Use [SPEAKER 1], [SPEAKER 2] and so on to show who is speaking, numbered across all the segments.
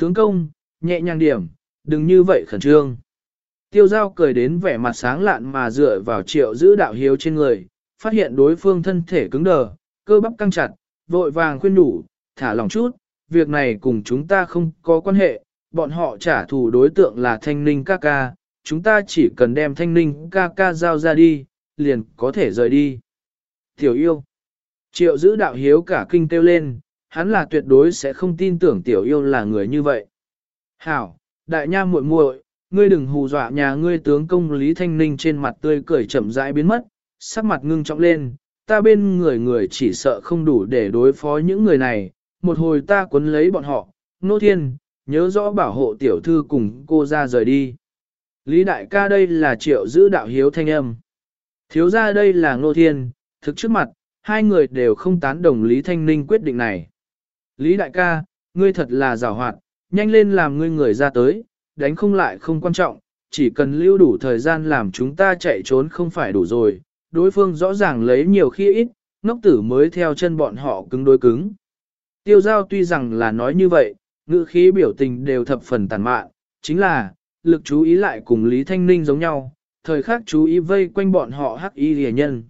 [SPEAKER 1] Tướng công, nhẹ nhàng điểm, đừng như vậy khẩn trương. Tiêu giao cười đến vẻ mặt sáng lạn mà dựa vào triệu giữ đạo hiếu trên người, phát hiện đối phương thân thể cứng đờ, cơ bắp căng chặt, vội vàng khuyên đủ, thả lòng chút, việc này cùng chúng ta không có quan hệ, bọn họ trả thù đối tượng là thanh ninh ca ca, chúng ta chỉ cần đem thanh ninh ca ca giao ra đi, liền có thể rời đi. Tiểu yêu, triệu giữ đạo hiếu cả kinh kêu lên, hắn là tuyệt đối sẽ không tin tưởng tiểu yêu là người như vậy. Hảo, đại nha muội muội, ngươi đừng hù dọa nhà ngươi tướng công Lý Thanh Ninh trên mặt tươi cười chậm rãi biến mất, sắc mặt ngưng trọng lên, ta bên người người chỉ sợ không đủ để đối phó những người này, một hồi ta cuốn lấy bọn họ, nô thiên, nhớ rõ bảo hộ tiểu thư cùng cô ra rời đi. Lý đại ca đây là triệu giữ đạo hiếu thanh âm. Thiếu ra đây là nô thiên, thực trước mặt, hai người đều không tán đồng Lý Thanh Ninh quyết định này. Lý đại ca, ngươi thật là rào hoạt, nhanh lên làm ngươi người ra tới, đánh không lại không quan trọng, chỉ cần lưu đủ thời gian làm chúng ta chạy trốn không phải đủ rồi, đối phương rõ ràng lấy nhiều khi ít, ngốc tử mới theo chân bọn họ cứng đối cứng. Tiêu giao tuy rằng là nói như vậy, ngữ khí biểu tình đều thập phần tàn mạn, chính là, lực chú ý lại cùng Lý Thanh Ninh giống nhau, thời khắc chú ý vây quanh bọn họ hắc y rìa nhân.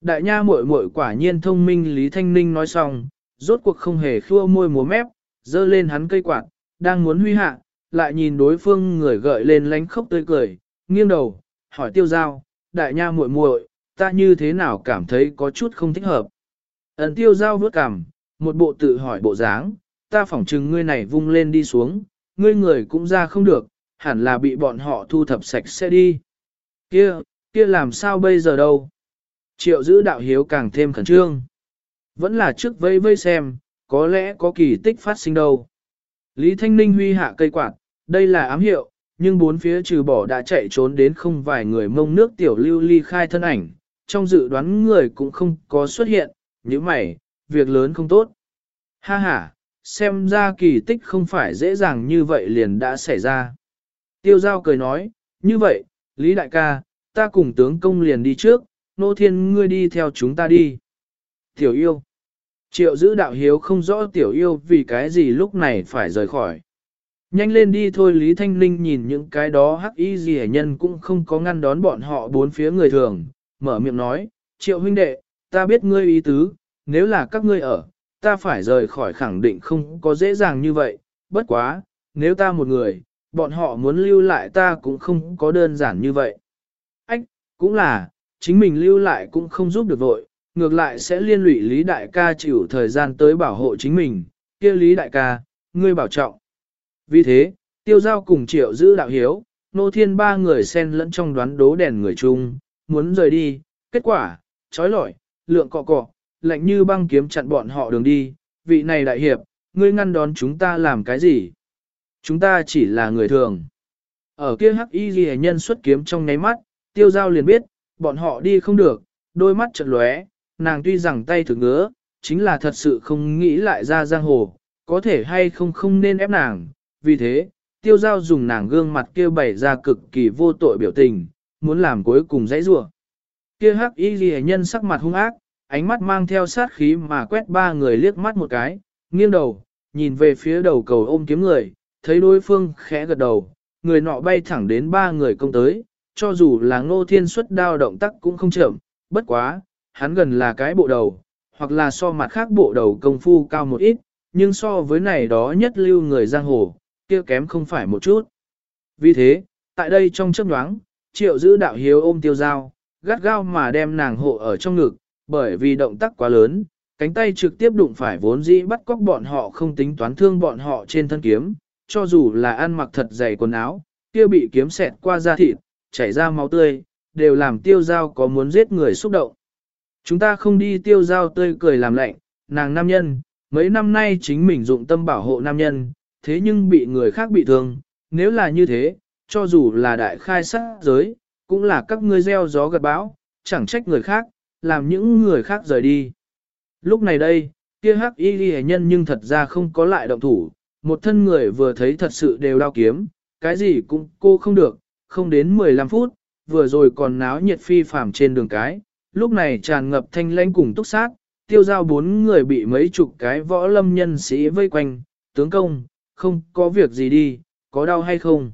[SPEAKER 1] Đại nha muội muội quả nhiên thông minh Lý Thanh Ninh nói xong, rốt cuộc không hề khua môi múa mép, dơ lên hắn cây quạt, đang muốn huy hạ, lại nhìn đối phương người gợi lên lánh khóc tươi cười, nghiêng đầu, hỏi tiêu giao, đại nha muội muội, ta như thế nào cảm thấy có chút không thích hợp. Ấn tiêu giao vớt cằm, một bộ tự hỏi bộ dáng, ta phỏng chừng ngươi này vung lên đi xuống, ngươi người cũng ra không được, hẳn là bị bọn họ thu thập sạch sẽ đi. Kia, kia làm sao bây giờ đâu? Triệu giữ đạo hiếu càng thêm khẩn trương. Vẫn là trước vây vây xem, có lẽ có kỳ tích phát sinh đâu. Lý Thanh Ninh huy hạ cây quạt, đây là ám hiệu, nhưng bốn phía trừ bỏ đã chạy trốn đến không vài người mông nước tiểu lưu ly khai thân ảnh, trong dự đoán người cũng không có xuất hiện, như mày, việc lớn không tốt. Ha ha, xem ra kỳ tích không phải dễ dàng như vậy liền đã xảy ra. Tiêu giao cười nói, như vậy, Lý Đại ca, ta cùng tướng công liền đi trước, nô thiên ngươi đi theo chúng ta đi. Tiểu yêu. Triệu giữ đạo hiếu không rõ tiểu yêu vì cái gì lúc này phải rời khỏi. Nhanh lên đi thôi Lý Thanh Linh nhìn những cái đó hắc y gì nhân cũng không có ngăn đón bọn họ bốn phía người thường, mở miệng nói, triệu huynh đệ, ta biết ngươi ý tứ, nếu là các ngươi ở, ta phải rời khỏi khẳng định không có dễ dàng như vậy, bất quá, nếu ta một người, bọn họ muốn lưu lại ta cũng không có đơn giản như vậy. Ách, cũng là, chính mình lưu lại cũng không giúp được vội, ngược lại sẽ liên lụy Lý Đại ca chịu thời gian tới bảo hộ chính mình, kia Lý Đại ca, ngươi bảo trọng. Vì thế, tiêu giao cùng triệu giữ đạo hiếu, nô thiên ba người xen lẫn trong đoán đố đèn người chung, muốn rời đi, kết quả, trói lọi, lượng cọ cọ, lạnh như băng kiếm chặn bọn họ đường đi, vị này đại hiệp, ngươi ngăn đón chúng ta làm cái gì? Chúng ta chỉ là người thường. Ở kia hắc y ghi nhân xuất kiếm trong nháy mắt, tiêu giao liền biết, bọn họ đi không được, đôi mắt chợt lóe, nàng tuy rằng tay thử ngứa, chính là thật sự không nghĩ lại ra giang hồ, có thể hay không không nên ép nàng, vì thế, tiêu giao dùng nàng gương mặt kia bày ra cực kỳ vô tội biểu tình, muốn làm cuối cùng dãy rủa. Kia hắc y ghi nhân sắc mặt hung ác, ánh mắt mang theo sát khí mà quét ba người liếc mắt một cái, nghiêng đầu, nhìn về phía đầu cầu ôm kiếm người, thấy đối phương khẽ gật đầu, người nọ bay thẳng đến ba người công tới, cho dù là ngô thiên xuất đao động tác cũng không chậm, bất quá, hắn gần là cái bộ đầu, hoặc là so mặt khác bộ đầu công phu cao một ít, nhưng so với này đó nhất lưu người giang hồ, kia kém không phải một chút. Vì thế, tại đây trong chấp nhoáng, triệu giữ đạo hiếu ôm tiêu dao, gắt gao mà đem nàng hộ ở trong ngực, bởi vì động tác quá lớn, cánh tay trực tiếp đụng phải vốn dĩ bắt cóc bọn họ không tính toán thương bọn họ trên thân kiếm, cho dù là ăn mặc thật dày quần áo, kia bị kiếm xẹt qua da thịt, chảy ra máu tươi, đều làm tiêu dao có muốn giết người xúc động. Chúng ta không đi tiêu dao tươi cười làm lạnh, nàng nam nhân, mấy năm nay chính mình dụng tâm bảo hộ nam nhân, thế nhưng bị người khác bị thương, nếu là như thế, cho dù là đại khai sát giới, cũng là các ngươi gieo gió gật bão, chẳng trách người khác, làm những người khác rời đi. Lúc này đây, kia hắc y ghi nhân nhưng thật ra không có lại động thủ, một thân người vừa thấy thật sự đều đau kiếm, cái gì cũng cô không được, không đến 15 phút, vừa rồi còn náo nhiệt phi phàm trên đường cái, lúc này tràn ngập thanh lãnh cùng túc sát, tiêu giao bốn người bị mấy chục cái võ lâm nhân sĩ vây quanh, tướng công, không có việc gì đi, có đau hay không?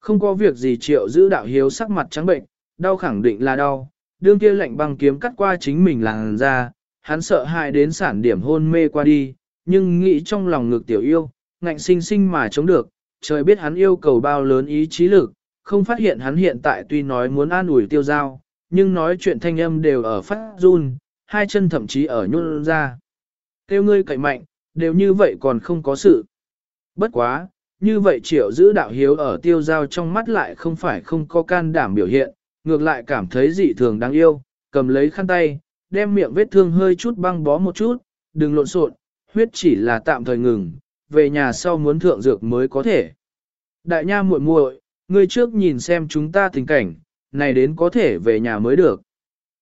[SPEAKER 1] Không có việc gì triệu giữ đạo hiếu sắc mặt trắng bệnh, đau khẳng định là đau, đương kia lệnh băng kiếm cắt qua chính mình làng ra, hắn sợ hại đến sản điểm hôn mê qua đi, nhưng nghĩ trong lòng ngực tiểu yêu, ngạnh sinh sinh mà chống được, trời biết hắn yêu cầu bao lớn ý chí lực, không phát hiện hắn hiện tại tuy nói muốn an ủi tiêu giao, nhưng nói chuyện thanh âm đều ở phát run, hai chân thậm chí ở nhún ra. Tiêu ngươi cậy mạnh, đều như vậy còn không có sự. Bất quá, như vậy triệu giữ đạo hiếu ở tiêu giao trong mắt lại không phải không có can đảm biểu hiện, ngược lại cảm thấy dị thường đáng yêu, cầm lấy khăn tay, đem miệng vết thương hơi chút băng bó một chút, đừng lộn xộn, huyết chỉ là tạm thời ngừng, về nhà sau muốn thượng dược mới có thể. Đại nha muội muội, ngươi trước nhìn xem chúng ta tình cảnh, này đến có thể về nhà mới được.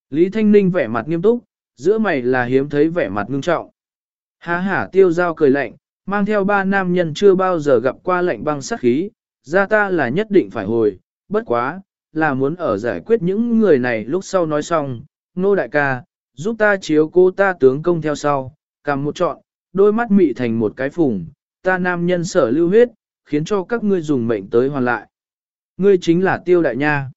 [SPEAKER 1] Lý Thanh Ninh vẻ mặt nghiêm túc, giữa mày là hiếm thấy vẻ mặt ngưng trọng. Há hả tiêu giao cười lạnh, mang theo ba nam nhân chưa bao giờ gặp qua lệnh băng sát khí, ra ta là nhất định phải hồi, bất quá, là muốn ở giải quyết những người này lúc sau nói xong, nô đại ca, giúp ta chiếu cô ta tướng công theo sau, cầm một trọn, đôi mắt mị thành một cái phùng, ta nam nhân sở lưu huyết, khiến cho các ngươi dùng mệnh tới hoàn lại. Ngươi chính là tiêu đại nha.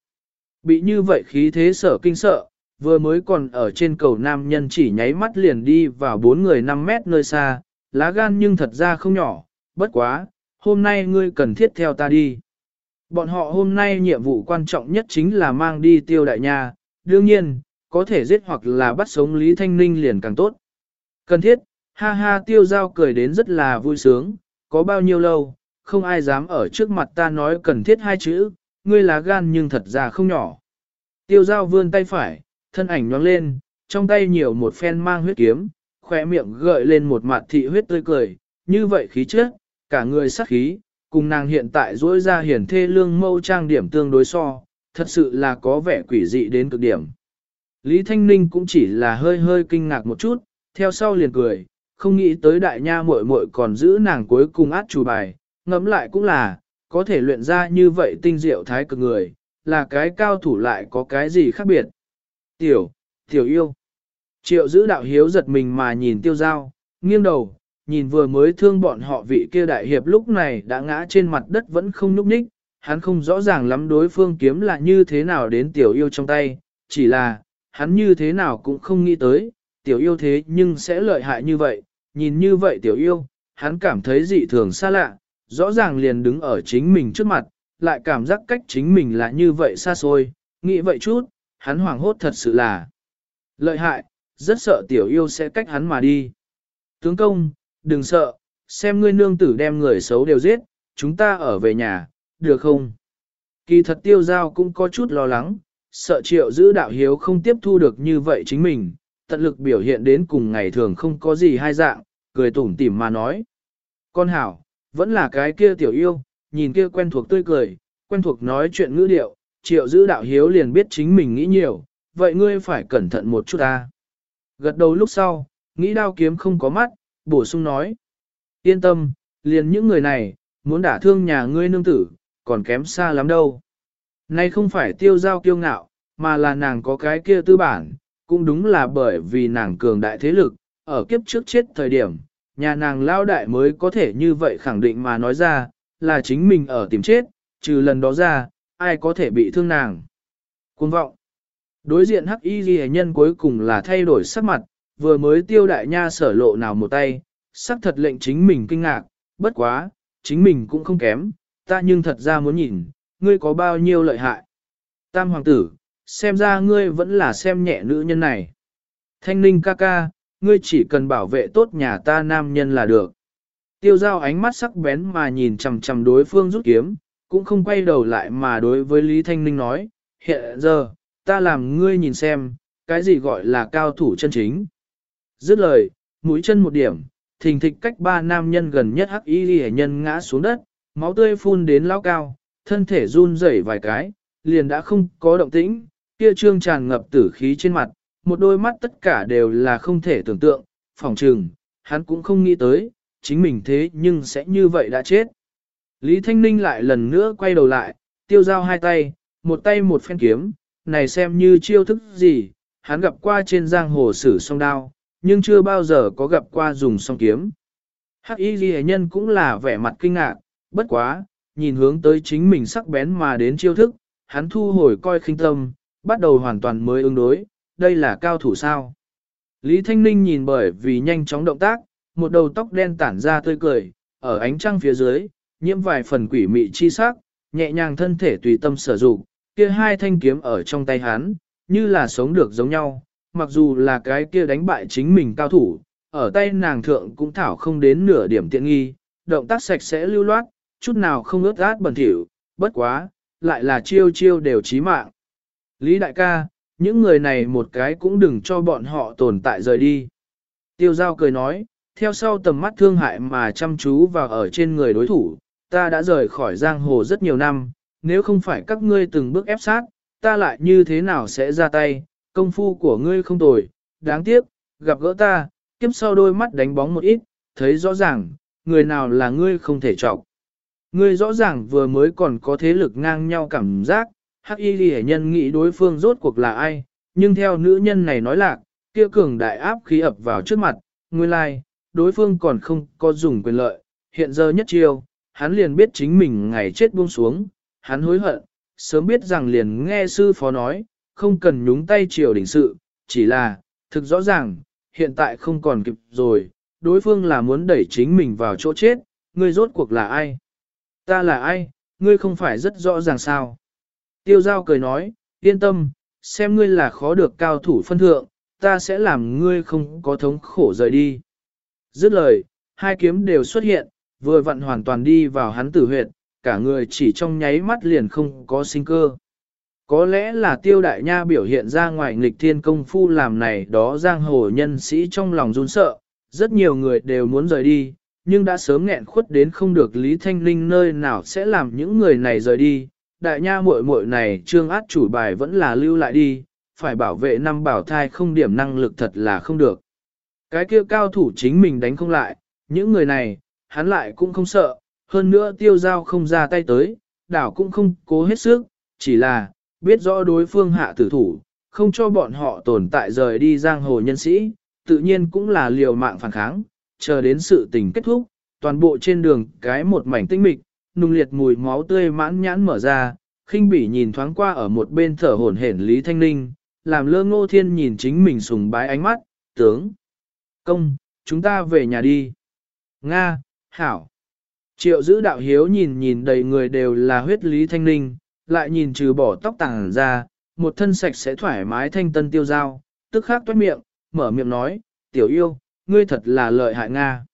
[SPEAKER 1] Bị như vậy khí thế sở kinh sợ, vừa mới còn ở trên cầu nam nhân chỉ nháy mắt liền đi vào bốn người 5 mét nơi xa, lá gan nhưng thật ra không nhỏ, bất quá, hôm nay ngươi cần thiết theo ta đi. Bọn họ hôm nay nhiệm vụ quan trọng nhất chính là mang đi tiêu đại nha, đương nhiên, có thể giết hoặc là bắt sống Lý Thanh Ninh liền càng tốt. Cần thiết, ha ha tiêu giao cười đến rất là vui sướng, có bao nhiêu lâu, không ai dám ở trước mặt ta nói cần thiết hai chữ, ngươi là gan nhưng thật ra không nhỏ. Tiêu giao vươn tay phải, thân ảnh nhoáng lên, trong tay nhiều một phen mang huyết kiếm, khỏe miệng gợi lên một mặt thị huyết tươi cười, như vậy khí chất, cả người sắc khí, cùng nàng hiện tại dỗi ra hiển thê lương mâu trang điểm tương đối so, thật sự là có vẻ quỷ dị đến cực điểm. Lý Thanh Ninh cũng chỉ là hơi hơi kinh ngạc một chút, theo sau liền cười, không nghĩ tới đại nha muội muội còn giữ nàng cuối cùng át chủ bài, ngẫm lại cũng là, có thể luyện ra như vậy tinh diệu thái cực người, là cái cao thủ lại có cái gì khác biệt. Tiểu, tiểu yêu. Triệu giữ đạo hiếu giật mình mà nhìn tiêu giao, nghiêng đầu, nhìn vừa mới thương bọn họ vị kia đại hiệp lúc này đã ngã trên mặt đất vẫn không nhúc nhích, hắn không rõ ràng lắm đối phương kiếm là như thế nào đến tiểu yêu trong tay, chỉ là, hắn như thế nào cũng không nghĩ tới, tiểu yêu thế nhưng sẽ lợi hại như vậy, nhìn như vậy tiểu yêu, hắn cảm thấy dị thường xa lạ, rõ ràng liền đứng ở chính mình trước mặt, lại cảm giác cách chính mình là như vậy xa xôi, nghĩ vậy chút, hắn hoảng hốt thật sự là lợi hại, rất sợ tiểu yêu sẽ cách hắn mà đi. Tướng công, đừng sợ, xem ngươi nương tử đem người xấu đều giết, chúng ta ở về nhà, được không? Kỳ thật tiêu giao cũng có chút lo lắng, sợ triệu giữ đạo hiếu không tiếp thu được như vậy chính mình, tận lực biểu hiện đến cùng ngày thường không có gì hai dạng, cười tủm tỉm mà nói. Con hảo, vẫn là cái kia tiểu yêu, nhìn kia quen thuộc tươi cười, quen thuộc nói chuyện ngữ điệu, triệu giữ đạo hiếu liền biết chính mình nghĩ nhiều, vậy ngươi phải cẩn thận một chút ta. Gật đầu lúc sau, nghĩ đao kiếm không có mắt, bổ sung nói. Yên tâm, liền những người này, muốn đả thương nhà ngươi nương tử, còn kém xa lắm đâu. Nay không phải tiêu giao kiêu ngạo, mà là nàng có cái kia tư bản, cũng đúng là bởi vì nàng cường đại thế lực, ở kiếp trước chết thời điểm, nhà nàng lao đại mới có thể như vậy khẳng định mà nói ra, là chính mình ở tìm chết, trừ lần đó ra, ai có thể bị thương nàng. Cuồng vọng. Đối diện hắc y ghi nhân cuối cùng là thay đổi sắc mặt, vừa mới tiêu đại nha sở lộ nào một tay, sắc thật lệnh chính mình kinh ngạc, bất quá, chính mình cũng không kém, ta nhưng thật ra muốn nhìn, ngươi có bao nhiêu lợi hại. Tam hoàng tử, xem ra ngươi vẫn là xem nhẹ nữ nhân này. Thanh ninh ca ca, ngươi chỉ cần bảo vệ tốt nhà ta nam nhân là được. Tiêu giao ánh mắt sắc bén mà nhìn chằm chằm đối phương rút kiếm, cũng không quay đầu lại mà đối với Lý Thanh Ninh nói, hiện giờ, ta làm ngươi nhìn xem, cái gì gọi là cao thủ chân chính. Dứt lời, mũi chân một điểm, thình thịch cách ba nam nhân gần nhất hắc y ghi nhân ngã xuống đất, máu tươi phun đến lao cao, thân thể run rẩy vài cái, liền đã không có động tĩnh, kia trương tràn ngập tử khí trên mặt, một đôi mắt tất cả đều là không thể tưởng tượng, phòng trừng, hắn cũng không nghĩ tới, chính mình thế nhưng sẽ như vậy đã chết. Lý Thanh Ninh lại lần nữa quay đầu lại, tiêu giao hai tay, một tay một phen kiếm, này xem như chiêu thức gì, hắn gặp qua trên giang hồ sử song đao, nhưng chưa bao giờ có gặp qua dùng song kiếm. Hắc y ghi nhân cũng là vẻ mặt kinh ngạc, bất quá, nhìn hướng tới chính mình sắc bén mà đến chiêu thức, hắn thu hồi coi khinh tâm, bắt đầu hoàn toàn mới ứng đối, đây là cao thủ sao. Lý Thanh Ninh nhìn bởi vì nhanh chóng động tác, một đầu tóc đen tản ra tươi cười, ở ánh trăng phía dưới, nhiễm vài phần quỷ mị chi sắc, nhẹ nhàng thân thể tùy tâm sở dụng, kia hai thanh kiếm ở trong tay hắn, như là sống được giống nhau, mặc dù là cái kia đánh bại chính mình cao thủ, ở tay nàng thượng cũng thảo không đến nửa điểm tiện nghi, động tác sạch sẽ lưu loát, chút nào không ướt át bẩn thỉu, bất quá, lại là chiêu chiêu đều chí mạng. Lý đại ca, những người này một cái cũng đừng cho bọn họ tồn tại rời đi. Tiêu giao cười nói, theo sau tầm mắt thương hại mà chăm chú vào ở trên người đối thủ, ta đã rời khỏi giang hồ rất nhiều năm, nếu không phải các ngươi từng bước ép sát, ta lại như thế nào sẽ ra tay, công phu của ngươi không tồi, đáng tiếc, gặp gỡ ta, kiếp sau đôi mắt đánh bóng một ít, thấy rõ ràng, người nào là ngươi không thể trọng. Ngươi rõ ràng vừa mới còn có thế lực ngang nhau cảm giác, hắc y ghi nhân nghĩ đối phương rốt cuộc là ai, nhưng theo nữ nhân này nói lạc, kia cường đại áp khí ập vào trước mặt, nguyên lai, like, đối phương còn không có dùng quyền lợi, hiện giờ nhất chiêu, hắn liền biết chính mình ngày chết buông xuống, hắn hối hận, sớm biết rằng liền nghe sư phó nói, không cần nhúng tay triều đỉnh sự, chỉ là, thực rõ ràng, hiện tại không còn kịp rồi, đối phương là muốn đẩy chính mình vào chỗ chết, ngươi rốt cuộc là ai? Ta là ai, ngươi không phải rất rõ ràng sao? Tiêu giao cười nói, yên tâm, xem ngươi là khó được cao thủ phân thượng, ta sẽ làm ngươi không có thống khổ rời đi. Dứt lời, hai kiếm đều xuất hiện, vừa vặn hoàn toàn đi vào hắn tử huyệt, cả người chỉ trong nháy mắt liền không có sinh cơ. Có lẽ là tiêu đại nha biểu hiện ra ngoài nghịch thiên công phu làm này đó giang hồ nhân sĩ trong lòng run sợ, rất nhiều người đều muốn rời đi, nhưng đã sớm nghẹn khuất đến không được Lý Thanh Linh nơi nào sẽ làm những người này rời đi. Đại nha muội muội này trương át chủ bài vẫn là lưu lại đi, phải bảo vệ năm bảo thai không điểm năng lực thật là không được. Cái kia cao thủ chính mình đánh không lại, những người này, hắn lại cũng không sợ, hơn nữa tiêu giao không ra tay tới, đảo cũng không cố hết sức, chỉ là, biết rõ đối phương hạ tử thủ, không cho bọn họ tồn tại rời đi giang hồ nhân sĩ, tự nhiên cũng là liều mạng phản kháng, chờ đến sự tình kết thúc, toàn bộ trên đường cái một mảnh tinh mịch, nung liệt mùi máu tươi mãn nhãn mở ra, khinh bỉ nhìn thoáng qua ở một bên thở hổn hển Lý Thanh Ninh, làm lơ ngô thiên nhìn chính mình sùng bái ánh mắt, tướng. Công, chúng ta về nhà đi. Nga, Hảo. Triệu giữ đạo hiếu nhìn nhìn đầy người đều là huyết Lý Thanh Ninh, lại nhìn trừ bỏ tóc tàng ra, một thân sạch sẽ thoải mái thanh tân tiêu dao, tức khắc toát miệng, mở miệng nói, tiểu yêu, ngươi thật là lợi hại Nga.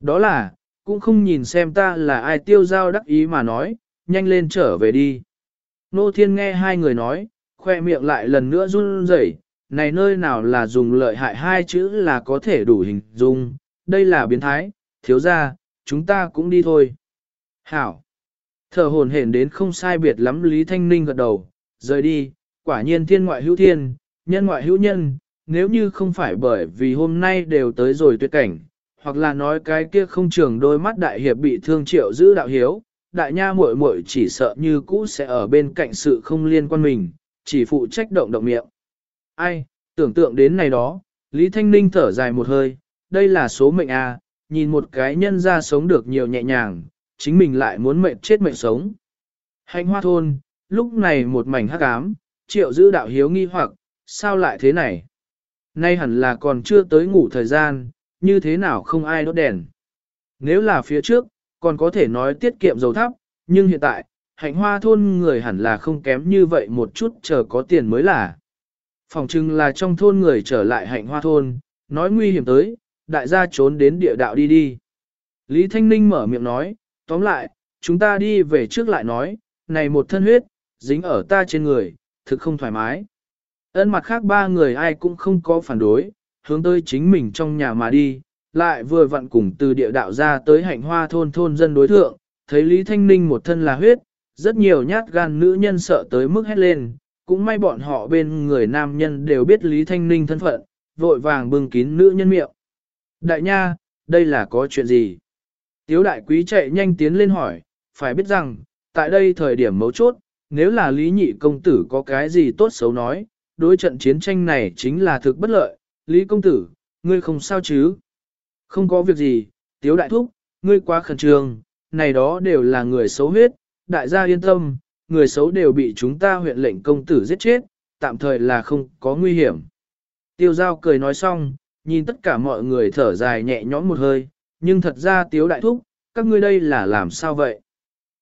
[SPEAKER 1] Đó là, cũng không nhìn xem ta là ai tiêu giao đắc ý mà nói, nhanh lên trở về đi. Nô Thiên nghe hai người nói, khoe miệng lại lần nữa run rẩy, này nơi nào là dùng lợi hại hai chữ là có thể đủ hình dung, đây là biến thái, thiếu ra, chúng ta cũng đi thôi. Hảo. Thở hồn hển đến không sai biệt lắm Lý Thanh Ninh gật đầu, rời đi, quả nhiên thiên ngoại hữu thiên, nhân ngoại hữu nhân, nếu như không phải bởi vì hôm nay đều tới rồi tuyệt cảnh, hoặc là nói cái kia không trường đôi mắt đại hiệp bị thương triệu giữ đạo hiếu, đại nha muội muội chỉ sợ như cũ sẽ ở bên cạnh sự không liên quan mình, chỉ phụ trách động động miệng. Ai, tưởng tượng đến này đó, Lý Thanh Ninh thở dài một hơi, đây là số mệnh a, à, nhìn một cái nhân ra sống được nhiều nhẹ nhàng, chính mình lại muốn mệnh chết mệnh sống. Hạnh hoa thôn, lúc này một mảnh hắc ám, triệu giữ đạo hiếu nghi hoặc, sao lại thế này? Nay hẳn là còn chưa tới ngủ thời gian, như thế nào không ai đốt đèn. Nếu là phía trước, còn có thể nói tiết kiệm dầu thắp, nhưng hiện tại, hạnh hoa thôn người hẳn là không kém như vậy một chút chờ có tiền mới là. Phòng trưng là trong thôn người trở lại hạnh hoa thôn, nói nguy hiểm tới, đại gia trốn đến địa đạo đi đi. Lý Thanh Ninh mở miệng nói, tóm lại, chúng ta đi về trước lại nói, này một thân huyết, dính ở ta trên người, thực không thoải mái. Ân mặt khác ba người ai cũng không có phản đối, hướng tới chính mình trong nhà mà đi, lại vừa vặn cùng từ địa đạo ra tới hạnh hoa thôn thôn dân đối thượng, thấy Lý Thanh Ninh một thân là huyết, rất nhiều nhát gan nữ nhân sợ tới mức hét lên, cũng may bọn họ bên người nam nhân đều biết Lý Thanh Ninh thân phận, vội vàng bưng kín nữ nhân miệng. Đại nha, đây là có chuyện gì? Tiếu đại quý chạy nhanh tiến lên hỏi, phải biết rằng, tại đây thời điểm mấu chốt, nếu là Lý Nhị công tử có cái gì tốt xấu nói, đối trận chiến tranh này chính là thực bất lợi, Lý công tử, ngươi không sao chứ? Không có việc gì, tiếu đại thúc, ngươi quá khẩn trương, này đó đều là người xấu huyết, đại gia yên tâm, người xấu đều bị chúng ta huyện lệnh công tử giết chết, tạm thời là không có nguy hiểm. Tiêu giao cười nói xong, nhìn tất cả mọi người thở dài nhẹ nhõm một hơi, nhưng thật ra tiếu đại thúc, các ngươi đây là làm sao vậy?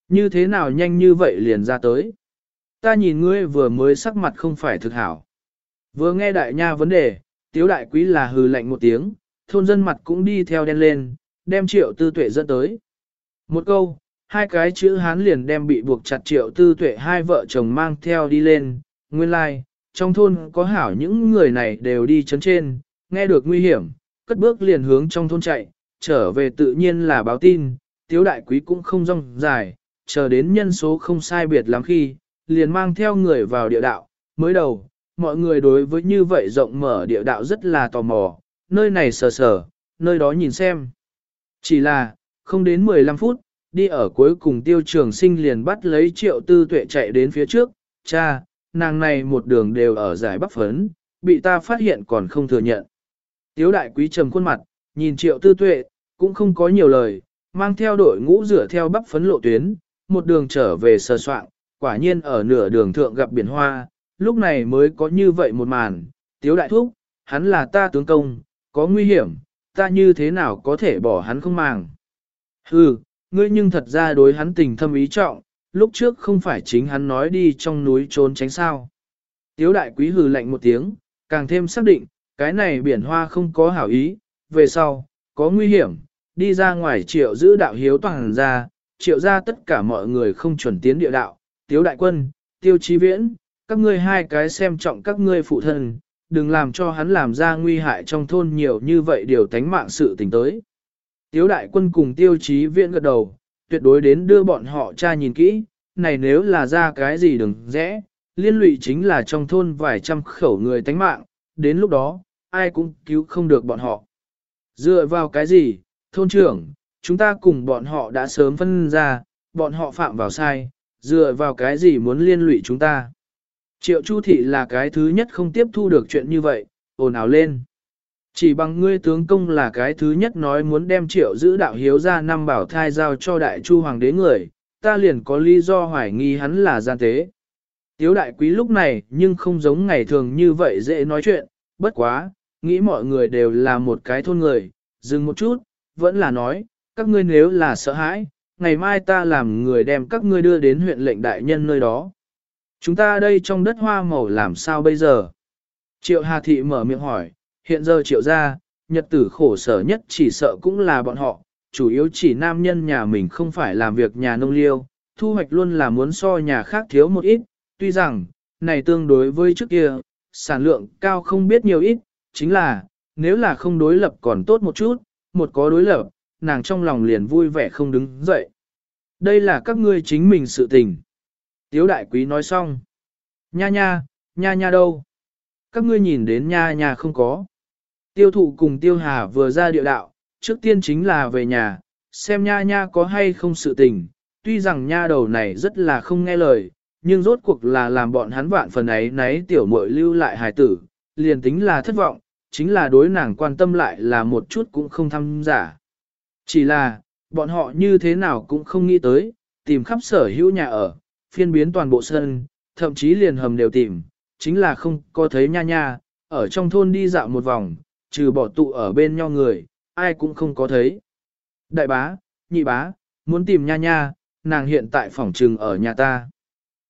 [SPEAKER 1] Như thế nào nhanh như vậy liền ra tới? Ta nhìn ngươi vừa mới sắc mặt không phải thực hảo. Vừa nghe đại nha vấn đề, tiếu đại quý là hừ lạnh một tiếng, thôn dân mặt cũng đi theo đen lên, đem triệu tư tuệ dẫn tới. Một câu, hai cái chữ hán liền đem bị buộc chặt triệu tư tuệ hai vợ chồng mang theo đi lên, nguyên lai, like, trong thôn có hảo những người này đều đi chấn trên, nghe được nguy hiểm, cất bước liền hướng trong thôn chạy, trở về tự nhiên là báo tin, tiếu đại quý cũng không rong dài, chờ đến nhân số không sai biệt lắm khi, liền mang theo người vào địa đạo, mới đầu, mọi người đối với như vậy rộng mở địa đạo rất là tò mò, nơi này sờ sờ, nơi đó nhìn xem. Chỉ là, không đến 15 phút, đi ở cuối cùng tiêu trường sinh liền bắt lấy triệu tư tuệ chạy đến phía trước, cha, nàng này một đường đều ở giải bắc phấn, bị ta phát hiện còn không thừa nhận. Tiếu đại quý trầm khuôn mặt, nhìn triệu tư tuệ, cũng không có nhiều lời, mang theo đội ngũ rửa theo bắp phấn lộ tuyến, một đường trở về sờ soạn, quả nhiên ở nửa đường thượng gặp biển hoa, lúc này mới có như vậy một màn, tiếu đại thúc, hắn là ta tướng công, có nguy hiểm, ta như thế nào có thể bỏ hắn không màng. Hừ, ngươi nhưng thật ra đối hắn tình thâm ý trọng, lúc trước không phải chính hắn nói đi trong núi trốn tránh sao. Tiếu đại quý hừ lạnh một tiếng, càng thêm xác định, cái này biển hoa không có hảo ý, về sau, có nguy hiểm, đi ra ngoài triệu giữ đạo hiếu toàn ra, triệu ra tất cả mọi người không chuẩn tiến địa đạo, tiếu đại quân, tiêu chí viễn, các ngươi hai cái xem trọng các ngươi phụ thân, đừng làm cho hắn làm ra nguy hại trong thôn nhiều như vậy điều tánh mạng sự tình tới. Tiếu đại quân cùng tiêu chí viện gật đầu, tuyệt đối đến đưa bọn họ cha nhìn kỹ, này nếu là ra cái gì đừng rẽ, liên lụy chính là trong thôn vài trăm khẩu người tánh mạng, đến lúc đó, ai cũng cứu không được bọn họ. Dựa vào cái gì, thôn trưởng, chúng ta cùng bọn họ đã sớm phân ra, bọn họ phạm vào sai, dựa vào cái gì muốn liên lụy chúng ta. Triệu Chu Thị là cái thứ nhất không tiếp thu được chuyện như vậy, ồn ào lên. Chỉ bằng ngươi tướng công là cái thứ nhất nói muốn đem triệu giữ đạo hiếu ra năm bảo thai giao cho đại chu hoàng đế người, ta liền có lý do hoài nghi hắn là gian tế. Tiếu đại quý lúc này nhưng không giống ngày thường như vậy dễ nói chuyện, bất quá, nghĩ mọi người đều là một cái thôn người, dừng một chút, vẫn là nói, các ngươi nếu là sợ hãi, ngày mai ta làm người đem các ngươi đưa đến huyện lệnh đại nhân nơi đó. Chúng ta đây trong đất hoa màu làm sao bây giờ? Triệu Hà Thị mở miệng hỏi, hiện giờ triệu gia nhật tử khổ sở nhất chỉ sợ cũng là bọn họ, chủ yếu chỉ nam nhân nhà mình không phải làm việc nhà nông liêu, thu hoạch luôn là muốn so nhà khác thiếu một ít, tuy rằng, này tương đối với trước kia, sản lượng cao không biết nhiều ít, chính là, nếu là không đối lập còn tốt một chút, một có đối lập, nàng trong lòng liền vui vẻ không đứng dậy. Đây là các ngươi chính mình sự tình. Tiếu đại quý nói xong. Nha nha, nha nha đâu? Các ngươi nhìn đến nha nha không có. Tiêu thụ cùng tiêu hà vừa ra địa đạo, trước tiên chính là về nhà, xem nha nha có hay không sự tình. Tuy rằng nha đầu này rất là không nghe lời, nhưng rốt cuộc là làm bọn hắn vạn phần ấy nấy tiểu muội lưu lại hài tử, liền tính là thất vọng, chính là đối nàng quan tâm lại là một chút cũng không tham giả. Chỉ là, bọn họ như thế nào cũng không nghĩ tới, tìm khắp sở hữu nhà ở, phiên biến toàn bộ sân, thậm chí liền hầm đều tìm, chính là không có thấy nha nha, ở trong thôn đi dạo một vòng, trừ bỏ tụ ở bên nhau người, ai cũng không có thấy. Đại bá, nhị bá, muốn tìm nha nha, nàng hiện tại phòng trừng ở nhà ta.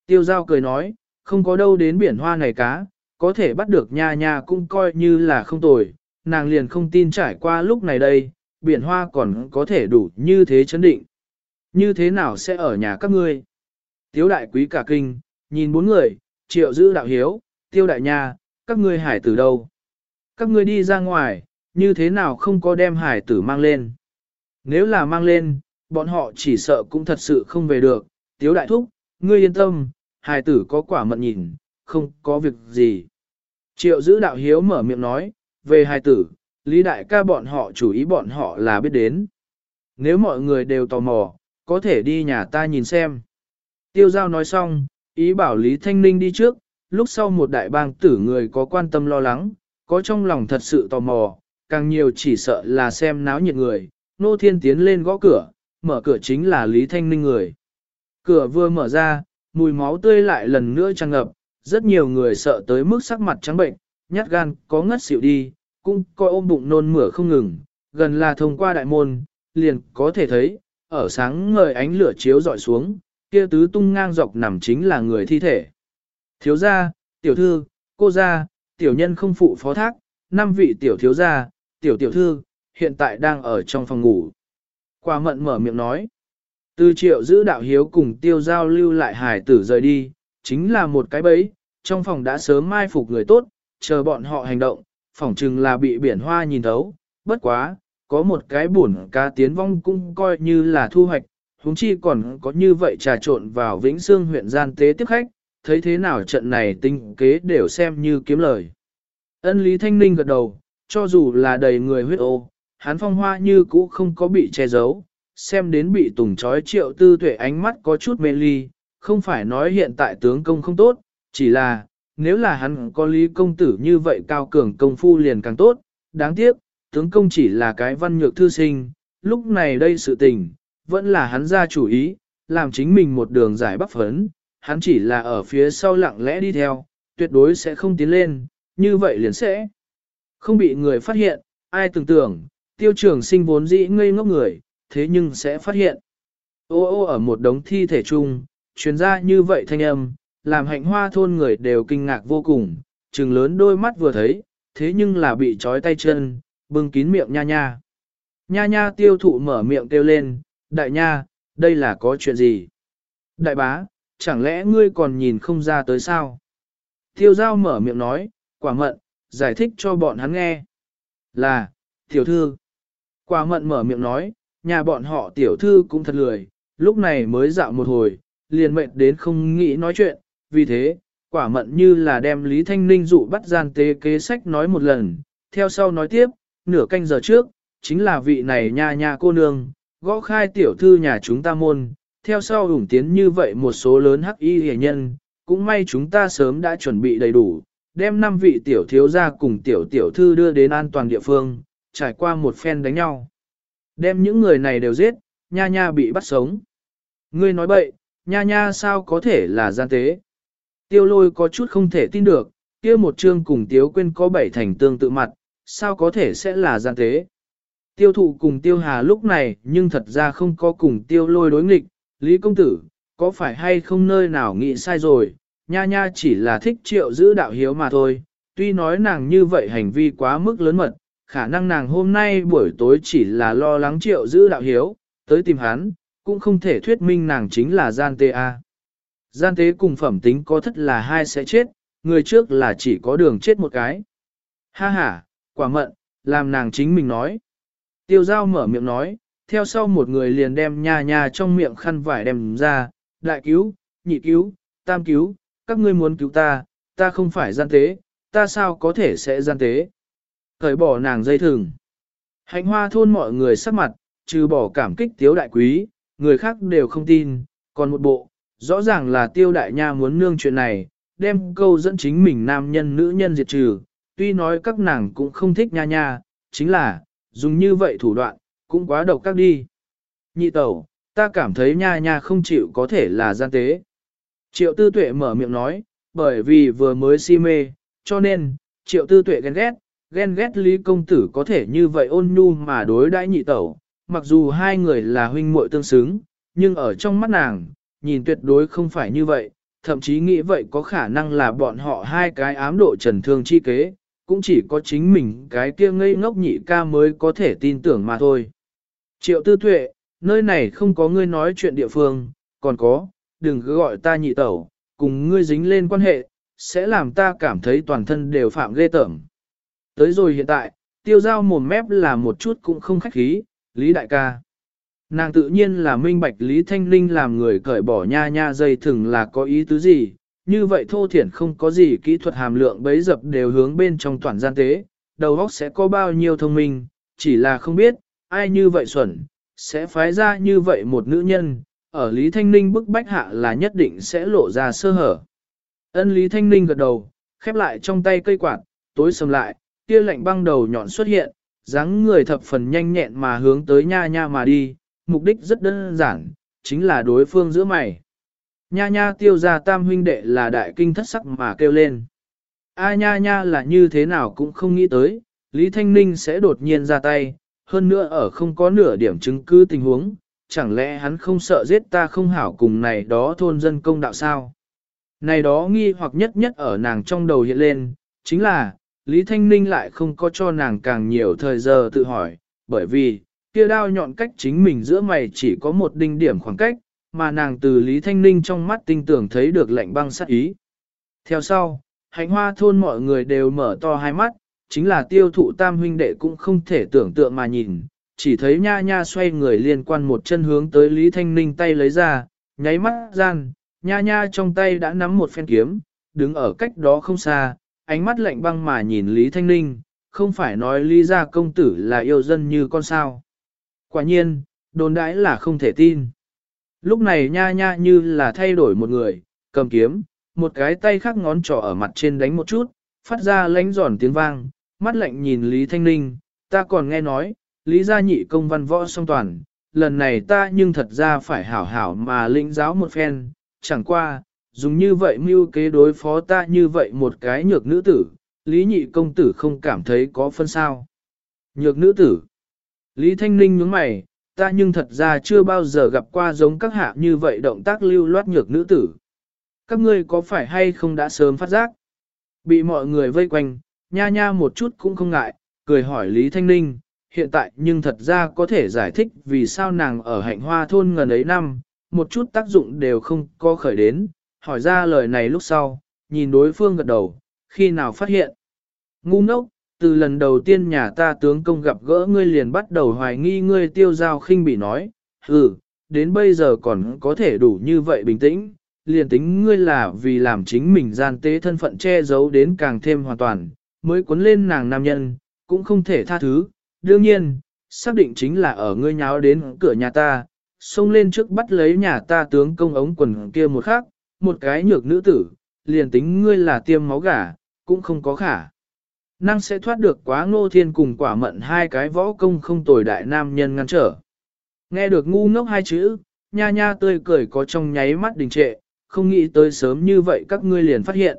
[SPEAKER 1] Tiêu giao cười nói, không có đâu đến biển hoa này cá, có thể bắt được nha nha cũng coi như là không tồi, nàng liền không tin trải qua lúc này đây, biển hoa còn có thể đủ như thế chấn định. Như thế nào sẽ ở nhà các ngươi? Tiếu đại quý cả kinh, nhìn bốn người, triệu giữ đạo hiếu, tiêu đại nha, các ngươi hải tử đâu? Các ngươi đi ra ngoài, như thế nào không có đem hải tử mang lên? Nếu là mang lên, bọn họ chỉ sợ cũng thật sự không về được. Tiếu đại thúc, ngươi yên tâm, hải tử có quả mận nhìn, không có việc gì. Triệu giữ đạo hiếu mở miệng nói, về hải tử, lý đại ca bọn họ chủ ý bọn họ là biết đến. Nếu mọi người đều tò mò, có thể đi nhà ta nhìn xem. Tiêu giao nói xong, ý bảo Lý Thanh Ninh đi trước, lúc sau một đại bang tử người có quan tâm lo lắng, có trong lòng thật sự tò mò, càng nhiều chỉ sợ là xem náo nhiệt người, Nô Thiên tiến lên gõ cửa, mở cửa chính là Lý Thanh Ninh người. Cửa vừa mở ra, mùi máu tươi lại lần nữa tràn ngập, rất nhiều người sợ tới mức sắc mặt trắng bệnh, nhát gan có ngất xỉu đi, cũng coi ôm bụng nôn mửa không ngừng, gần là thông qua đại môn, liền có thể thấy, ở sáng ngời ánh lửa chiếu dọi xuống, kia tứ tung ngang dọc nằm chính là người thi thể. Thiếu gia, tiểu thư, cô gia, tiểu nhân không phụ phó thác, năm vị tiểu thiếu gia, tiểu tiểu thư, hiện tại đang ở trong phòng ngủ. Quả mận mở miệng nói. Từ triệu giữ đạo hiếu cùng tiêu giao lưu lại hải tử rời đi, chính là một cái bẫy, trong phòng đã sớm mai phục người tốt, chờ bọn họ hành động, phỏng chừng là bị biển hoa nhìn thấu, bất quá, có một cái buồn cá tiến vong cũng coi như là thu hoạch, huống chi còn có như vậy trà trộn vào Vĩnh Sương huyện gian tế tiếp khách, thấy thế nào trận này tinh kế đều xem như kiếm lời. Ân Lý Thanh Ninh gật đầu, cho dù là đầy người huyết ô, hắn phong hoa như cũ không có bị che giấu, xem đến bị tùng trói triệu tư tuệ ánh mắt có chút mê ly, không phải nói hiện tại tướng công không tốt, chỉ là, nếu là hắn có lý công tử như vậy cao cường công phu liền càng tốt, đáng tiếc, tướng công chỉ là cái văn nhược thư sinh, lúc này đây sự tình, vẫn là hắn ra chủ ý, làm chính mình một đường giải bắc phấn, hắn chỉ là ở phía sau lặng lẽ đi theo, tuyệt đối sẽ không tiến lên, như vậy liền sẽ không bị người phát hiện, ai tưởng tưởng, tiêu trường sinh vốn dĩ ngây ngốc người, thế nhưng sẽ phát hiện. Ô ô ở một đống thi thể chung, chuyên ra như vậy thanh âm, làm hạnh hoa thôn người đều kinh ngạc vô cùng, trừng lớn đôi mắt vừa thấy, thế nhưng là bị trói tay chân, bưng kín miệng nha nha. Nha nha tiêu thụ mở miệng kêu lên, đại nha, đây là có chuyện gì? Đại bá, chẳng lẽ ngươi còn nhìn không ra tới sao? Tiêu giao mở miệng nói, quả mận, giải thích cho bọn hắn nghe. Là, tiểu thư. Quả mận mở miệng nói, nhà bọn họ tiểu thư cũng thật lười, lúc này mới dạo một hồi, liền mệnh đến không nghĩ nói chuyện, vì thế, quả mận như là đem Lý Thanh Ninh dụ bắt gian tế kế sách nói một lần, theo sau nói tiếp, nửa canh giờ trước, chính là vị này nha nha cô nương, gõ khai tiểu thư nhà chúng ta môn, theo sau ủng tiến như vậy một số lớn hắc y hề nhân, cũng may chúng ta sớm đã chuẩn bị đầy đủ, đem năm vị tiểu thiếu gia cùng tiểu tiểu thư đưa đến an toàn địa phương, trải qua một phen đánh nhau. Đem những người này đều giết, nha nha bị bắt sống. Ngươi nói bậy, nha nha sao có thể là gian tế. Tiêu lôi có chút không thể tin được, kia một chương cùng tiếu quên có bảy thành tương tự mặt, sao có thể sẽ là gian tế. Tiêu thụ cùng tiêu hà lúc này nhưng thật ra không có cùng tiêu lôi đối nghịch, Lý công tử, có phải hay không nơi nào nghĩ sai rồi, nha nha chỉ là thích triệu giữ đạo hiếu mà thôi, tuy nói nàng như vậy hành vi quá mức lớn mật, khả năng nàng hôm nay buổi tối chỉ là lo lắng triệu giữ đạo hiếu, tới tìm hắn, cũng không thể thuyết minh nàng chính là gian tê A. Gian tế cùng phẩm tính có thất là hai sẽ chết, người trước là chỉ có đường chết một cái. Ha ha, quả mận, làm nàng chính mình nói. Tiêu giao mở miệng nói, theo sau một người liền đem nha nha trong miệng khăn vải đem ra, đại cứu, nhị cứu, tam cứu, các ngươi muốn cứu ta, ta không phải gian tế, ta sao có thể sẽ gian tế. Thời bỏ nàng dây thừng. Hạnh hoa thôn mọi người sắc mặt, trừ bỏ cảm kích tiếu đại quý, người khác đều không tin, còn một bộ, rõ ràng là tiêu đại nha muốn nương chuyện này, đem câu dẫn chính mình nam nhân nữ nhân diệt trừ, tuy nói các nàng cũng không thích nha nha, chính là, dùng như vậy thủ đoạn, cũng quá độc các đi. Nhị tẩu, ta cảm thấy nha nha không chịu có thể là gian tế. Triệu tư tuệ mở miệng nói, bởi vì vừa mới si mê, cho nên, triệu tư tuệ ghen ghét, ghen ghét Lý công tử có thể như vậy ôn nhu mà đối đãi nhị tẩu, mặc dù hai người là huynh muội tương xứng, nhưng ở trong mắt nàng, nhìn tuyệt đối không phải như vậy, thậm chí nghĩ vậy có khả năng là bọn họ hai cái ám độ trần thương chi kế, cũng chỉ có chính mình cái kia ngây ngốc nhị ca mới có thể tin tưởng mà thôi. Triệu tư tuệ, nơi này không có ngươi nói chuyện địa phương, còn có, đừng cứ gọi ta nhị tẩu, cùng ngươi dính lên quan hệ, sẽ làm ta cảm thấy toàn thân đều phạm ghê tởm. Tới rồi hiện tại, tiêu giao mồm mép là một chút cũng không khách khí, Lý đại ca. Nàng tự nhiên là minh bạch Lý Thanh Linh làm người cởi bỏ nha nha dây thừng là có ý tứ gì, như vậy thô thiển không có gì kỹ thuật hàm lượng bấy dập đều hướng bên trong toàn gian tế, đầu óc sẽ có bao nhiêu thông minh, chỉ là không biết, ai như vậy xuẩn, sẽ phái ra như vậy một nữ nhân, ở Lý Thanh Ninh bức bách hạ là nhất định sẽ lộ ra sơ hở. Ân Lý Thanh Ninh gật đầu, khép lại trong tay cây quạt, tối sầm lại, kia lạnh băng đầu nhọn xuất hiện, dáng người thập phần nhanh nhẹn mà hướng tới nha nha mà đi, mục đích rất đơn giản, chính là đối phương giữa mày. Nha nha tiêu ra tam huynh đệ là đại kinh thất sắc mà kêu lên. A nha nha là như thế nào cũng không nghĩ tới, Lý Thanh Ninh sẽ đột nhiên ra tay, hơn nữa ở không có nửa điểm chứng cứ tình huống, chẳng lẽ hắn không sợ giết ta không hảo cùng này đó thôn dân công đạo sao? Này đó nghi hoặc nhất nhất ở nàng trong đầu hiện lên, chính là, Lý Thanh Ninh lại không có cho nàng càng nhiều thời giờ tự hỏi, bởi vì, kia đao nhọn cách chính mình giữa mày chỉ có một đinh điểm khoảng cách, mà nàng từ Lý Thanh Ninh trong mắt tinh tưởng thấy được lạnh băng sát ý. Theo sau, hạnh hoa thôn mọi người đều mở to hai mắt, chính là tiêu thụ tam huynh đệ cũng không thể tưởng tượng mà nhìn, chỉ thấy nha nha xoay người liên quan một chân hướng tới Lý Thanh Ninh tay lấy ra, nháy mắt gian, nha nha trong tay đã nắm một phen kiếm, đứng ở cách đó không xa, ánh mắt lạnh băng mà nhìn Lý Thanh Ninh, không phải nói Lý gia công tử là yêu dân như con sao. Quả nhiên, đồn đãi là không thể tin. Lúc này nha nha như là thay đổi một người, cầm kiếm, một cái tay khác ngón trỏ ở mặt trên đánh một chút, phát ra lánh giòn tiếng vang, mắt lạnh nhìn Lý Thanh Ninh, ta còn nghe nói, Lý gia nhị công văn võ song toàn, lần này ta nhưng thật ra phải hảo hảo mà lĩnh giáo một phen, chẳng qua, dùng như vậy mưu kế đối phó ta như vậy một cái nhược nữ tử, Lý nhị công tử không cảm thấy có phân sao. Nhược nữ tử. Lý Thanh Ninh nhướng mày, ta nhưng thật ra chưa bao giờ gặp qua giống các hạ như vậy động tác lưu loát nhược nữ tử. Các ngươi có phải hay không đã sớm phát giác? Bị mọi người vây quanh, nha nha một chút cũng không ngại, cười hỏi Lý Thanh Ninh, hiện tại nhưng thật ra có thể giải thích vì sao nàng ở hạnh hoa thôn ngần ấy năm, một chút tác dụng đều không có khởi đến, hỏi ra lời này lúc sau, nhìn đối phương gật đầu, khi nào phát hiện. Ngu ngốc, từ lần đầu tiên nhà ta tướng công gặp gỡ ngươi liền bắt đầu hoài nghi ngươi tiêu giao khinh bị nói, ừ, đến bây giờ còn có thể đủ như vậy bình tĩnh, liền tính ngươi là vì làm chính mình gian tế thân phận che giấu đến càng thêm hoàn toàn, mới cuốn lên nàng nam nhân, cũng không thể tha thứ, đương nhiên, xác định chính là ở ngươi nháo đến cửa nhà ta, xông lên trước bắt lấy nhà ta tướng công ống quần kia một khắc, một cái nhược nữ tử, liền tính ngươi là tiêm máu gà, cũng không có khả. Năng sẽ thoát được quá ngô thiên cùng quả mận hai cái võ công không tồi đại nam nhân ngăn trở. Nghe được ngu ngốc hai chữ, nha nha tươi cười có trong nháy mắt đình trệ, không nghĩ tới sớm như vậy các ngươi liền phát hiện.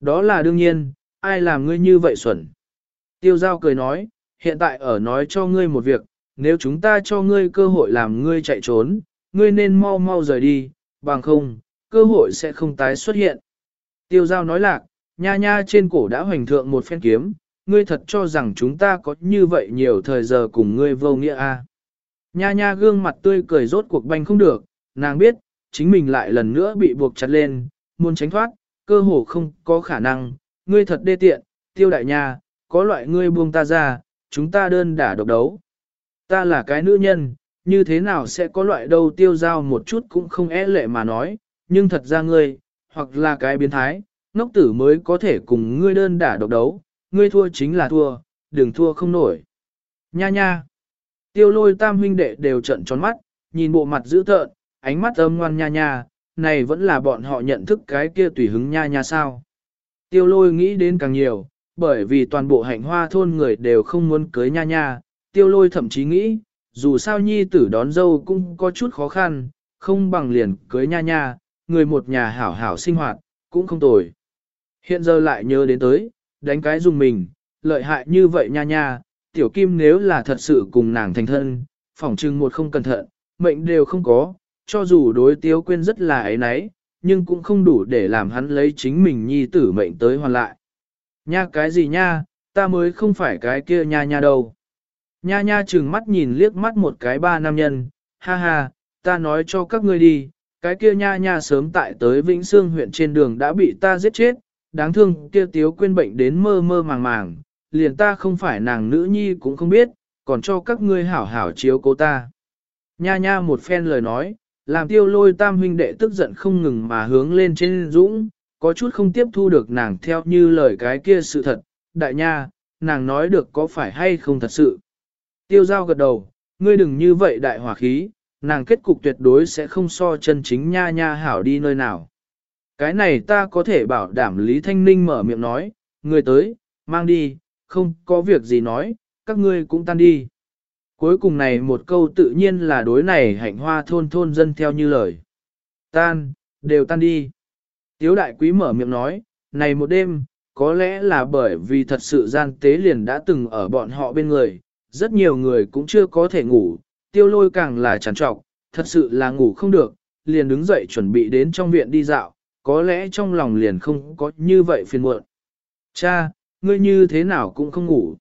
[SPEAKER 1] Đó là đương nhiên, ai làm ngươi như vậy xuẩn. Tiêu giao cười nói, hiện tại ở nói cho ngươi một việc, nếu chúng ta cho ngươi cơ hội làm ngươi chạy trốn, ngươi nên mau mau rời đi, bằng không, cơ hội sẽ không tái xuất hiện. Tiêu giao nói lạc, nha nha trên cổ đã hoành thượng một phen kiếm, ngươi thật cho rằng chúng ta có như vậy nhiều thời giờ cùng ngươi vô nghĩa a? À? Nha nha gương mặt tươi cười rốt cuộc banh không được, nàng biết, chính mình lại lần nữa bị buộc chặt lên, muốn tránh thoát, cơ hồ không có khả năng, ngươi thật đê tiện, tiêu đại nha, có loại ngươi buông ta ra, chúng ta đơn đả độc đấu. Ta là cái nữ nhân, như thế nào sẽ có loại đâu tiêu giao một chút cũng không é lệ mà nói, nhưng thật ra ngươi, hoặc là cái biến thái, ngốc tử mới có thể cùng ngươi đơn đả độc đấu, ngươi thua chính là thua, đừng thua không nổi. Nha nha. Tiêu lôi tam huynh đệ đều trận tròn mắt, nhìn bộ mặt dữ tợn, ánh mắt âm ngoan nha nha, này vẫn là bọn họ nhận thức cái kia tùy hứng nha nha sao. Tiêu lôi nghĩ đến càng nhiều, bởi vì toàn bộ hạnh hoa thôn người đều không muốn cưới nha nha, tiêu lôi thậm chí nghĩ, dù sao nhi tử đón dâu cũng có chút khó khăn, không bằng liền cưới nha nha, người một nhà hảo hảo sinh hoạt, cũng không tồi. Hiện giờ lại nhớ đến tới, đánh cái dùng mình, lợi hại như vậy nha nha, tiểu kim nếu là thật sự cùng nàng thành thân, phỏng chừng một không cẩn thận, mệnh đều không có, cho dù đối tiếu quên rất là ấy nấy, nhưng cũng không đủ để làm hắn lấy chính mình nhi tử mệnh tới hoàn lại. Nha cái gì nha, ta mới không phải cái kia nha nha đâu. Nha nha chừng mắt nhìn liếc mắt một cái ba nam nhân, ha ha, ta nói cho các ngươi đi, cái kia nha nha sớm tại tới Vĩnh Sương huyện trên đường đã bị ta giết chết, đáng thương kia tiếu quên bệnh đến mơ mơ màng màng, liền ta không phải nàng nữ nhi cũng không biết, còn cho các ngươi hảo hảo chiếu cố ta. Nha nha một phen lời nói, làm tiêu lôi tam huynh đệ tức giận không ngừng mà hướng lên trên dũng, có chút không tiếp thu được nàng theo như lời cái kia sự thật, đại nha, nàng nói được có phải hay không thật sự. Tiêu giao gật đầu, ngươi đừng như vậy đại hỏa khí, nàng kết cục tuyệt đối sẽ không so chân chính nha nha hảo đi nơi nào. Cái này ta có thể bảo đảm Lý Thanh Ninh mở miệng nói, người tới, mang đi, không có việc gì nói, các ngươi cũng tan đi. Cuối cùng này một câu tự nhiên là đối này hạnh hoa thôn thôn dân theo như lời. Tan, đều tan đi. Tiếu đại quý mở miệng nói, này một đêm, có lẽ là bởi vì thật sự gian tế liền đã từng ở bọn họ bên người, rất nhiều người cũng chưa có thể ngủ, tiêu lôi càng là trằn trọc, thật sự là ngủ không được, liền đứng dậy chuẩn bị đến trong viện đi dạo, có lẽ trong lòng liền không có như vậy phiền muộn. Cha, ngươi như thế nào cũng không ngủ.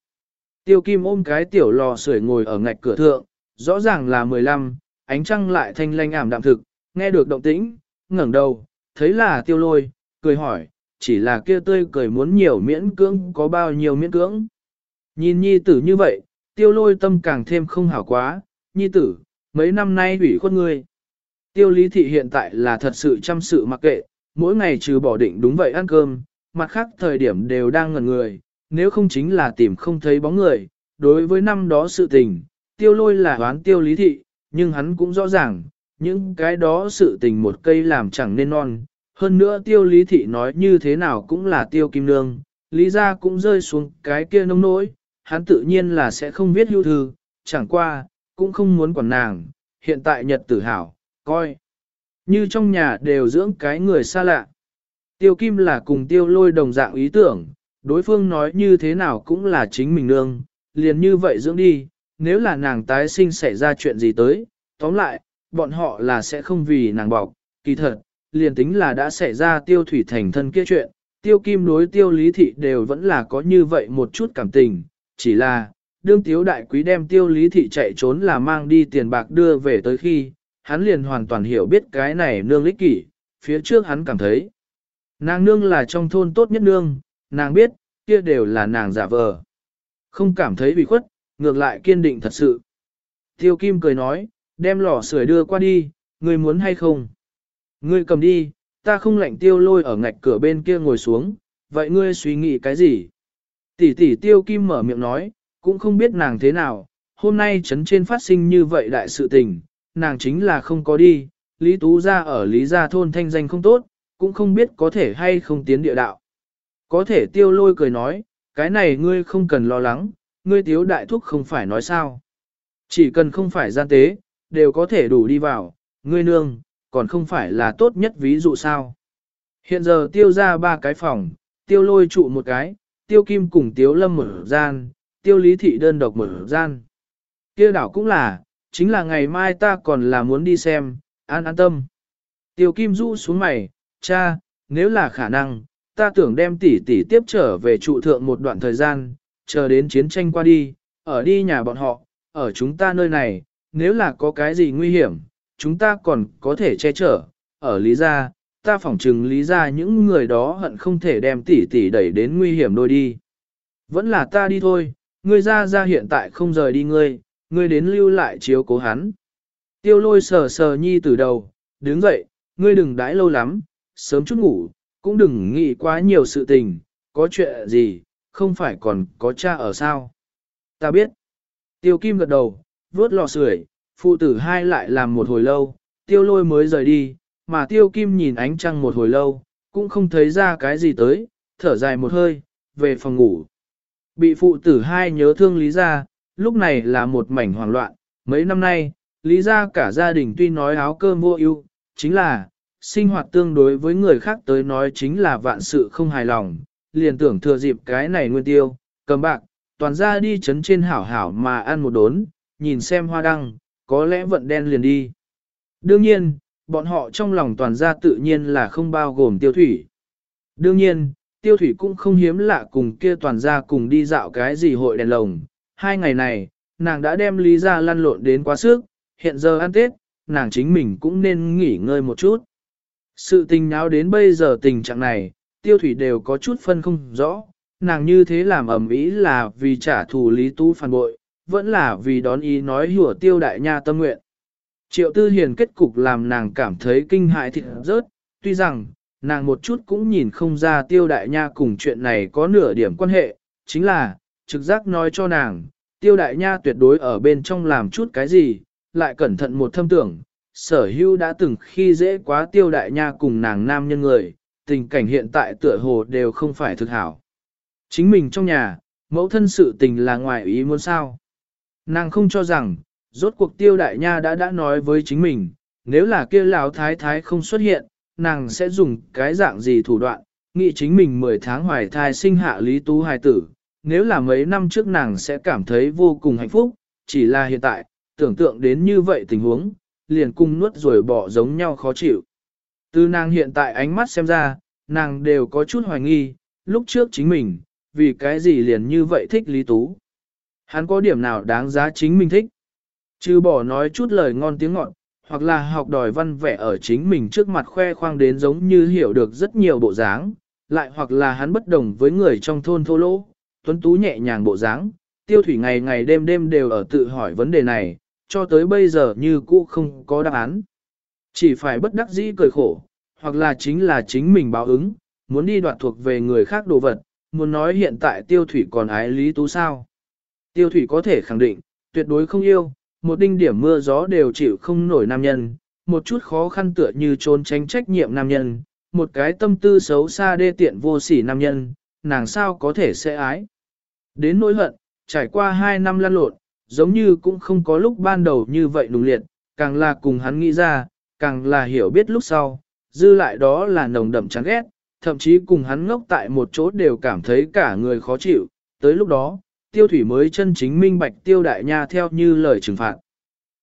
[SPEAKER 1] Tiêu kim ôm cái tiểu lò sưởi ngồi ở ngạch cửa thượng, rõ ràng là 15, ánh trăng lại thanh lanh ảm đạm thực, nghe được động tĩnh, ngẩng đầu, thấy là tiêu lôi, cười hỏi, chỉ là kia tươi cười muốn nhiều miễn cưỡng có bao nhiêu miễn cưỡng. Nhìn nhi tử như vậy, tiêu lôi tâm càng thêm không hảo quá, nhi tử, mấy năm nay hủy khuất ngươi. Tiêu lý thị hiện tại là thật sự chăm sự mặc kệ, mỗi ngày trừ bỏ định đúng vậy ăn cơm, mặt khác thời điểm đều đang ngẩn người, nếu không chính là tìm không thấy bóng người. Đối với năm đó sự tình, tiêu lôi là đoán tiêu lý thị, nhưng hắn cũng rõ ràng, những cái đó sự tình một cây làm chẳng nên non. Hơn nữa tiêu lý thị nói như thế nào cũng là tiêu kim nương, lý ra cũng rơi xuống cái kia nông nỗi, hắn tự nhiên là sẽ không viết hưu thư, chẳng qua, cũng không muốn quản nàng, hiện tại nhật tử hảo, coi. Như trong nhà đều dưỡng cái người xa lạ. Tiêu kim là cùng tiêu lôi đồng dạng ý tưởng, đối phương nói như thế nào cũng là chính mình nương, liền như vậy dưỡng đi, nếu là nàng tái sinh xảy ra chuyện gì tới, tóm lại, bọn họ là sẽ không vì nàng bọc, kỳ thật, liền tính là đã xảy ra tiêu thủy thành thân kia chuyện, tiêu kim đối tiêu lý thị đều vẫn là có như vậy một chút cảm tình, chỉ là, đương tiếu đại quý đem tiêu lý thị chạy trốn là mang đi tiền bạc đưa về tới khi, hắn liền hoàn toàn hiểu biết cái này nương lích kỷ, phía trước hắn cảm thấy. Nàng nương là trong thôn tốt nhất nương, nàng biết, kia đều là nàng giả vờ. Không cảm thấy bị khuất, ngược lại kiên định thật sự. Tiêu Kim cười nói, đem lò sưởi đưa qua đi, ngươi muốn hay không? Ngươi cầm đi, ta không lạnh tiêu lôi ở ngạch cửa bên kia ngồi xuống, vậy ngươi suy nghĩ cái gì? Tỷ tỷ tiêu kim mở miệng nói, cũng không biết nàng thế nào, hôm nay trấn trên phát sinh như vậy đại sự tình, nàng chính là không có đi, Lý Tú ra ở Lý Gia thôn thanh danh không tốt, cũng không biết có thể hay không tiến địa đạo. Có thể tiêu lôi cười nói, cái này ngươi không cần lo lắng, ngươi tiếu đại thúc không phải nói sao. Chỉ cần không phải gian tế, đều có thể đủ đi vào, ngươi nương, còn không phải là tốt nhất ví dụ sao. Hiện giờ tiêu ra ba cái phòng, tiêu lôi trụ một cái, tiêu kim cùng tiêu lâm mở gian, tiêu lý thị đơn độc mở gian. Kia đảo cũng là, chính là ngày mai ta còn là muốn đi xem, an an tâm. Tiêu kim du xuống mày, cha, nếu là khả năng, ta tưởng đem tỷ tỷ tiếp trở về trụ thượng một đoạn thời gian, chờ đến chiến tranh qua đi, ở đi nhà bọn họ, ở chúng ta nơi này, nếu là có cái gì nguy hiểm, chúng ta còn có thể che chở, ở Lý Gia, ta phỏng chừng Lý Gia những người đó hận không thể đem tỷ tỷ đẩy đến nguy hiểm đôi đi. Vẫn là ta đi thôi, ngươi ra ra hiện tại không rời đi ngươi, ngươi đến lưu lại chiếu cố hắn. Tiêu lôi sờ sờ nhi từ đầu, đứng dậy, ngươi đừng đãi lâu lắm, sớm chút ngủ, cũng đừng nghĩ quá nhiều sự tình, có chuyện gì, không phải còn có cha ở sao. Ta biết. Tiêu kim gật đầu, vuốt lò sưởi, phụ tử hai lại làm một hồi lâu, tiêu lôi mới rời đi, mà tiêu kim nhìn ánh trăng một hồi lâu, cũng không thấy ra cái gì tới, thở dài một hơi, về phòng ngủ. Bị phụ tử hai nhớ thương Lý ra lúc này là một mảnh hoảng loạn, mấy năm nay, Lý Gia cả gia đình tuy nói áo cơm vô ưu, chính là, sinh hoạt tương đối với người khác tới nói chính là vạn sự không hài lòng, liền tưởng thừa dịp cái này nguyên tiêu, cầm bạc, toàn ra đi chấn trên hảo hảo mà ăn một đốn, nhìn xem hoa đăng, có lẽ vận đen liền đi. Đương nhiên, bọn họ trong lòng toàn ra tự nhiên là không bao gồm tiêu thủy. Đương nhiên, tiêu thủy cũng không hiếm lạ cùng kia toàn ra cùng đi dạo cái gì hội đèn lồng. Hai ngày này, nàng đã đem lý ra lăn lộn đến quá sức, hiện giờ ăn Tết, nàng chính mình cũng nên nghỉ ngơi một chút. Sự tình náo đến bây giờ tình trạng này, tiêu thủy đều có chút phân không rõ, nàng như thế làm ẩm ý là vì trả thù lý tú phản bội, vẫn là vì đón ý nói hùa tiêu đại nha tâm nguyện. Triệu tư hiền kết cục làm nàng cảm thấy kinh hại thịt rớt, tuy rằng, nàng một chút cũng nhìn không ra tiêu đại nha cùng chuyện này có nửa điểm quan hệ, chính là, trực giác nói cho nàng, tiêu đại nha tuyệt đối ở bên trong làm chút cái gì, lại cẩn thận một thâm tưởng, sở hưu đã từng khi dễ quá tiêu đại nha cùng nàng nam nhân người, tình cảnh hiện tại tựa hồ đều không phải thực hảo. Chính mình trong nhà, mẫu thân sự tình là ngoài ý muốn sao. Nàng không cho rằng, rốt cuộc tiêu đại nha đã đã nói với chính mình, nếu là kia lão thái thái không xuất hiện, nàng sẽ dùng cái dạng gì thủ đoạn, nghĩ chính mình 10 tháng hoài thai sinh hạ Lý Tú hài tử, nếu là mấy năm trước nàng sẽ cảm thấy vô cùng hạnh phúc, chỉ là hiện tại, tưởng tượng đến như vậy tình huống, liền cung nuốt rồi bỏ giống nhau khó chịu. Từ nàng hiện tại ánh mắt xem ra, nàng đều có chút hoài nghi, lúc trước chính mình, vì cái gì liền như vậy thích Lý Tú. Hắn có điểm nào đáng giá chính mình thích. Chứ bỏ nói chút lời ngon tiếng ngọt, hoặc là học đòi văn vẽ ở chính mình trước mặt khoe khoang đến giống như hiểu được rất nhiều bộ dáng, lại hoặc là hắn bất đồng với người trong thôn thô lỗ, tuấn tú nhẹ nhàng bộ dáng, tiêu thủy ngày ngày đêm đêm đều ở tự hỏi vấn đề này, cho tới bây giờ như cũ không có đáp án. Chỉ phải bất đắc dĩ cười khổ, hoặc là chính là chính mình báo ứng, muốn đi đoạt thuộc về người khác đồ vật, muốn nói hiện tại tiêu thủy còn ái lý tú sao. Tiêu thủy có thể khẳng định, tuyệt đối không yêu, một đinh điểm mưa gió đều chịu không nổi nam nhân, một chút khó khăn tựa như trốn tránh trách nhiệm nam nhân, một cái tâm tư xấu xa đê tiện vô sỉ nam nhân, nàng sao có thể sẽ ái. Đến nỗi hận, trải qua hai năm lăn lộn, giống như cũng không có lúc ban đầu như vậy nùng liệt, càng là cùng hắn nghĩ ra, càng là hiểu biết lúc sau, dư lại đó là nồng đậm chán ghét, thậm chí cùng hắn ngốc tại một chỗ đều cảm thấy cả người khó chịu, tới lúc đó, tiêu thủy mới chân chính minh bạch tiêu đại nha theo như lời trừng phạt.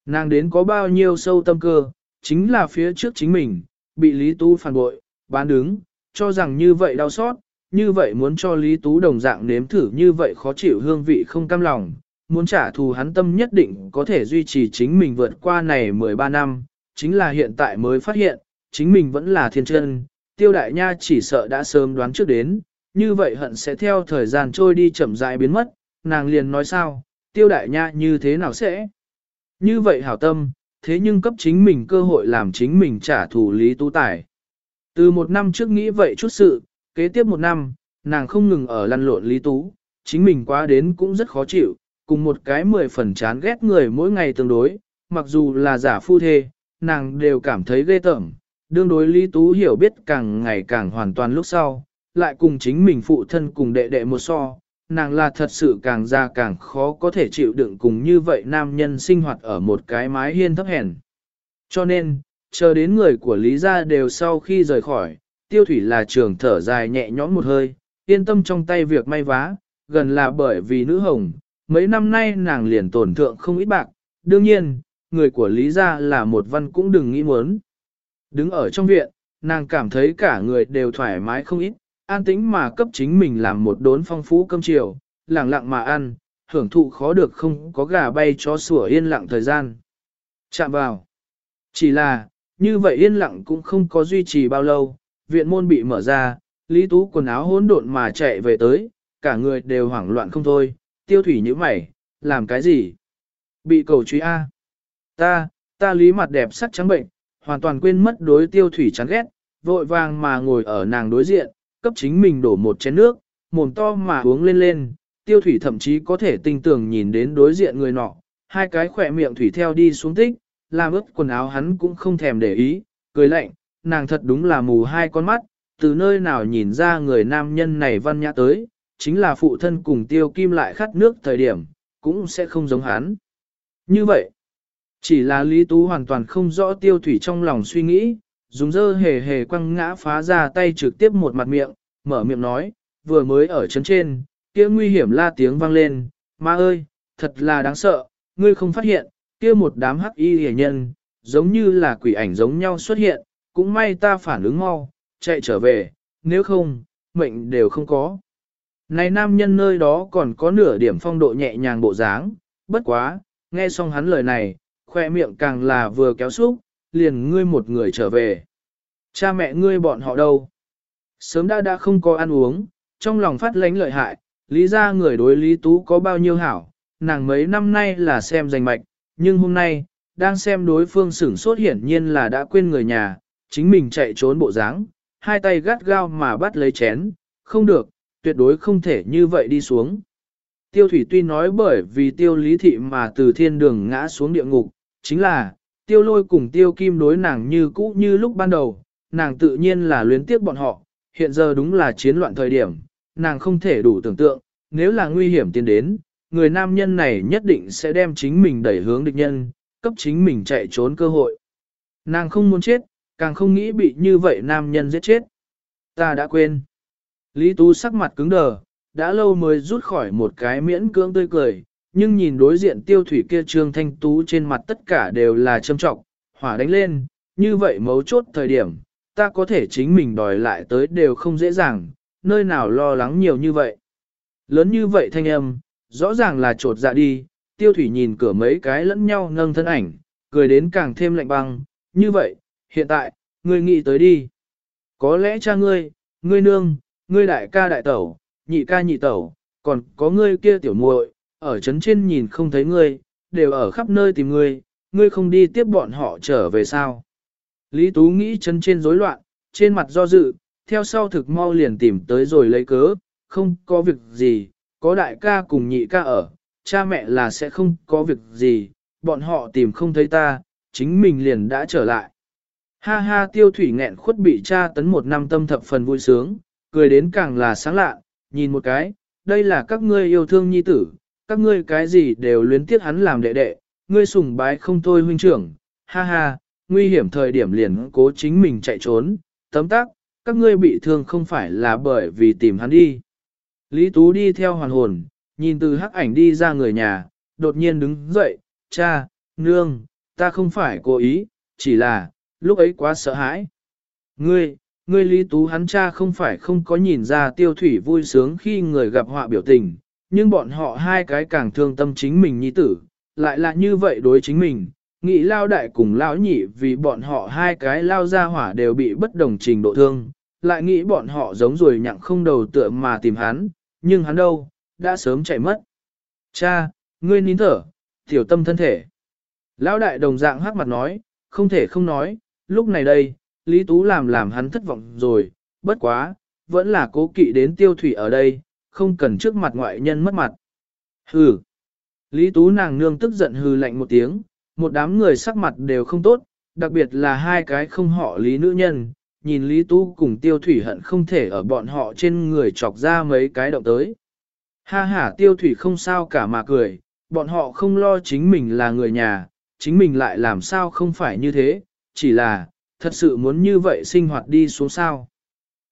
[SPEAKER 1] Nàng đến có bao nhiêu sâu tâm cơ, chính là phía trước chính mình, bị Lý Tu phản bội, bán đứng, cho rằng như vậy đau xót, như vậy muốn cho Lý Tú đồng dạng nếm thử như vậy khó chịu hương vị không cam lòng, muốn trả thù hắn tâm nhất định có thể duy trì chính mình vượt qua này 13 năm, chính là hiện tại mới phát hiện, chính mình vẫn là thiên chân, tiêu đại nha chỉ sợ đã sớm đoán trước đến, như vậy hận sẽ theo thời gian trôi đi chậm rãi biến mất, nàng liền nói sao, tiêu đại nha như thế nào sẽ? Như vậy hảo tâm, thế nhưng cấp chính mình cơ hội làm chính mình trả thù Lý Tú Tài. Từ một năm trước nghĩ vậy chút sự, kế tiếp một năm, nàng không ngừng ở lăn lộn Lý Tú, chính mình quá đến cũng rất khó chịu, cùng một cái mười phần chán ghét người mỗi ngày tương đối, mặc dù là giả phu thê, nàng đều cảm thấy ghê tởm. Đương đối Lý Tú hiểu biết càng ngày càng hoàn toàn lúc sau, lại cùng chính mình phụ thân cùng đệ đệ một so, nàng là thật sự càng già càng khó có thể chịu đựng cùng như vậy nam nhân sinh hoạt ở một cái mái hiên thấp hèn. Cho nên, chờ đến người của Lý gia đều sau khi rời khỏi, tiêu thủy là trường thở dài nhẹ nhõm một hơi, yên tâm trong tay việc may vá, gần là bởi vì nữ hồng, mấy năm nay nàng liền tổn thượng không ít bạc, đương nhiên, người của Lý gia là một văn cũng đừng nghĩ muốn. Đứng ở trong viện, nàng cảm thấy cả người đều thoải mái không ít, an tĩnh mà cấp chính mình làm một đốn phong phú cơm chiều, lặng lặng mà ăn, hưởng thụ khó được không có gà bay cho sủa yên lặng thời gian. Chạm vào. Chỉ là, như vậy yên lặng cũng không có duy trì bao lâu, viện môn bị mở ra, Lý Tú quần áo hỗn độn mà chạy về tới, cả người đều hoảng loạn không thôi, tiêu thủy như mày, làm cái gì? Bị cầu truy A. Ta, ta lý mặt đẹp sắc trắng bệnh, hoàn toàn quên mất đối tiêu thủy chán ghét, vội vàng mà ngồi ở nàng đối diện, cấp chính mình đổ một chén nước, mồm to mà uống lên lên, tiêu thủy thậm chí có thể tinh tường nhìn đến đối diện người nọ, hai cái khỏe miệng thủy theo đi xuống tích, làm ướt quần áo hắn cũng không thèm để ý, cười lạnh, nàng thật đúng là mù hai con mắt, từ nơi nào nhìn ra người nam nhân này văn nhã tới, chính là phụ thân cùng tiêu kim lại khát nước thời điểm, cũng sẽ không giống hắn. Như vậy, chỉ là Lý Tú hoàn toàn không rõ tiêu thủy trong lòng suy nghĩ, dùng dơ hề hề quăng ngã phá ra tay trực tiếp một mặt miệng, mở miệng nói, vừa mới ở chấn trên, kia nguy hiểm la tiếng vang lên, ma ơi, thật là đáng sợ, ngươi không phát hiện, kia một đám hắc y hề nhân, giống như là quỷ ảnh giống nhau xuất hiện, cũng may ta phản ứng mau, chạy trở về, nếu không, mệnh đều không có. Này nam nhân nơi đó còn có nửa điểm phong độ nhẹ nhàng bộ dáng, bất quá, nghe xong hắn lời này, khoe miệng càng là vừa kéo xúc, liền ngươi một người trở về. Cha mẹ ngươi bọn họ đâu? Sớm đã đã không có ăn uống, trong lòng phát lánh lợi hại, lý ra người đối lý tú có bao nhiêu hảo, nàng mấy năm nay là xem danh mạch, nhưng hôm nay, đang xem đối phương sửng sốt hiển nhiên là đã quên người nhà, chính mình chạy trốn bộ dáng, hai tay gắt gao mà bắt lấy chén, không được, tuyệt đối không thể như vậy đi xuống. Tiêu thủy tuy nói bởi vì tiêu lý thị mà từ thiên đường ngã xuống địa ngục, chính là, tiêu lôi cùng tiêu kim đối nàng như cũ như lúc ban đầu, nàng tự nhiên là luyến tiếc bọn họ, hiện giờ đúng là chiến loạn thời điểm, nàng không thể đủ tưởng tượng, nếu là nguy hiểm tiến đến, người nam nhân này nhất định sẽ đem chính mình đẩy hướng địch nhân, cấp chính mình chạy trốn cơ hội. Nàng không muốn chết, càng không nghĩ bị như vậy nam nhân giết chết. Ta đã quên. Lý Tú sắc mặt cứng đờ, đã lâu mới rút khỏi một cái miễn cưỡng tươi cười, nhưng nhìn đối diện tiêu thủy kia trương thanh tú trên mặt tất cả đều là châm trọng, hỏa đánh lên, như vậy mấu chốt thời điểm, ta có thể chính mình đòi lại tới đều không dễ dàng, nơi nào lo lắng nhiều như vậy. Lớn như vậy thanh âm, rõ ràng là trột dạ đi, tiêu thủy nhìn cửa mấy cái lẫn nhau nâng thân ảnh, cười đến càng thêm lạnh băng, như vậy, hiện tại, ngươi nghĩ tới đi. Có lẽ cha ngươi, ngươi nương, ngươi đại ca đại tẩu, nhị ca nhị tẩu, còn có ngươi kia tiểu muội, ở trấn trên nhìn không thấy ngươi, đều ở khắp nơi tìm ngươi, ngươi không đi tiếp bọn họ trở về sao. Lý Tú nghĩ trấn trên rối loạn, trên mặt do dự, theo sau thực mau liền tìm tới rồi lấy cớ, không có việc gì, có đại ca cùng nhị ca ở, cha mẹ là sẽ không có việc gì, bọn họ tìm không thấy ta, chính mình liền đã trở lại. Ha ha tiêu thủy nghẹn khuất bị cha tấn một năm tâm thập phần vui sướng, cười đến càng là sáng lạ, nhìn một cái, đây là các ngươi yêu thương nhi tử, các ngươi cái gì đều luyến tiếc hắn làm đệ đệ, ngươi sùng bái không thôi huynh trưởng, ha ha, nguy hiểm thời điểm liền cố chính mình chạy trốn, tấm tác, các ngươi bị thương không phải là bởi vì tìm hắn đi. Lý Tú đi theo hoàn hồn, nhìn từ hắc ảnh đi ra người nhà, đột nhiên đứng dậy, cha, nương, ta không phải cố ý, chỉ là, lúc ấy quá sợ hãi. Ngươi, ngươi Lý Tú hắn cha không phải không có nhìn ra tiêu thủy vui sướng khi người gặp họa biểu tình, nhưng bọn họ hai cái càng thương tâm chính mình nhi tử, lại là như vậy đối chính mình, nghĩ lao đại cùng lão nhị vì bọn họ hai cái lao ra hỏa đều bị bất đồng trình độ thương, lại nghĩ bọn họ giống rồi nhặng không đầu tựa mà tìm hắn, nhưng hắn đâu, đã sớm chạy mất. Cha, ngươi nín thở, tiểu tâm thân thể. Lão đại đồng dạng hắc mặt nói, không thể không nói, lúc này đây, Lý Tú làm làm hắn thất vọng rồi, bất quá, vẫn là cố kỵ đến tiêu thủy ở đây, không cần trước mặt ngoại nhân mất mặt. Hừ. Lý Tú nàng nương tức giận hừ lạnh một tiếng, một đám người sắc mặt đều không tốt, đặc biệt là hai cái không họ Lý nữ nhân, nhìn Lý Tú cùng tiêu thủy hận không thể ở bọn họ trên người chọc ra mấy cái động tới. Ha ha tiêu thủy không sao cả mà cười, bọn họ không lo chính mình là người nhà, chính mình lại làm sao không phải như thế, chỉ là, thật sự muốn như vậy sinh hoạt đi xuống sao.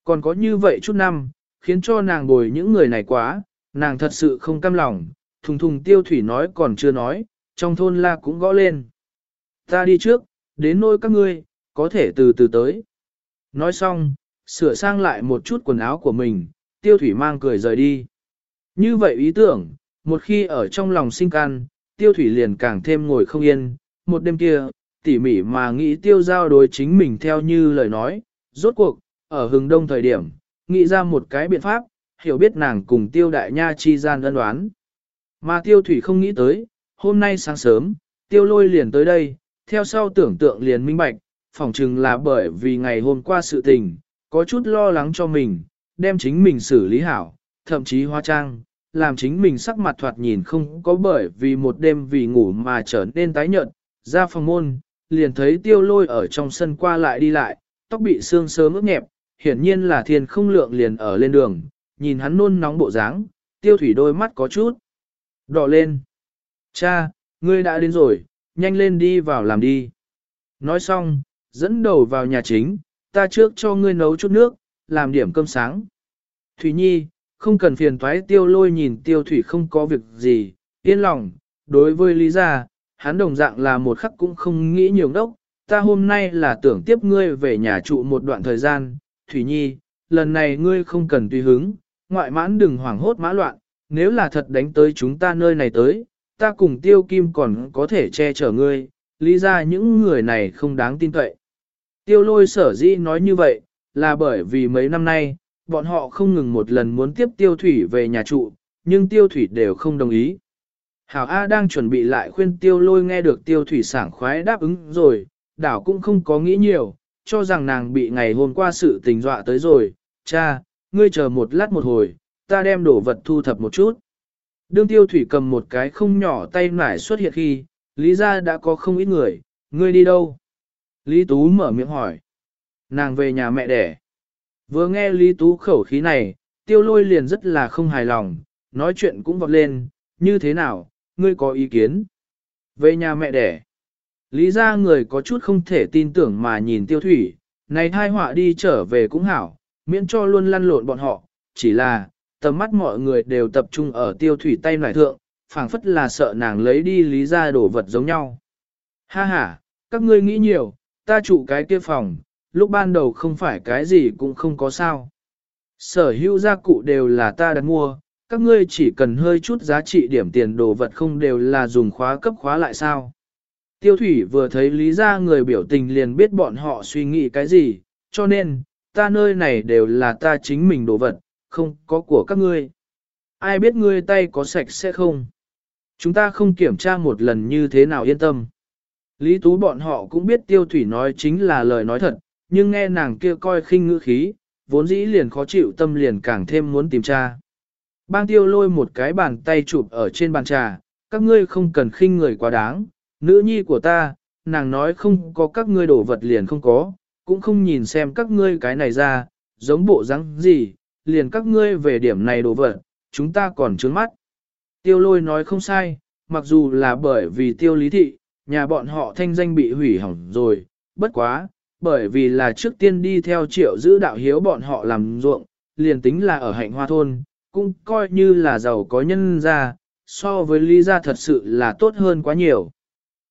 [SPEAKER 1] Còn có như vậy chút năm, khiến cho nàng bồi những người này quá, nàng thật sự không cam lòng, thùng thùng tiêu thủy nói còn chưa nói, trong thôn la cũng gõ lên. Ta đi trước, đến nôi các ngươi, có thể từ từ tới. Nói xong, sửa sang lại một chút quần áo của mình, tiêu thủy mang cười rời đi. Như vậy ý tưởng, một khi ở trong lòng sinh can, tiêu thủy liền càng thêm ngồi không yên, một đêm kia, tỉ mỉ mà nghĩ tiêu giao đối chính mình theo như lời nói, rốt cuộc, ở hừng đông thời điểm, nghĩ ra một cái biện pháp, hiểu biết nàng cùng tiêu đại nha chi gian ân đoán. Mà tiêu thủy không nghĩ tới, hôm nay sáng sớm, tiêu lôi liền tới đây, theo sau tưởng tượng liền minh bạch, phỏng chừng là bởi vì ngày hôm qua sự tình, có chút lo lắng cho mình, đem chính mình xử lý hảo, thậm chí hóa trang, làm chính mình sắc mặt thoạt nhìn không có bởi vì một đêm vì ngủ mà trở nên tái nhợt, ra phòng môn, liền thấy tiêu lôi ở trong sân qua lại đi lại, tóc bị sương sớm ướt nhẹp, hiển nhiên là thiên không lượng liền ở lên đường, nhìn hắn nôn nóng bộ dáng, tiêu thủy đôi mắt có chút đỏ lên. Cha, ngươi đã đến rồi, nhanh lên đi vào làm đi. Nói xong, dẫn đầu vào nhà chính, ta trước cho ngươi nấu chút nước, làm điểm cơm sáng. Thủy Nhi, không cần phiền toái tiêu lôi nhìn tiêu thủy không có việc gì, yên lòng, đối với lý gia, hắn đồng dạng là một khắc cũng không nghĩ nhiều đốc, ta hôm nay là tưởng tiếp ngươi về nhà trụ một đoạn thời gian, Thủy Nhi, lần này ngươi không cần tùy hứng, ngoại mãn đừng hoảng hốt mã loạn, nếu là thật đánh tới chúng ta nơi này tới, ta cùng tiêu kim còn có thể che chở ngươi, lý ra những người này không đáng tin cậy. Tiêu lôi sở dĩ nói như vậy, là bởi vì mấy năm nay, bọn họ không ngừng một lần muốn tiếp tiêu thủy về nhà trụ, nhưng tiêu thủy đều không đồng ý. Hảo A đang chuẩn bị lại khuyên tiêu lôi nghe được tiêu thủy sảng khoái đáp ứng rồi, đảo cũng không có nghĩ nhiều, cho rằng nàng bị ngày hôm qua sự tình dọa tới rồi, cha, ngươi chờ một lát một hồi, ta đem đồ vật thu thập một chút. Đương tiêu thủy cầm một cái không nhỏ tay nải xuất hiện khi, lý ra đã có không ít người, ngươi đi đâu? Lý Tú mở miệng hỏi. Nàng về nhà mẹ đẻ. Vừa nghe Lý Tú khẩu khí này, tiêu lôi liền rất là không hài lòng, nói chuyện cũng vọt lên, như thế nào, ngươi có ý kiến? Về nhà mẹ đẻ. Lý ra người có chút không thể tin tưởng mà nhìn tiêu thủy, này thai họa đi trở về cũng hảo, miễn cho luôn lăn lộn bọn họ, chỉ là, tầm mắt mọi người đều tập trung ở tiêu thủy tay nải thượng, phảng phất là sợ nàng lấy đi lý ra đổ vật giống nhau. Ha ha, các ngươi nghĩ nhiều, ta trụ cái kia phòng, lúc ban đầu không phải cái gì cũng không có sao. Sở hữu gia cụ đều là ta đặt mua, các ngươi chỉ cần hơi chút giá trị điểm tiền đồ vật không đều là dùng khóa cấp khóa lại sao. Tiêu thủy vừa thấy lý ra người biểu tình liền biết bọn họ suy nghĩ cái gì, cho nên, ta nơi này đều là ta chính mình đồ vật, không có của các ngươi. Ai biết ngươi tay có sạch sẽ không? Chúng ta không kiểm tra một lần như thế nào yên tâm. Lý Tú bọn họ cũng biết tiêu thủy nói chính là lời nói thật, nhưng nghe nàng kia coi khinh ngữ khí, vốn dĩ liền khó chịu tâm liền càng thêm muốn tìm tra. Bang tiêu lôi một cái bàn tay chụp ở trên bàn trà, các ngươi không cần khinh người quá đáng, nữ nhi của ta, nàng nói không có các ngươi đổ vật liền không có, cũng không nhìn xem các ngươi cái này ra, giống bộ rắn gì, liền các ngươi về điểm này đổ vật, chúng ta còn trướng mắt. Tiêu lôi nói không sai, mặc dù là bởi vì tiêu lý thị, nhà bọn họ thanh danh bị hủy hỏng rồi, bất quá, bởi vì là trước tiên đi theo triệu giữ đạo hiếu bọn họ làm ruộng, liền tính là ở hạnh hoa thôn, cũng coi như là giàu có nhân ra, so với lý gia thật sự là tốt hơn quá nhiều.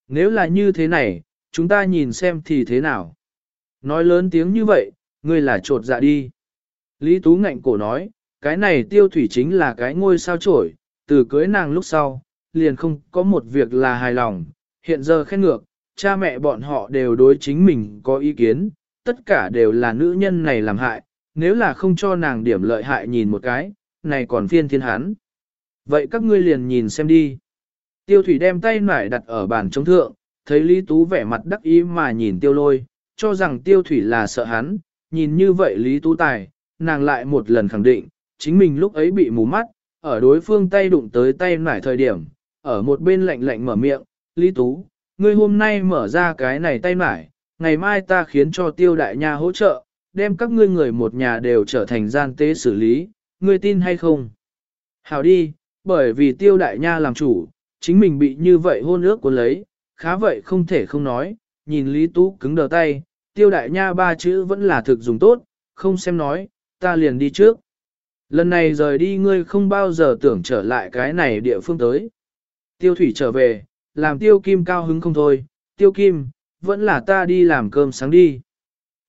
[SPEAKER 1] Nếu là như thế này, chúng ta nhìn xem thì thế nào. Nói lớn tiếng như vậy, ngươi là trột dạ đi. Lý Tú ngạnh cổ nói, cái này tiêu thủy chính là cái ngôi sao trổi, từ cưới nàng lúc sau, liền không có một việc là hài lòng, hiện giờ khen ngược, cha mẹ bọn họ đều đối chính mình có ý kiến, tất cả đều là nữ nhân này làm hại, nếu là không cho nàng điểm lợi hại nhìn một cái, này còn phiên thiên hán. Vậy các ngươi liền nhìn xem đi. Tiêu thủy đem tay nải đặt ở bàn chống thượng, thấy Lý Tú vẻ mặt đắc ý mà nhìn tiêu lôi, cho rằng tiêu thủy là sợ hắn, nhìn như vậy Lý Tú tài, nàng lại một lần khẳng định, chính mình lúc ấy bị mù mắt, ở đối phương tay đụng tới tay nải thời điểm, ở một bên lạnh lạnh mở miệng, Lý Tú, ngươi hôm nay mở ra cái này tay nải, ngày mai ta khiến cho tiêu đại nha hỗ trợ, đem các ngươi người một nhà đều trở thành gian tế xử lý, ngươi tin hay không? Hảo đi, bởi vì tiêu đại nha làm chủ, chính mình bị như vậy hôn ước của lấy, khá vậy không thể không nói, nhìn Lý Tú cứng đờ tay, tiêu đại nha ba chữ vẫn là thực dùng tốt, không xem nói, ta liền đi trước. Lần này rời đi ngươi không bao giờ tưởng trở lại cái này địa phương tới. Tiêu thủy trở về, làm tiêu kim cao hứng không thôi, tiêu kim, vẫn là ta đi làm cơm sáng đi.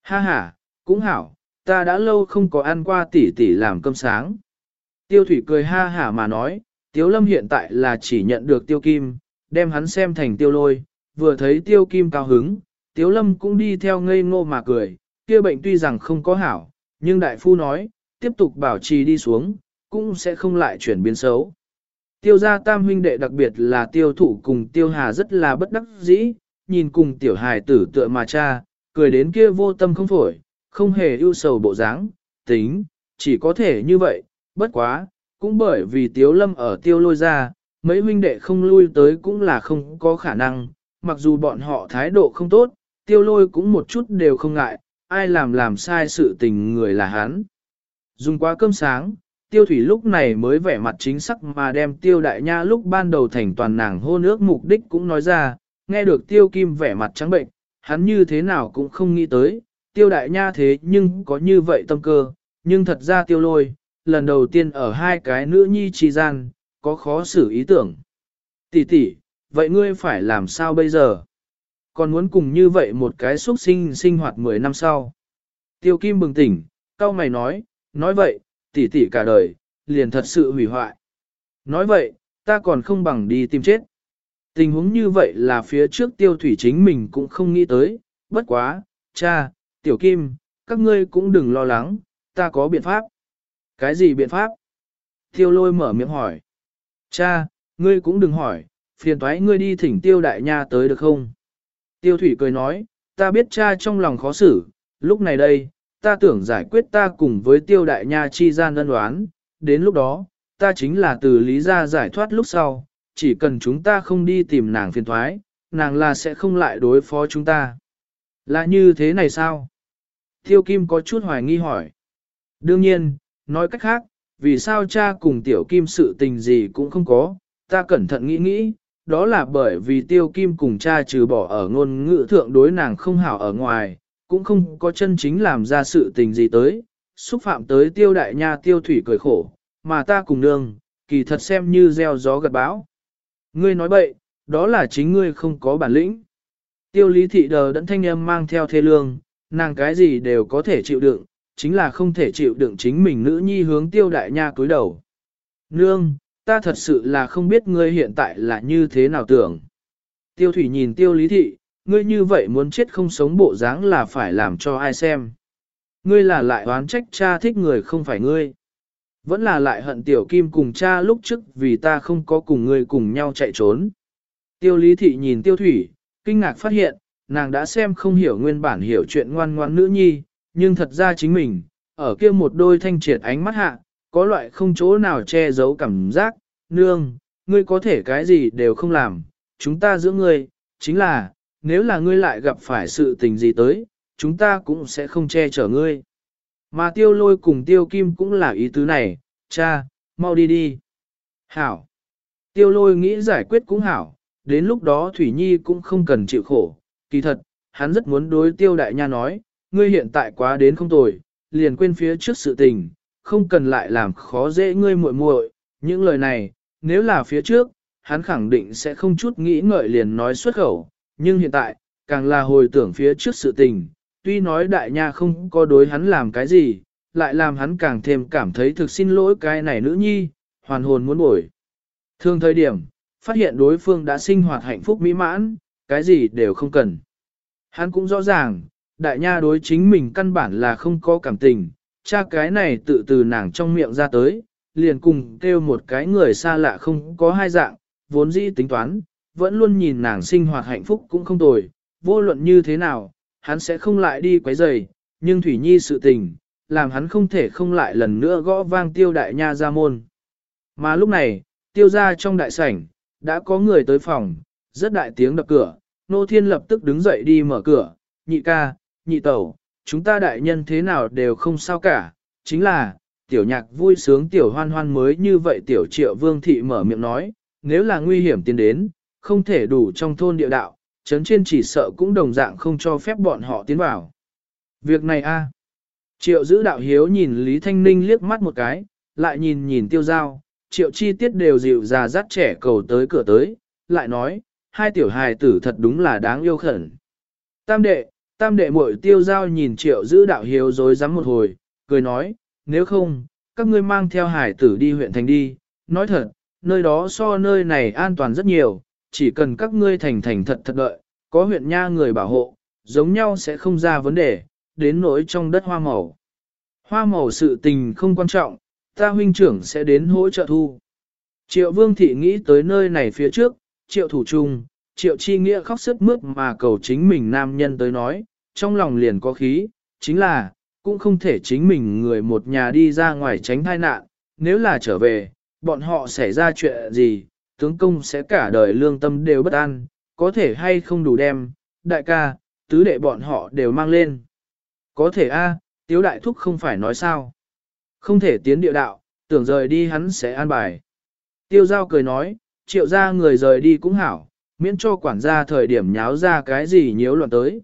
[SPEAKER 1] Ha ha, cũng hảo, ta đã lâu không có ăn qua tỷ tỷ làm cơm sáng. Tiêu thủy cười ha hả mà nói, tiêu lâm hiện tại là chỉ nhận được tiêu kim, đem hắn xem thành tiêu lôi, vừa thấy tiêu kim cao hứng, tiêu lâm cũng đi theo ngây ngô mà cười, kia bệnh tuy rằng không có hảo, nhưng đại phu nói, tiếp tục bảo trì đi xuống, cũng sẽ không lại chuyển biến xấu. Tiêu gia tam huynh đệ đặc biệt là tiêu thụ cùng tiêu hà rất là bất đắc dĩ, nhìn cùng tiểu hài tử tựa mà cha, cười đến kia vô tâm không phổi, không hề ưu sầu bộ dáng, tính, chỉ có thể như vậy, bất quá, cũng bởi vì tiêu lâm ở tiêu lôi ra, mấy huynh đệ không lui tới cũng là không có khả năng, mặc dù bọn họ thái độ không tốt, tiêu lôi cũng một chút đều không ngại, ai làm làm sai sự tình người là hắn. Dùng quá cơm sáng, tiêu thủy lúc này mới vẻ mặt chính sắc mà đem tiêu đại nha lúc ban đầu thành toàn nàng hôn ước mục đích cũng nói ra, nghe được tiêu kim vẻ mặt trắng bệnh, hắn như thế nào cũng không nghĩ tới, tiêu đại nha thế nhưng có như vậy tâm cơ, nhưng thật ra tiêu lôi, lần đầu tiên ở hai cái nữ nhi trì gian, có khó xử ý tưởng. Tỷ tỷ, vậy ngươi phải làm sao bây giờ? Còn muốn cùng như vậy một cái xuất sinh sinh hoạt 10 năm sau. Tiêu Kim bừng tỉnh, cao mày nói, nói vậy, tỷ tỷ cả đời, liền thật sự hủy hoại. Nói vậy, ta còn không bằng đi tìm chết. Tình huống như vậy là phía trước tiêu thủy chính mình cũng không nghĩ tới, bất quá, cha, tiểu kim, các ngươi cũng đừng lo lắng, ta có biện pháp. Cái gì biện pháp? Tiêu lôi mở miệng hỏi. Cha, ngươi cũng đừng hỏi, phiền toái ngươi đi thỉnh tiêu đại nha tới được không? Tiêu thủy cười nói, ta biết cha trong lòng khó xử, lúc này đây, ta tưởng giải quyết ta cùng với tiêu đại nha chi gian ân đoán, đến lúc đó, ta chính là từ lý ra giải thoát lúc sau, chỉ cần chúng ta không đi tìm nàng phiền thoái, nàng là sẽ không lại đối phó chúng ta. Là như thế này sao? Tiêu Kim có chút hoài nghi hỏi. Đương nhiên, nói cách khác, vì sao cha cùng tiểu kim sự tình gì cũng không có, ta cẩn thận nghĩ nghĩ, đó là bởi vì tiêu kim cùng cha trừ bỏ ở ngôn ngữ thượng đối nàng không hảo ở ngoài, cũng không có chân chính làm ra sự tình gì tới, xúc phạm tới tiêu đại nha tiêu thủy cười khổ, mà ta cùng nương, kỳ thật xem như gieo gió gặt bão. Ngươi nói bậy, đó là chính ngươi không có bản lĩnh. Tiêu lý thị đờ đẫn thanh âm mang theo thê lương, nàng cái gì đều có thể chịu đựng, chính là không thể chịu đựng chính mình nữ nhi hướng tiêu đại nha cúi đầu. Nương, ta thật sự là không biết ngươi hiện tại là như thế nào tưởng. Tiêu thủy nhìn tiêu lý thị, ngươi như vậy muốn chết không sống bộ dáng là phải làm cho ai xem. Ngươi là lại oán trách cha thích người không phải ngươi. Vẫn là lại hận tiểu kim cùng cha lúc trước vì ta không có cùng ngươi cùng nhau chạy trốn. Tiêu lý thị nhìn tiêu thủy, kinh ngạc phát hiện, nàng đã xem không hiểu nguyên bản hiểu chuyện ngoan ngoan nữ nhi, nhưng thật ra chính mình, ở kia một đôi thanh triệt ánh mắt hạ, có loại không chỗ nào che giấu cảm giác, nương, ngươi có thể cái gì đều không làm, chúng ta giữa ngươi, chính là, nếu là ngươi lại gặp phải sự tình gì tới, chúng ta cũng sẽ không che chở ngươi. Mà tiêu lôi cùng tiêu kim cũng là ý tứ này, cha, mau đi đi. Hảo. Tiêu lôi nghĩ giải quyết cũng hảo, đến lúc đó Thủy Nhi cũng không cần chịu khổ. Kỳ thật, hắn rất muốn đối tiêu đại nha nói, ngươi hiện tại quá đến không tồi, liền quên phía trước sự tình, không cần lại làm khó dễ ngươi muội muội. Những lời này, nếu là phía trước, hắn khẳng định sẽ không chút nghĩ ngợi liền nói xuất khẩu, nhưng hiện tại, càng là hồi tưởng phía trước sự tình, tuy nói đại nha không có đối hắn làm cái gì, lại làm hắn càng thêm cảm thấy thực xin lỗi cái này nữ nhi, hoàn hồn muốn bổi. thương thời điểm, phát hiện đối phương đã sinh hoạt hạnh phúc mỹ mãn, cái gì đều không cần. Hắn cũng rõ ràng, đại nha đối chính mình căn bản là không có cảm tình, cha cái này tự từ nàng trong miệng ra tới, liền cùng kêu một cái người xa lạ không có hai dạng, vốn dĩ tính toán, vẫn luôn nhìn nàng sinh hoạt hạnh phúc cũng không tồi, vô luận như thế nào, hắn sẽ không lại đi quấy rầy, nhưng Thủy Nhi sự tình, làm hắn không thể không lại lần nữa gõ vang tiêu đại nha ra môn. Mà lúc này, tiêu ra trong đại sảnh, đã có người tới phòng, rất đại tiếng đập cửa, nô thiên lập tức đứng dậy đi mở cửa, nhị ca, nhị tẩu, chúng ta đại nhân thế nào đều không sao cả, chính là, tiểu nhạc vui sướng tiểu hoan hoan mới như vậy tiểu triệu vương thị mở miệng nói, nếu là nguy hiểm tiến đến, không thể đủ trong thôn địa đạo, chấn trên chỉ sợ cũng đồng dạng không cho phép bọn họ tiến vào. Việc này a Triệu giữ đạo hiếu nhìn Lý Thanh Ninh liếc mắt một cái, lại nhìn nhìn tiêu giao, triệu chi tiết đều dịu già dắt trẻ cầu tới cửa tới, lại nói, hai tiểu hài tử thật đúng là đáng yêu khẩn. Tam đệ, tam đệ muội tiêu giao nhìn triệu giữ đạo hiếu dối rắm một hồi, cười nói, nếu không, các ngươi mang theo hải tử đi huyện thành đi, nói thật, nơi đó so nơi này an toàn rất nhiều, chỉ cần các ngươi thành thành thật thật đợi, có huyện nha người bảo hộ, giống nhau sẽ không ra vấn đề, đến nỗi trong đất hoa màu. Hoa màu sự tình không quan trọng, ta huynh trưởng sẽ đến hỗ trợ thu. Triệu vương thị nghĩ tới nơi này phía trước, triệu thủ trung, triệu chi nghĩa khóc sức mướt mà cầu chính mình nam nhân tới nói, trong lòng liền có khí, chính là, cũng không thể chính mình người một nhà đi ra ngoài tránh tai nạn, nếu là trở về, bọn họ xảy ra chuyện gì, tướng công sẽ cả đời lương tâm đều bất an, có thể hay không đủ đem, đại ca, tứ đệ bọn họ đều mang lên. Có thể a, tiếu đại thúc không phải nói sao. Không thể tiến địa đạo, tưởng rời đi hắn sẽ an bài. Tiêu giao cười nói, triệu ra người rời đi cũng hảo, miễn cho quản gia thời điểm nháo ra cái gì nhiễu loạn tới.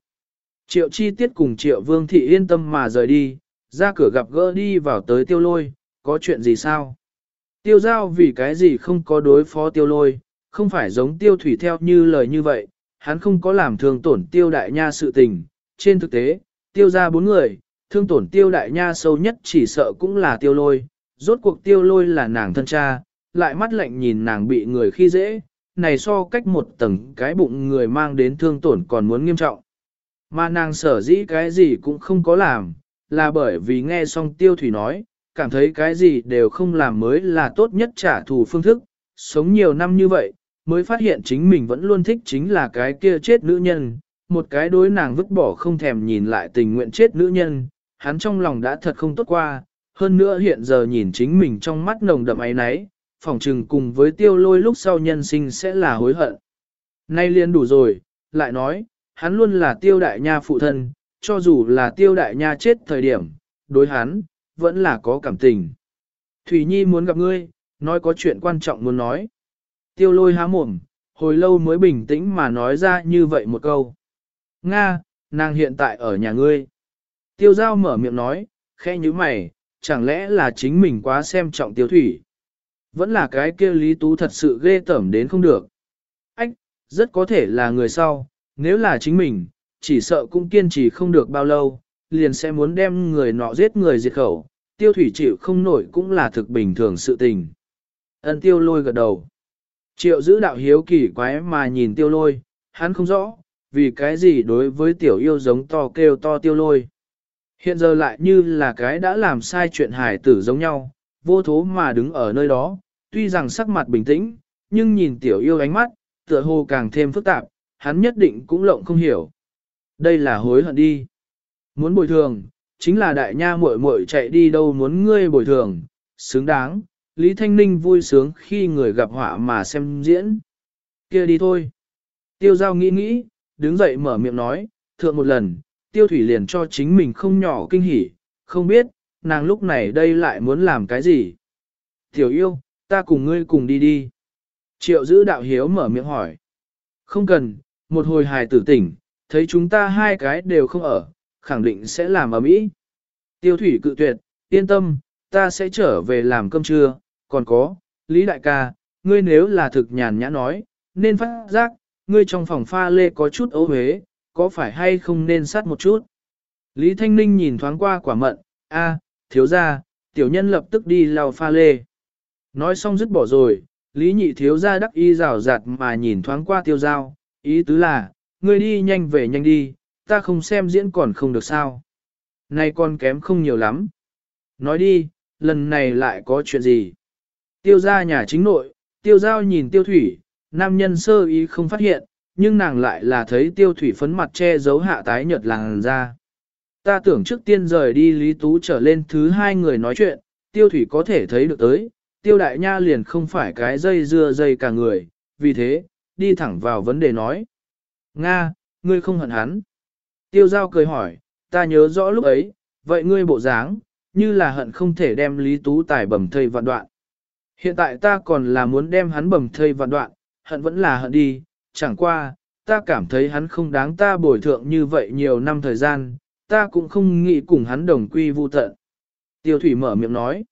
[SPEAKER 1] Triệu chi tiết cùng triệu vương thị yên tâm mà rời đi, ra cửa gặp gỡ đi vào tới tiêu lôi, có chuyện gì sao? Tiêu giao vì cái gì không có đối phó tiêu lôi, không phải giống tiêu thủy theo như lời như vậy, hắn không có làm thương tổn tiêu đại nha sự tình. Trên thực tế, tiêu ra bốn người, thương tổn tiêu đại nha sâu nhất chỉ sợ cũng là tiêu lôi, rốt cuộc tiêu lôi là nàng thân cha, lại mắt lạnh nhìn nàng bị người khi dễ, này so cách một tầng cái bụng người mang đến thương tổn còn muốn nghiêm trọng. Mà nàng sở dĩ cái gì cũng không có làm, là bởi vì nghe xong tiêu thủy nói, cảm thấy cái gì đều không làm mới là tốt nhất trả thù phương thức, sống nhiều năm như vậy, mới phát hiện chính mình vẫn luôn thích chính là cái kia chết nữ nhân, một cái đối nàng vứt bỏ không thèm nhìn lại tình nguyện chết nữ nhân, hắn trong lòng đã thật không tốt qua, hơn nữa hiện giờ nhìn chính mình trong mắt nồng đậm ấy nấy, phỏng trừng cùng với tiêu lôi lúc sau nhân sinh sẽ là hối hận. Nay liền đủ rồi, lại nói, hắn luôn là tiêu đại nha phụ thân, cho dù là tiêu đại nha chết thời điểm, đối hắn, vẫn là có cảm tình. Thủy Nhi muốn gặp ngươi, nói có chuyện quan trọng muốn nói. Tiêu lôi há mồm, hồi lâu mới bình tĩnh mà nói ra như vậy một câu. Nga, nàng hiện tại ở nhà ngươi. Tiêu giao mở miệng nói, khe như mày, chẳng lẽ là chính mình quá xem trọng tiêu thủy. Vẫn là cái kia lý tú thật sự ghê tởm đến không được. Ách, rất có thể là người sau, nếu là chính mình, chỉ sợ cũng kiên trì không được bao lâu, liền sẽ muốn đem người nọ giết người diệt khẩu, tiêu thủy chịu không nổi cũng là thực bình thường sự tình. Ân tiêu lôi gật đầu. Triệu giữ đạo hiếu kỳ quái mà nhìn tiêu lôi, hắn không rõ, vì cái gì đối với tiểu yêu giống to kêu to tiêu lôi. Hiện giờ lại như là cái đã làm sai chuyện hài tử giống nhau, vô thố mà đứng ở nơi đó, tuy rằng sắc mặt bình tĩnh, nhưng nhìn tiểu yêu ánh mắt, tựa hồ càng thêm phức tạp, hắn nhất định cũng lộng không hiểu. Đây là hối hận đi. Muốn bồi thường, chính là đại nha muội muội chạy đi đâu muốn ngươi bồi thường, xứng đáng, Lý Thanh Ninh vui sướng khi người gặp họa mà xem diễn. kia đi thôi. Tiêu giao nghĩ nghĩ, đứng dậy mở miệng nói, thượng một lần, tiêu thủy liền cho chính mình không nhỏ kinh hỉ, không biết, nàng lúc này đây lại muốn làm cái gì. Tiểu yêu, ta cùng ngươi cùng đi đi. Triệu giữ đạo hiếu mở miệng hỏi. Không cần, một hồi hài tử tỉnh, thấy chúng ta hai cái đều không ở, khẳng định sẽ làm ở mỹ. Tiêu thủy cự tuyệt, yên tâm, ta sẽ trở về làm cơm trưa, còn có, Lý Đại ca, ngươi nếu là thực nhàn nhã nói, nên phát giác, ngươi trong phòng pha lê có chút ấu huế, có phải hay không nên sát một chút. Lý Thanh Ninh nhìn thoáng qua quả mận, a, thiếu ra, tiểu nhân lập tức đi lau pha lê. Nói xong dứt bỏ rồi, Lý nhị thiếu ra đắc y rào rạt mà nhìn thoáng qua tiêu giao, ý tứ là, ngươi đi nhanh về nhanh đi, ta không xem diễn còn không được sao. Này con kém không nhiều lắm. Nói đi, lần này lại có chuyện gì? Tiêu ra nhà chính nội, tiêu giao nhìn tiêu thủy, nam nhân sơ ý không phát hiện, nhưng nàng lại là thấy tiêu thủy phấn mặt che giấu hạ tái nhợt làng ra. Ta tưởng trước tiên rời đi Lý Tú trở lên thứ hai người nói chuyện, tiêu thủy có thể thấy được tới, tiêu đại nha liền không phải cái dây dưa dây cả người, vì thế, đi thẳng vào vấn đề nói. Nga, ngươi không hận hắn. Tiêu giao cười hỏi, ta nhớ rõ lúc ấy, vậy ngươi bộ dáng, như là hận không thể đem Lý Tú tài bầm thây vạn đoạn. Hiện tại ta còn là muốn đem hắn bầm thây vạn đoạn, hận vẫn là hận đi, chẳng qua, ta cảm thấy hắn không đáng ta bồi thượng như vậy nhiều năm thời gian, ta cũng không nghĩ cùng hắn đồng quy vu tận. Tiêu thủy mở miệng nói,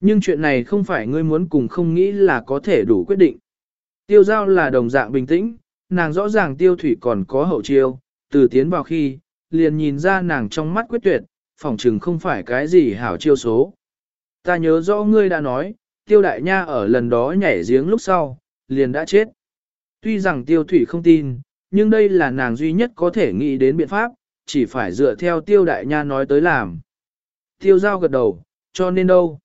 [SPEAKER 1] nhưng chuyện này không phải ngươi muốn cùng không nghĩ là có thể đủ quyết định. Tiêu giao là đồng dạng bình tĩnh, nàng rõ ràng tiêu thủy còn có hậu chiêu, từ tiến vào khi, liền nhìn ra nàng trong mắt quyết tuyệt, phỏng chừng không phải cái gì hảo chiêu số. Ta nhớ rõ ngươi đã nói, tiêu đại nha ở lần đó nhảy giếng lúc sau, liền đã chết. Tuy rằng tiêu thủy không tin, nhưng đây là nàng duy nhất có thể nghĩ đến biện pháp, chỉ phải dựa theo tiêu đại nha nói tới làm. Tiêu giao gật đầu, cho nên đâu?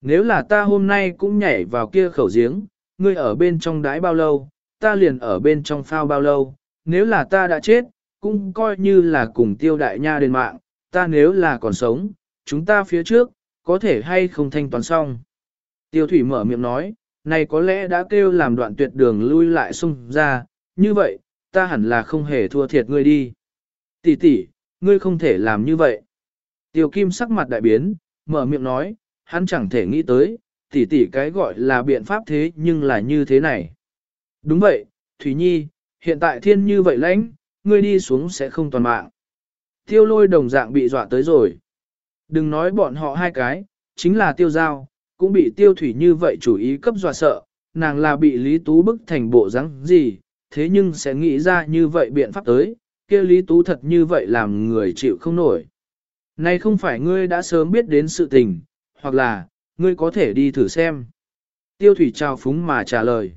[SPEAKER 1] Nếu là ta hôm nay cũng nhảy vào kia khẩu giếng, ngươi ở bên trong đái bao lâu, ta liền ở bên trong phao bao lâu, nếu là ta đã chết, cũng coi như là cùng tiêu đại nha đến mạng, ta nếu là còn sống, chúng ta phía trước, có thể hay không thanh toán xong. Tiêu thủy mở miệng nói, này có lẽ đã kêu làm đoạn tuyệt đường lui lại xung ra, như vậy, ta hẳn là không hề thua thiệt ngươi đi. Tỷ tỷ, ngươi không thể làm như vậy. Tiêu kim sắc mặt đại biến, mở miệng nói, hắn chẳng thể nghĩ tới, tỷ tỷ cái gọi là biện pháp thế nhưng là như thế này. Đúng vậy, Thủy Nhi, hiện tại thiên như vậy lãnh, ngươi đi xuống sẽ không toàn mạng. Tiêu lôi đồng dạng bị dọa tới rồi. Đừng nói bọn họ hai cái, chính là tiêu giao, cũng bị tiêu thủy như vậy chủ ý cấp dọa sợ, nàng là bị Lý Tú bức thành bộ dáng gì, thế nhưng sẽ nghĩ ra như vậy biện pháp tới, kia Lý Tú thật như vậy làm người chịu không nổi. Này không phải ngươi đã sớm biết đến sự tình, hoặc là, ngươi có thể đi thử xem. Tiêu thủy trao phúng mà trả lời.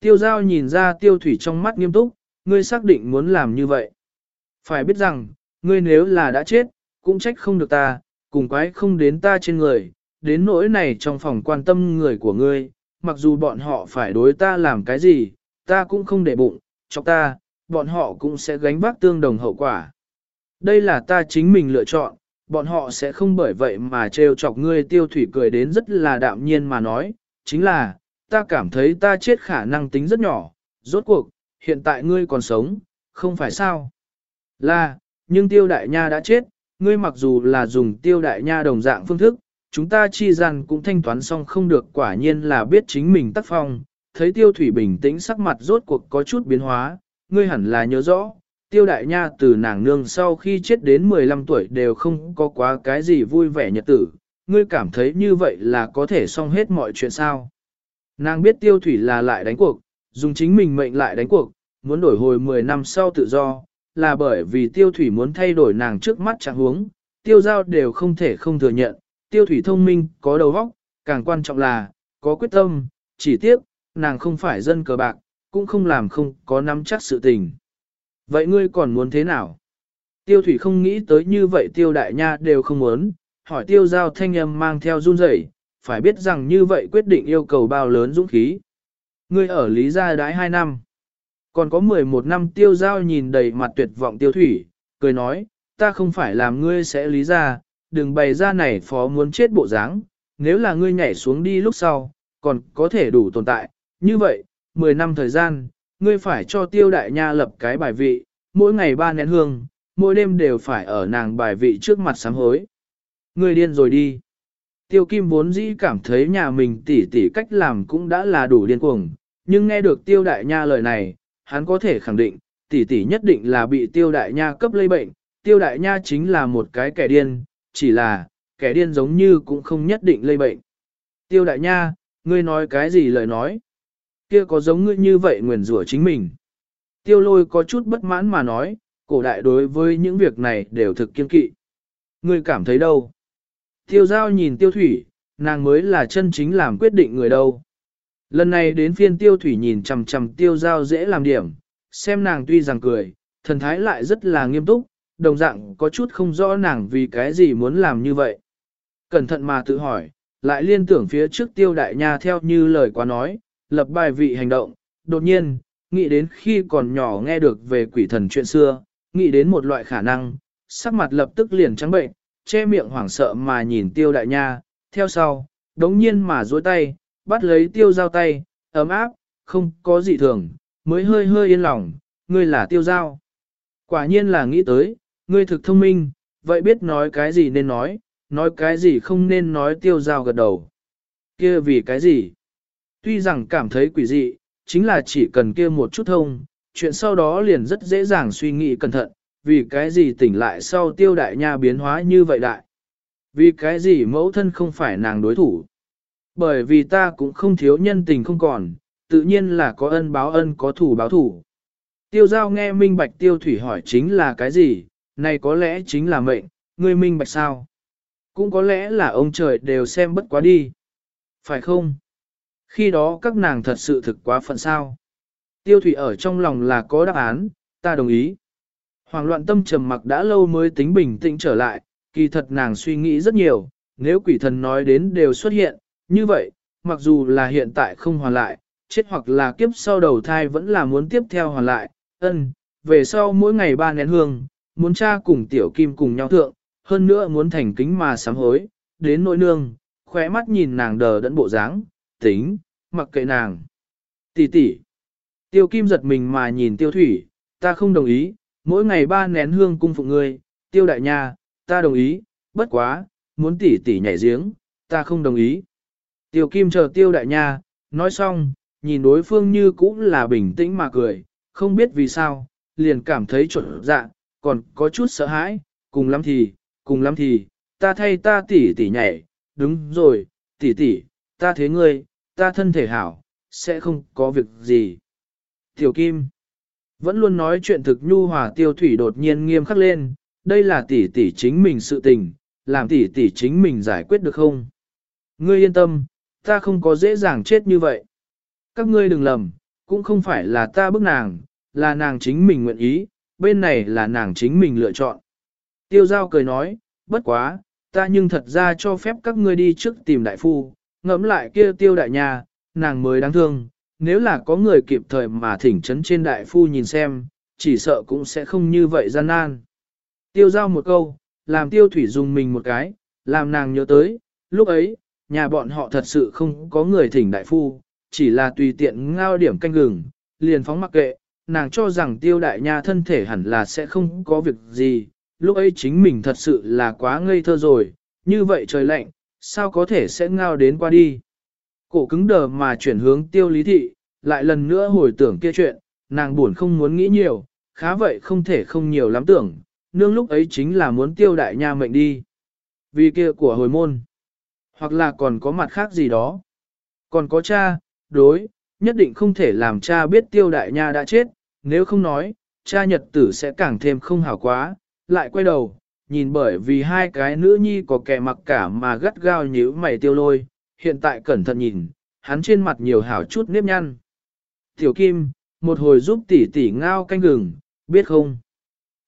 [SPEAKER 1] Tiêu giao nhìn ra tiêu thủy trong mắt nghiêm túc, ngươi xác định muốn làm như vậy. Phải biết rằng, ngươi nếu là đã chết, cũng trách không được ta, cùng quái không đến ta trên người, đến nỗi này trong phòng quan tâm người của ngươi, mặc dù bọn họ phải đối ta làm cái gì, ta cũng không để bụng, cho ta, bọn họ cũng sẽ gánh vác tương đồng hậu quả. Đây là ta chính mình lựa chọn, bọn họ sẽ không bởi vậy mà trêu chọc ngươi tiêu thủy cười đến rất là đạm nhiên mà nói, chính là, ta cảm thấy ta chết khả năng tính rất nhỏ, rốt cuộc, hiện tại ngươi còn sống, không phải sao? Là, nhưng tiêu đại nha đã chết, ngươi mặc dù là dùng tiêu đại nha đồng dạng phương thức, chúng ta chi rằng cũng thanh toán xong không được quả nhiên là biết chính mình tác phong, thấy tiêu thủy bình tĩnh sắc mặt rốt cuộc có chút biến hóa, ngươi hẳn là nhớ rõ, tiêu đại nha từ nàng nương sau khi chết đến 15 tuổi đều không có quá cái gì vui vẻ nhật tử, ngươi cảm thấy như vậy là có thể xong hết mọi chuyện sao. Nàng biết tiêu thủy là lại đánh cuộc, dùng chính mình mệnh lại đánh cuộc, muốn đổi hồi 10 năm sau tự do, là bởi vì tiêu thủy muốn thay đổi nàng trước mắt trạng huống, tiêu giao đều không thể không thừa nhận, tiêu thủy thông minh, có đầu óc, càng quan trọng là, có quyết tâm, chỉ tiếc, nàng không phải dân cờ bạc, cũng không làm không có nắm chắc sự tình. Vậy ngươi còn muốn thế nào? Tiêu thủy không nghĩ tới như vậy tiêu đại nha đều không muốn, hỏi tiêu giao thanh âm mang theo run rẩy, phải biết rằng như vậy quyết định yêu cầu bao lớn dũng khí. Ngươi ở Lý Gia đái 2 năm. Còn có 11 năm tiêu giao nhìn đầy mặt tuyệt vọng tiêu thủy, cười nói, ta không phải làm ngươi sẽ lý gia đừng bày ra này phó muốn chết bộ dáng. nếu là ngươi nhảy xuống đi lúc sau, còn có thể đủ tồn tại, như vậy, 10 năm thời gian, ngươi phải cho tiêu đại nha lập cái bài vị, mỗi ngày ba nén hương, mỗi đêm đều phải ở nàng bài vị trước mặt sám hối. Ngươi điên rồi đi. Tiêu Kim vốn dĩ cảm thấy nhà mình tỉ tỉ cách làm cũng đã là đủ điên cuồng, nhưng nghe được tiêu đại nha lời này, hắn có thể khẳng định, tỷ tỷ nhất định là bị tiêu đại nha cấp lây bệnh, tiêu đại nha chính là một cái kẻ điên, chỉ là, kẻ điên giống như cũng không nhất định lây bệnh. Tiêu đại nha, ngươi nói cái gì lời nói? Kia có giống ngươi như vậy nguyền rủa chính mình. Tiêu lôi có chút bất mãn mà nói, cổ đại đối với những việc này đều thực kiên kỵ. Ngươi cảm thấy đâu? Tiêu giao nhìn tiêu thủy, nàng mới là chân chính làm quyết định người đâu. Lần này đến phiên tiêu thủy nhìn chằm chằm tiêu giao dễ làm điểm, xem nàng tuy rằng cười, thần thái lại rất là nghiêm túc, đồng dạng có chút không rõ nàng vì cái gì muốn làm như vậy. Cẩn thận mà tự hỏi, lại liên tưởng phía trước tiêu đại nha theo như lời quá nói, lập bài vị hành động, đột nhiên, nghĩ đến khi còn nhỏ nghe được về quỷ thần chuyện xưa, nghĩ đến một loại khả năng, sắc mặt lập tức liền trắng bệnh, che miệng hoảng sợ mà nhìn tiêu đại nha, theo sau, đống nhiên mà dối tay, bắt lấy tiêu giao tay, ấm áp, không có gì thường, mới hơi hơi yên lòng, ngươi là tiêu giao. Quả nhiên là nghĩ tới, ngươi thực thông minh, vậy biết nói cái gì nên nói, nói cái gì không nên nói tiêu giao gật đầu. Kia vì cái gì? Tuy rằng cảm thấy quỷ dị, chính là chỉ cần kia một chút thông, chuyện sau đó liền rất dễ dàng suy nghĩ cẩn thận, vì cái gì tỉnh lại sau tiêu đại nha biến hóa như vậy đại. Vì cái gì mẫu thân không phải nàng đối thủ. Bởi vì ta cũng không thiếu nhân tình không còn, tự nhiên là có ân báo ân có thủ báo thủ. Tiêu giao nghe minh bạch tiêu thủy hỏi chính là cái gì, này có lẽ chính là mệnh, ngươi minh bạch sao? Cũng có lẽ là ông trời đều xem bất quá đi. Phải không? Khi đó các nàng thật sự thực quá phận sao. Tiêu thủy ở trong lòng là có đáp án, ta đồng ý. Hoàng loạn tâm trầm mặc đã lâu mới tính bình tĩnh trở lại, kỳ thật nàng suy nghĩ rất nhiều, nếu quỷ thần nói đến đều xuất hiện, như vậy, mặc dù là hiện tại không hoàn lại, chết hoặc là kiếp sau đầu thai vẫn là muốn tiếp theo hoàn lại, ân, về sau mỗi ngày ba nén hương, muốn cha cùng tiểu kim cùng nhau thượng, hơn nữa muốn thành kính mà sám hối, đến nỗi nương, khóe mắt nhìn nàng đờ đẫn bộ dáng, tính, mặc kệ nàng. Tỷ tỷ. Tiêu kim giật mình mà nhìn tiêu thủy, ta không đồng ý, mỗi ngày ba nén hương cung phụng ngươi, tiêu đại nha, ta đồng ý, bất quá, muốn tỷ tỷ nhảy giếng, ta không đồng ý. Tiêu kim chờ tiêu đại nha, nói xong, nhìn đối phương như cũng là bình tĩnh mà cười, không biết vì sao, liền cảm thấy chuẩn dạ, còn có chút sợ hãi, cùng lắm thì, cùng lắm thì, ta thay ta tỷ tỷ nhảy, đúng rồi, tỷ tỷ, ta thế ngươi, ta thân thể hảo, sẽ không có việc gì. Tiểu Kim vẫn luôn nói chuyện thực nhu hòa tiêu thủy đột nhiên nghiêm khắc lên, đây là tỷ tỷ chính mình sự tình, làm tỷ tỷ chính mình giải quyết được không? Ngươi yên tâm, ta không có dễ dàng chết như vậy. Các ngươi đừng lầm, cũng không phải là ta bức nàng, là nàng chính mình nguyện ý, bên này là nàng chính mình lựa chọn. Tiêu giao cười nói, bất quá, ta nhưng thật ra cho phép các ngươi đi trước tìm đại phu, ngẫm lại kia tiêu đại nhà, nàng mới đáng thương, nếu là có người kịp thời mà thỉnh chấn trên đại phu nhìn xem, chỉ sợ cũng sẽ không như vậy gian nan. Tiêu giao một câu, làm tiêu thủy dùng mình một cái, làm nàng nhớ tới, lúc ấy, nhà bọn họ thật sự không có người thỉnh đại phu, chỉ là tùy tiện ngao điểm canh gừng, liền phóng mặc kệ, nàng cho rằng tiêu đại nha thân thể hẳn là sẽ không có việc gì, lúc ấy chính mình thật sự là quá ngây thơ rồi, như vậy trời lạnh, sao có thể sẽ ngao đến qua đi. Cổ cứng đờ mà chuyển hướng tiêu lý thị, lại lần nữa hồi tưởng kia chuyện, nàng buồn không muốn nghĩ nhiều, khá vậy không thể không nhiều lắm tưởng, nương lúc ấy chính là muốn tiêu đại nha mệnh đi. Vì kia của hồi môn, hoặc là còn có mặt khác gì đó. Còn có cha, đối, nhất định không thể làm cha biết tiêu đại nha đã chết, nếu không nói, cha nhật tử sẽ càng thêm không hảo quá, lại quay đầu, nhìn bởi vì hai cái nữ nhi có kẻ mặc cả mà gắt gao nhíu mày tiêu lôi, hiện tại cẩn thận nhìn, hắn trên mặt nhiều hảo chút nếp nhăn. Tiểu Kim, một hồi giúp tỷ tỷ ngao canh gừng, biết không?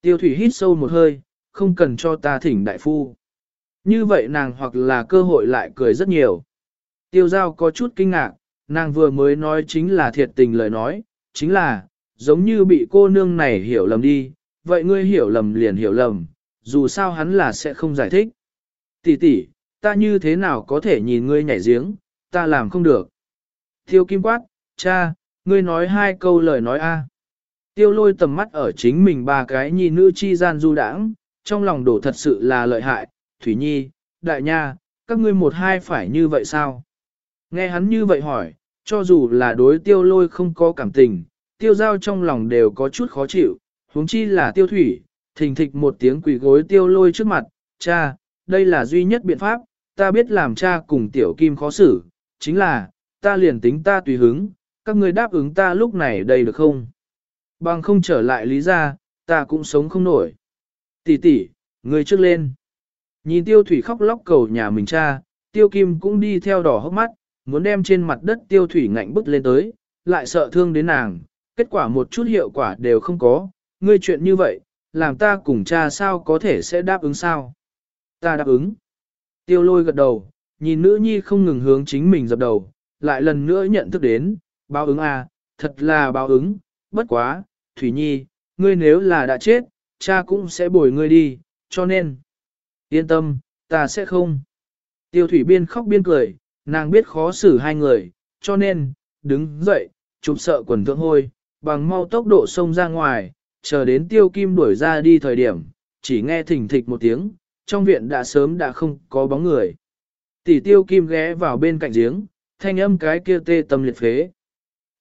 [SPEAKER 1] Tiêu thủy hít sâu một hơi, không cần cho ta thỉnh đại phu. Như vậy nàng hoặc là cơ hội lại cười rất nhiều. Tiêu giao có chút kinh ngạc, nàng vừa mới nói chính là thiệt tình lời nói, chính là, giống như bị cô nương này hiểu lầm đi, vậy ngươi hiểu lầm liền hiểu lầm, dù sao hắn là sẽ không giải thích. Tỷ tỷ, ta như thế nào có thể nhìn ngươi nhảy giếng, ta làm không được. Tiêu kim quát, cha, ngươi nói hai câu lời nói a. Tiêu lôi tầm mắt ở chính mình ba cái nhi nữ chi gian du đãng, trong lòng đổ thật sự là lợi hại, Thủy Nhi, Đại Nha, các ngươi một hai phải như vậy sao? Nghe hắn như vậy hỏi, cho dù là đối tiêu lôi không có cảm tình, tiêu giao trong lòng đều có chút khó chịu, huống chi là tiêu thủy, thình thịch một tiếng quỷ gối tiêu lôi trước mặt, cha, đây là duy nhất biện pháp, ta biết làm cha cùng tiểu kim khó xử, chính là, ta liền tính ta tùy hứng, các ngươi đáp ứng ta lúc này đây được không? Bằng không trở lại lý ra, ta cũng sống không nổi. Tỷ tỷ, người trước lên. Nhìn tiêu thủy khóc lóc cầu nhà mình cha, tiêu kim cũng đi theo đỏ hốc mắt, muốn đem trên mặt đất tiêu thủy ngạnh bức lên tới, lại sợ thương đến nàng, kết quả một chút hiệu quả đều không có, ngươi chuyện như vậy, làm ta cùng cha sao có thể sẽ đáp ứng sao? Ta đáp ứng. Tiêu lôi gật đầu, nhìn nữ nhi không ngừng hướng chính mình dập đầu, lại lần nữa nhận thức đến, báo ứng à, thật là báo ứng, bất quá, Thủy Nhi, ngươi nếu là đã chết, cha cũng sẽ bồi ngươi đi, cho nên, yên tâm, ta sẽ không. Tiêu Thủy biên khóc biên cười, nàng biết khó xử hai người, cho nên, đứng dậy, chụp sợ quần thượng hôi, bằng mau tốc độ xông ra ngoài, chờ đến tiêu kim đuổi ra đi thời điểm, chỉ nghe thỉnh thịch một tiếng, trong viện đã sớm đã không có bóng người. Tỷ tiêu kim ghé vào bên cạnh giếng, thanh âm cái kia tê tâm liệt phế.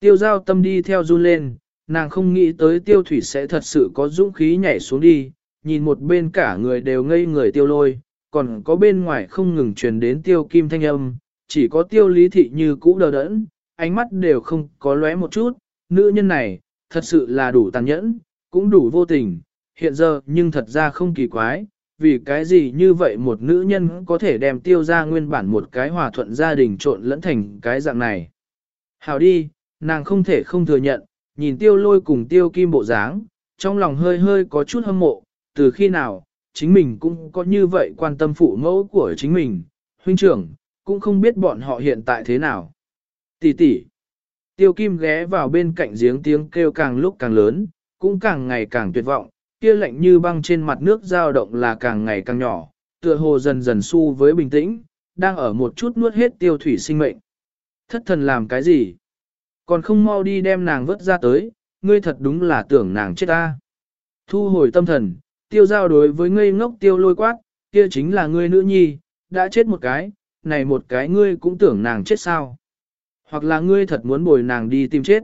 [SPEAKER 1] Tiêu giao tâm đi theo run lên, nàng không nghĩ tới tiêu thủy sẽ thật sự có dũng khí nhảy xuống đi, nhìn một bên cả người đều ngây người tiêu lôi, còn có bên ngoài không ngừng truyền đến tiêu kim thanh âm, chỉ có tiêu lý thị như cũ đờ đẫn, ánh mắt đều không có lóe một chút, nữ nhân này, thật sự là đủ tàn nhẫn, cũng đủ vô tình, hiện giờ nhưng thật ra không kỳ quái, vì cái gì như vậy một nữ nhân có thể đem tiêu ra nguyên bản một cái hòa thuận gia đình trộn lẫn thành cái dạng này. Hào đi, nàng không thể không thừa nhận, nhìn tiêu lôi cùng tiêu kim bộ dáng, trong lòng hơi hơi có chút hâm mộ, từ khi nào, chính mình cũng có như vậy quan tâm phụ mẫu của chính mình, huynh trưởng, cũng không biết bọn họ hiện tại thế nào. Tỷ tỷ, tiêu kim ghé vào bên cạnh giếng tiếng kêu càng lúc càng lớn, cũng càng ngày càng tuyệt vọng, kia lạnh như băng trên mặt nước dao động là càng ngày càng nhỏ, tựa hồ dần dần su với bình tĩnh, đang ở một chút nuốt hết tiêu thủy sinh mệnh. Thất thần làm cái gì? Còn không mau đi đem nàng vớt ra tới, ngươi thật đúng là tưởng nàng chết ta. Thu hồi tâm thần, tiêu giao đối với ngươi ngốc tiêu lôi quát, kia chính là ngươi nữ nhi, đã chết một cái, này một cái ngươi cũng tưởng nàng chết sao. Hoặc là ngươi thật muốn bồi nàng đi tìm chết.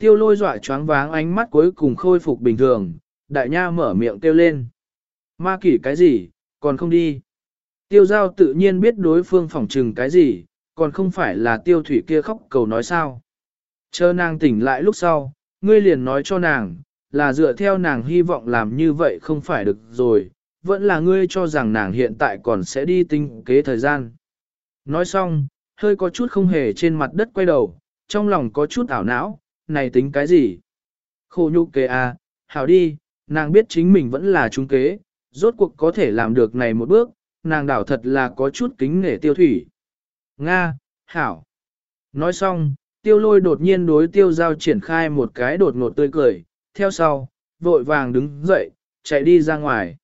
[SPEAKER 1] Tiêu lôi dọa choáng váng ánh mắt cuối cùng khôi phục bình thường, đại nha mở miệng kêu lên. Ma kỷ cái gì, còn không đi. Tiêu giao tự nhiên biết đối phương phỏng trừng cái gì, còn không phải là tiêu thủy kia khóc cầu nói sao. Chờ nàng tỉnh lại lúc sau, ngươi liền nói cho nàng, là dựa theo nàng hy vọng làm như vậy không phải được rồi, vẫn là ngươi cho rằng nàng hiện tại còn sẽ đi tinh kế thời gian. Nói xong, hơi có chút không hề trên mặt đất quay đầu, trong lòng có chút ảo não, này tính cái gì? Khổ nhục kế à, hảo đi, nàng biết chính mình vẫn là trung kế, rốt cuộc có thể làm được này một bước, nàng đảo thật là có chút kính nể tiêu thủy. Nga, hảo. Nói xong, tiêu lôi đột nhiên đối tiêu giao triển khai một cái đột ngột tươi cười, theo sau, vội vàng đứng dậy, chạy đi ra ngoài.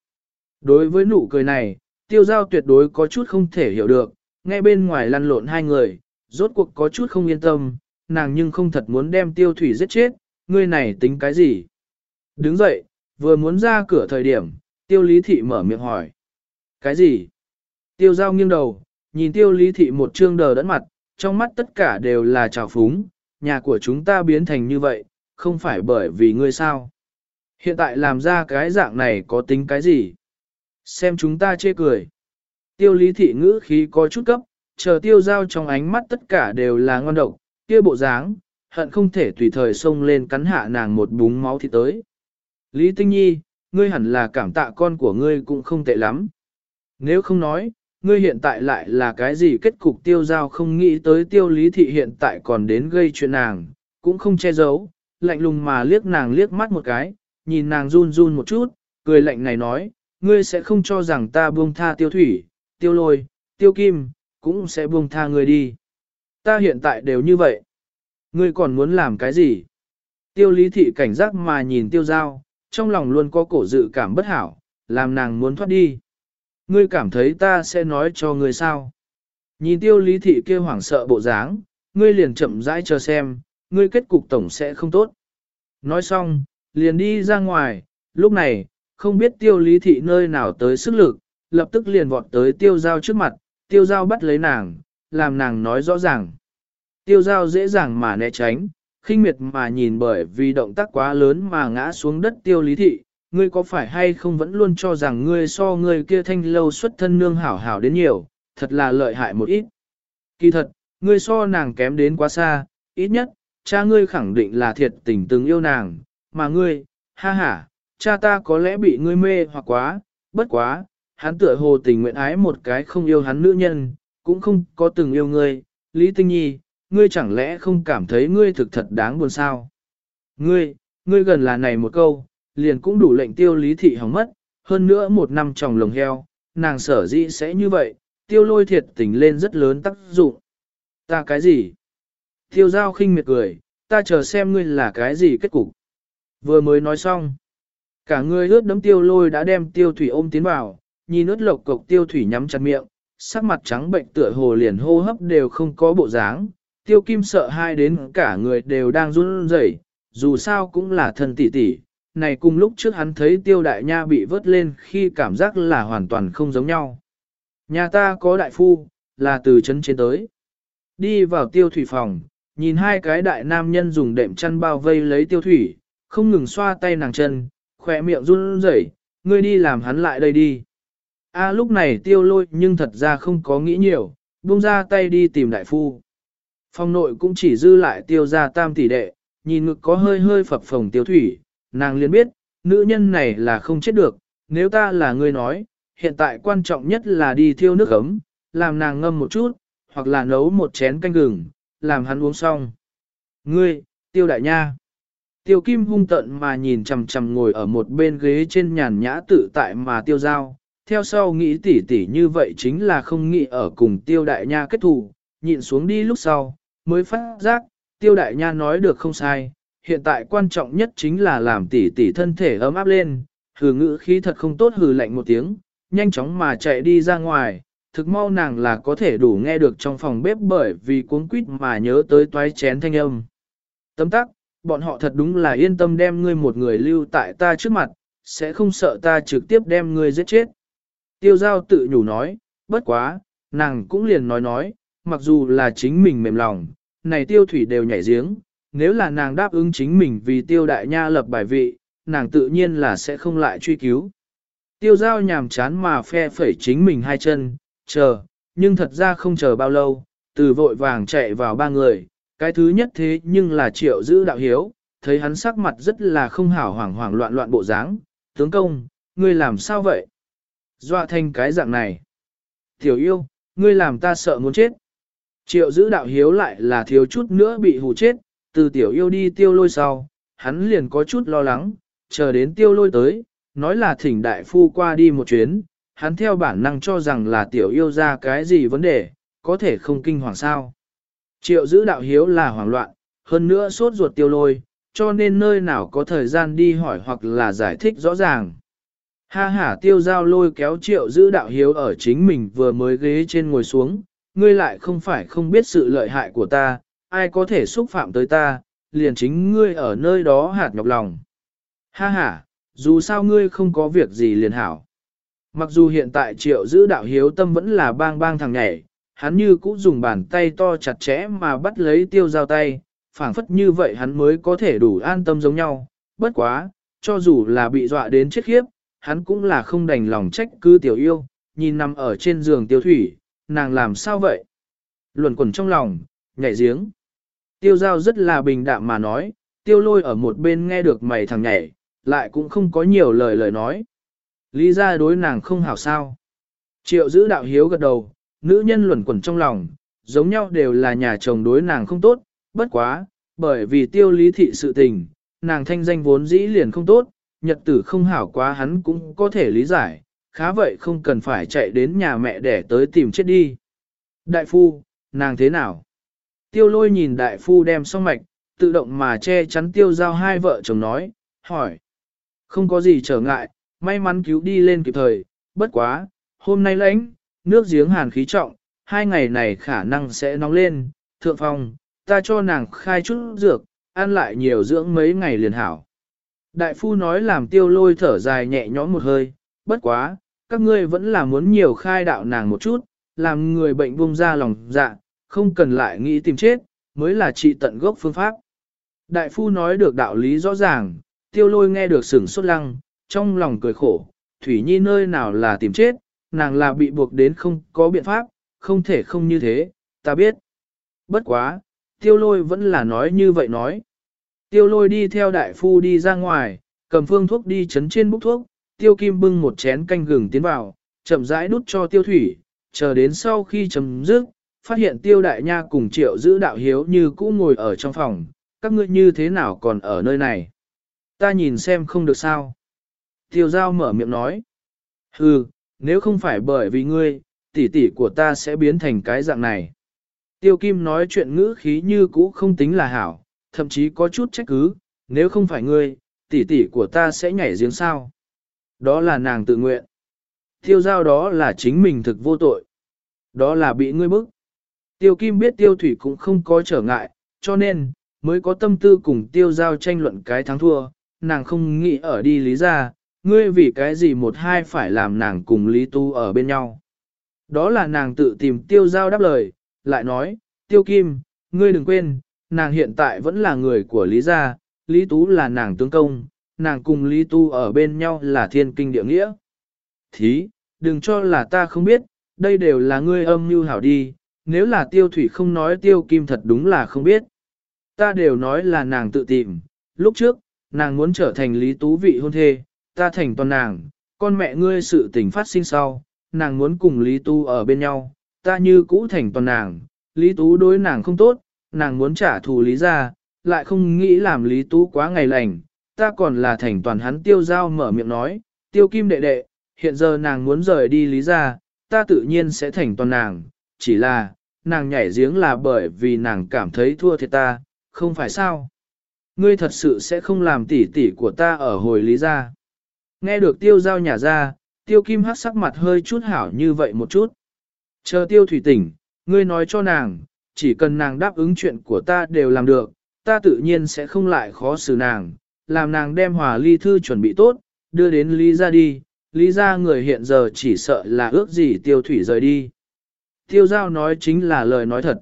[SPEAKER 1] Đối với nụ cười này, tiêu giao tuyệt đối có chút không thể hiểu được, ngay bên ngoài lăn lộn hai người, rốt cuộc có chút không yên tâm, nàng nhưng không thật muốn đem tiêu thủy giết chết, ngươi này tính cái gì? Đứng dậy, vừa muốn ra cửa thời điểm, tiêu lý thị mở miệng hỏi. Cái gì? Tiêu giao nghiêng đầu, Nhìn tiêu lý thị một trương đờ đẫn mặt, trong mắt tất cả đều là trào phúng, nhà của chúng ta biến thành như vậy, không phải bởi vì ngươi sao. Hiện tại làm ra cái dạng này có tính cái gì? Xem chúng ta chê cười. Tiêu lý thị ngữ khí có chút cấp, chờ tiêu giao trong ánh mắt tất cả đều là ngon độc, kia bộ dáng, hận không thể tùy thời xông lên cắn hạ nàng một búng máu thì tới. Lý Tinh Nhi, ngươi hẳn là cảm tạ con của ngươi cũng không tệ lắm. Nếu không nói, ngươi hiện tại lại là cái gì kết cục tiêu giao không nghĩ tới tiêu lý thị hiện tại còn đến gây chuyện nàng, cũng không che giấu, lạnh lùng mà liếc nàng liếc mắt một cái, nhìn nàng run run một chút, cười lạnh này nói, ngươi sẽ không cho rằng ta buông tha tiêu thủy, tiêu lôi, tiêu kim, cũng sẽ buông tha ngươi đi. Ta hiện tại đều như vậy. Ngươi còn muốn làm cái gì? Tiêu lý thị cảnh giác mà nhìn tiêu giao, trong lòng luôn có cổ dự cảm bất hảo, làm nàng muốn thoát đi. Ngươi cảm thấy ta sẽ nói cho ngươi sao? Nhìn tiêu lý thị kia hoảng sợ bộ dáng, ngươi liền chậm rãi chờ xem, ngươi kết cục tổng sẽ không tốt. Nói xong, liền đi ra ngoài, lúc này, không biết tiêu lý thị nơi nào tới sức lực, lập tức liền vọt tới tiêu giao trước mặt, tiêu giao bắt lấy nàng, làm nàng nói rõ ràng. Tiêu giao dễ dàng mà né tránh, khinh miệt mà nhìn bởi vì động tác quá lớn mà ngã xuống đất tiêu lý thị, ngươi có phải hay không vẫn luôn cho rằng ngươi so ngươi kia thanh lâu xuất thân nương hảo hảo đến nhiều, thật là lợi hại một ít. Kỳ thật, ngươi so nàng kém đến quá xa, ít nhất, cha ngươi khẳng định là thiệt tình từng yêu nàng, mà ngươi, ha ha, cha ta có lẽ bị ngươi mê hoặc quá, bất quá, hắn tựa hồ tình nguyện ái một cái không yêu hắn nữ nhân, cũng không có từng yêu ngươi, Lý Tinh Nhi, ngươi chẳng lẽ không cảm thấy ngươi thực thật đáng buồn sao? Ngươi, ngươi gần là này một câu, liền cũng đủ lệnh tiêu lý thị hỏng mất, hơn nữa một năm tròng lồng heo, nàng sở dĩ sẽ như vậy, tiêu lôi thiệt tình lên rất lớn tác dụng. Ta cái gì? Tiêu giao khinh miệt cười, ta chờ xem ngươi là cái gì kết cục. Vừa mới nói xong, cả người ướt đấm tiêu lôi đã đem tiêu thủy ôm tiến vào, nhìn ướt lộc cộc tiêu thủy nhắm chặt miệng, sắc mặt trắng bệnh tựa hồ liền hô hấp đều không có bộ dáng, tiêu kim sợ hai đến cả người đều đang run rẩy, dù sao cũng là thân tỷ tỷ. Này cùng lúc trước hắn thấy tiêu đại nha bị vớt lên khi cảm giác là hoàn toàn không giống nhau. Nhà ta có đại phu, là từ chân trên tới. Đi vào tiêu thủy phòng, nhìn hai cái đại nam nhân dùng đệm chăn bao vây lấy tiêu thủy, không ngừng xoa tay nàng chân, khỏe miệng run rẩy, ngươi đi làm hắn lại đây đi. A lúc này tiêu lôi nhưng thật ra không có nghĩ nhiều, buông ra tay đi tìm đại phu. Phòng nội cũng chỉ dư lại tiêu ra tam tỷ đệ, nhìn ngực có hơi hơi phập phồng tiêu thủy, nàng liền biết, nữ nhân này là không chết được, nếu ta là người nói, hiện tại quan trọng nhất là đi thiêu nước ấm, làm nàng ngâm một chút, hoặc là nấu một chén canh gừng, làm hắn uống xong. Ngươi, tiêu đại nha. Tiêu kim hung tận mà nhìn chằm chằm ngồi ở một bên ghế trên nhàn nhã tự tại mà tiêu giao, theo sau nghĩ tỉ tỉ như vậy chính là không nghĩ ở cùng tiêu đại nha kết thù, nhịn xuống đi lúc sau, mới phát giác, tiêu đại nha nói được không sai, hiện tại quan trọng nhất chính là làm tỉ tỉ thân thể ấm áp lên, hừ ngữ khí thật không tốt hừ lạnh một tiếng, nhanh chóng mà chạy đi ra ngoài, thực mau nàng là có thể đủ nghe được trong phòng bếp bởi vì cuốn quýt mà nhớ tới toái chén thanh âm. Tấm tắc, bọn họ thật đúng là yên tâm đem ngươi một người lưu tại ta trước mặt, sẽ không sợ ta trực tiếp đem ngươi giết chết. Tiêu giao tự nhủ nói, bất quá, nàng cũng liền nói nói, mặc dù là chính mình mềm lòng, này tiêu thủy đều nhảy giếng, nếu là nàng đáp ứng chính mình vì tiêu đại nha lập bài vị, nàng tự nhiên là sẽ không lại truy cứu. Tiêu giao nhàm chán mà phe phẩy chính mình hai chân, chờ, nhưng thật ra không chờ bao lâu, từ vội vàng chạy vào ba người, cái thứ nhất thế nhưng là triệu giữ đạo hiếu, thấy hắn sắc mặt rất là không hảo hoảng hoảng loạn loạn bộ dáng, tướng công, ngươi làm sao vậy? Dọa thành cái dạng này. Tiểu yêu, ngươi làm ta sợ muốn chết. Triệu giữ đạo hiếu lại là thiếu chút nữa bị hù chết, từ tiểu yêu đi tiêu lôi sau, hắn liền có chút lo lắng, chờ đến tiêu lôi tới, nói là thỉnh đại phu qua đi một chuyến, hắn theo bản năng cho rằng là tiểu yêu ra cái gì vấn đề, có thể không kinh hoàng sao. Triệu giữ đạo hiếu là hoảng loạn, hơn nữa sốt ruột tiêu lôi, cho nên nơi nào có thời gian đi hỏi hoặc là giải thích rõ ràng. Ha ha tiêu giao lôi kéo triệu giữ đạo hiếu ở chính mình vừa mới ghế trên ngồi xuống, ngươi lại không phải không biết sự lợi hại của ta, ai có thể xúc phạm tới ta, liền chính ngươi ở nơi đó hạt nhọc lòng. Ha ha, dù sao ngươi không có việc gì liền hảo. Mặc dù hiện tại triệu giữ đạo hiếu tâm vẫn là bang bang thằng nhảy, hắn như cũ dùng bàn tay to chặt chẽ mà bắt lấy tiêu giao tay, phảng phất như vậy hắn mới có thể đủ an tâm giống nhau. Bất quá, cho dù là bị dọa đến chết khiếp, hắn cũng là không đành lòng trách cứ tiểu yêu, nhìn nằm ở trên giường tiêu thủy, nàng làm sao vậy? Luẩn quẩn trong lòng, nhảy giếng. Tiêu giao rất là bình đạm mà nói, tiêu lôi ở một bên nghe được mày thằng nhảy, lại cũng không có nhiều lời lời nói. Lý ra đối nàng không hảo sao. Triệu giữ đạo hiếu gật đầu, nữ nhân luẩn quẩn trong lòng, giống nhau đều là nhà chồng đối nàng không tốt, bất quá, bởi vì tiêu lý thị sự tình, nàng thanh danh vốn dĩ liền không tốt, nhật tử không hảo quá hắn cũng có thể lý giải, khá vậy không cần phải chạy đến nhà mẹ để tới tìm chết đi. Đại phu, nàng thế nào? Tiêu lôi nhìn đại phu đem xong mạch, tự động mà che chắn tiêu giao hai vợ chồng nói, hỏi. Không có gì trở ngại, may mắn cứu đi lên kịp thời, bất quá, hôm nay lãnh, nước giếng hàn khí trọng, hai ngày này khả năng sẽ nóng lên, thượng phong, ta cho nàng khai chút dược, ăn lại nhiều dưỡng mấy ngày liền hảo. Đại phu nói làm tiêu lôi thở dài nhẹ nhõm một hơi, bất quá, các ngươi vẫn là muốn nhiều khai đạo nàng một chút, làm người bệnh bung ra lòng dạ, không cần lại nghĩ tìm chết, mới là trị tận gốc phương pháp. Đại phu nói được đạo lý rõ ràng, tiêu lôi nghe được sửng sốt lăng, trong lòng cười khổ, Thủy Nhi nơi nào là tìm chết, nàng là bị buộc đến không có biện pháp, không thể không như thế, ta biết. Bất quá, tiêu lôi vẫn là nói như vậy nói. Tiêu lôi đi theo đại phu đi ra ngoài, cầm phương thuốc đi chấn trên bút thuốc, tiêu kim bưng một chén canh gừng tiến vào, chậm rãi đút cho tiêu thủy, chờ đến sau khi chấm dứt, phát hiện tiêu đại nha cùng triệu giữ đạo hiếu như cũ ngồi ở trong phòng, các ngươi như thế nào còn ở nơi này. Ta nhìn xem không được sao. Tiêu giao mở miệng nói. Hừ, nếu không phải bởi vì ngươi, tỷ tỷ của ta sẽ biến thành cái dạng này. Tiêu Kim nói chuyện ngữ khí như cũ không tính là hảo, thậm chí có chút trách cứ, nếu không phải ngươi, tỷ tỷ của ta sẽ nhảy giếng sao. Đó là nàng tự nguyện. Tiêu giao đó là chính mình thực vô tội. Đó là bị ngươi bức. Tiêu Kim biết tiêu thủy cũng không có trở ngại, cho nên, mới có tâm tư cùng tiêu giao tranh luận cái thắng thua, nàng không nghĩ ở đi lý ra, ngươi vì cái gì một hai phải làm nàng cùng Lý Tu ở bên nhau. Đó là nàng tự tìm tiêu giao đáp lời, lại nói, tiêu kim, ngươi đừng quên, nàng hiện tại vẫn là người của Lý gia, Lý Tú là nàng tướng công, nàng cùng Lý Tu ở bên nhau là thiên kinh địa nghĩa. Thí, đừng cho là ta không biết, đây đều là ngươi âm mưu hảo đi, nếu là tiêu thủy không nói tiêu kim thật đúng là không biết. Ta đều nói là nàng tự tìm, lúc trước, nàng muốn trở thành Lý Tú vị hôn thê, ta thành toàn nàng, con mẹ ngươi sự tình phát sinh sau, nàng muốn cùng Lý Tú ở bên nhau, ta như cũ thành toàn nàng, Lý Tú đối nàng không tốt, nàng muốn trả thù Lý ra, lại không nghĩ làm Lý Tú quá ngày lành, ta còn là thành toàn hắn tiêu giao mở miệng nói, tiêu kim đệ đệ, hiện giờ nàng muốn rời đi Lý ra, ta tự nhiên sẽ thành toàn nàng, chỉ là, nàng nhảy giếng là bởi vì nàng cảm thấy thua thiệt ta, không phải sao. Ngươi thật sự sẽ không làm tỉ tỉ của ta ở hồi Lý ra. Nghe được tiêu giao nhà ra, tiêu kim hát sắc mặt hơi chút hảo như vậy một chút. Chờ tiêu thủy tỉnh, ngươi nói cho nàng, chỉ cần nàng đáp ứng chuyện của ta đều làm được, ta tự nhiên sẽ không lại khó xử nàng, làm nàng đem hòa ly thư chuẩn bị tốt, đưa đến Lý ra đi, Lý ra người hiện giờ chỉ sợ là ước gì tiêu thủy rời đi. Tiêu giao nói chính là lời nói thật.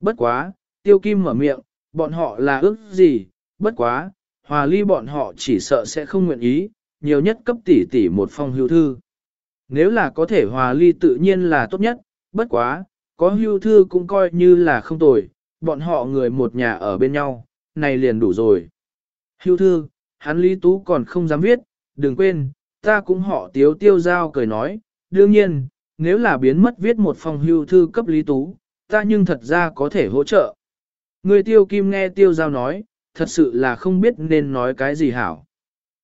[SPEAKER 1] Bất quá, tiêu kim mở miệng, bọn họ là ước gì, bất quá, hòa ly bọn họ chỉ sợ sẽ không nguyện ý, nhiều nhất cấp tỷ tỷ một phong hưu thư. Nếu là có thể hòa ly tự nhiên là tốt nhất, bất quá, có hưu thư cũng coi như là không tồi, bọn họ người một nhà ở bên nhau, này liền đủ rồi. Hưu thư, hắn Lý Tú còn không dám viết, đừng quên, ta cũng họ tiếu tiêu giao cười nói, đương nhiên, nếu là biến mất viết một phong hưu thư cấp Lý Tú, ta nhưng thật ra có thể hỗ trợ. Người tiêu kim nghe tiêu giao nói, thật sự là không biết nên nói cái gì hảo.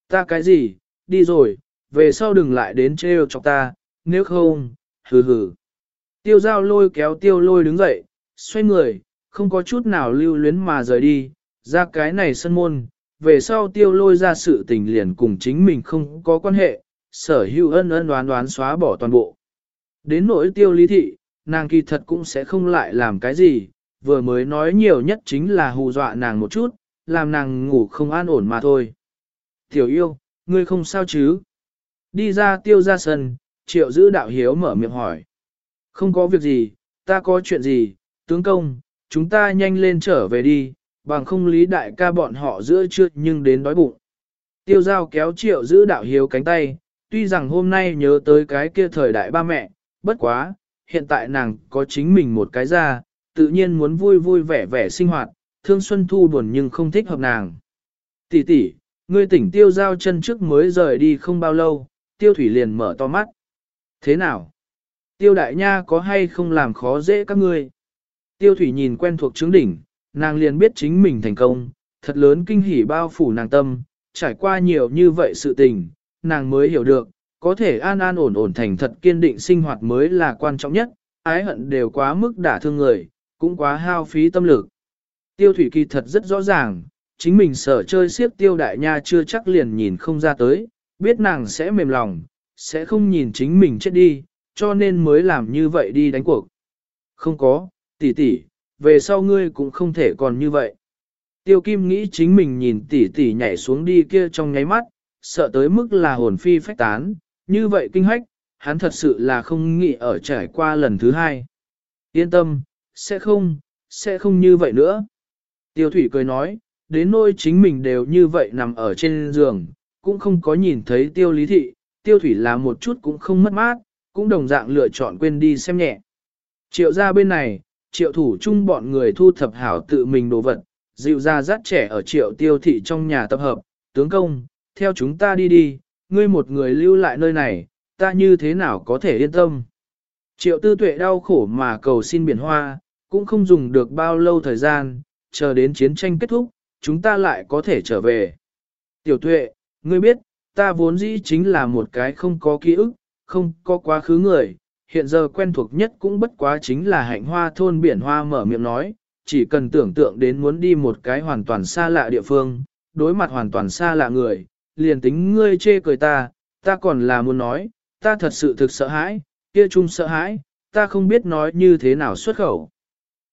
[SPEAKER 1] Ta cái gì, đi rồi, về sau đừng lại đến trêu chọc ta, nếu không, hừ hừ. Tiêu giao lôi kéo tiêu lôi đứng dậy, xoay người, không có chút nào lưu luyến mà rời đi, ra cái này sân môn, về sau tiêu lôi ra sự tình liền cùng chính mình không có quan hệ, sở hữu ân ân đoán đoán xóa bỏ toàn bộ. Đến nỗi tiêu lý thị, nàng kỳ thật cũng sẽ không lại làm cái gì, vừa mới nói nhiều nhất chính là hù dọa nàng một chút, làm nàng ngủ không an ổn mà thôi. Tiểu yêu, ngươi không sao chứ? Đi ra tiêu ra sân, triệu giữ đạo hiếu mở miệng hỏi. Không có việc gì, ta có chuyện gì, tướng công, chúng ta nhanh lên trở về đi, bằng không lý đại ca bọn họ giữa trưa nhưng đến đói bụng. Tiêu giao kéo triệu giữ đạo hiếu cánh tay, tuy rằng hôm nay nhớ tới cái kia thời đại ba mẹ, bất quá, hiện tại nàng có chính mình một cái ra, tự nhiên muốn vui vui vẻ vẻ sinh hoạt, thương xuân thu buồn nhưng không thích hợp nàng. Tỷ tỷ, ngươi tỉnh tiêu giao chân trước mới rời đi không bao lâu, tiêu thủy liền mở to mắt. Thế nào? Tiêu đại nha có hay không làm khó dễ các ngươi? Tiêu thủy nhìn quen thuộc trướng đỉnh, nàng liền biết chính mình thành công, thật lớn kinh hỉ bao phủ nàng tâm, trải qua nhiều như vậy sự tình, nàng mới hiểu được, có thể an an ổn ổn thành thật kiên định sinh hoạt mới là quan trọng nhất, ái hận đều quá mức đả thương người, cũng quá hao phí tâm lực. Tiêu thủy kỳ thật rất rõ ràng, chính mình sở chơi siếp tiêu đại nha chưa chắc liền nhìn không ra tới, biết nàng sẽ mềm lòng, sẽ không nhìn chính mình chết đi, cho nên mới làm như vậy đi đánh cuộc. Không có, tỷ tỷ, về sau ngươi cũng không thể còn như vậy. Tiêu Kim nghĩ chính mình nhìn tỷ tỷ nhảy xuống đi kia trong nháy mắt, sợ tới mức là hồn phi phách tán, như vậy kinh hách, hắn thật sự là không nghĩ ở trải qua lần thứ hai. Yên tâm, sẽ không, sẽ không như vậy nữa. Tiêu Thủy cười nói, đến nỗi chính mình đều như vậy nằm ở trên giường, cũng không có nhìn thấy Tiêu Lý Thị, Tiêu Thủy là một chút cũng không mất mát, cũng đồng dạng lựa chọn quên đi xem nhẹ. Triệu ra bên này, triệu thủ chung bọn người thu thập hảo tự mình đồ vật, dịu ra dắt trẻ ở triệu tiêu thị trong nhà tập hợp, tướng công, theo chúng ta đi đi, ngươi một người lưu lại nơi này, ta như thế nào có thể yên tâm. Triệu tư tuệ đau khổ mà cầu xin biển hoa, cũng không dùng được bao lâu thời gian, chờ đến chiến tranh kết thúc, chúng ta lại có thể trở về. Tiểu tuệ, ngươi biết, ta vốn dĩ chính là một cái không có ký ức, không có quá khứ người, hiện giờ quen thuộc nhất cũng bất quá chính là hạnh hoa thôn biển hoa mở miệng nói, chỉ cần tưởng tượng đến muốn đi một cái hoàn toàn xa lạ địa phương, đối mặt hoàn toàn xa lạ người, liền tính ngươi chê cười ta, ta còn là muốn nói, ta thật sự thực sợ hãi, kia chung sợ hãi, ta không biết nói như thế nào xuất khẩu.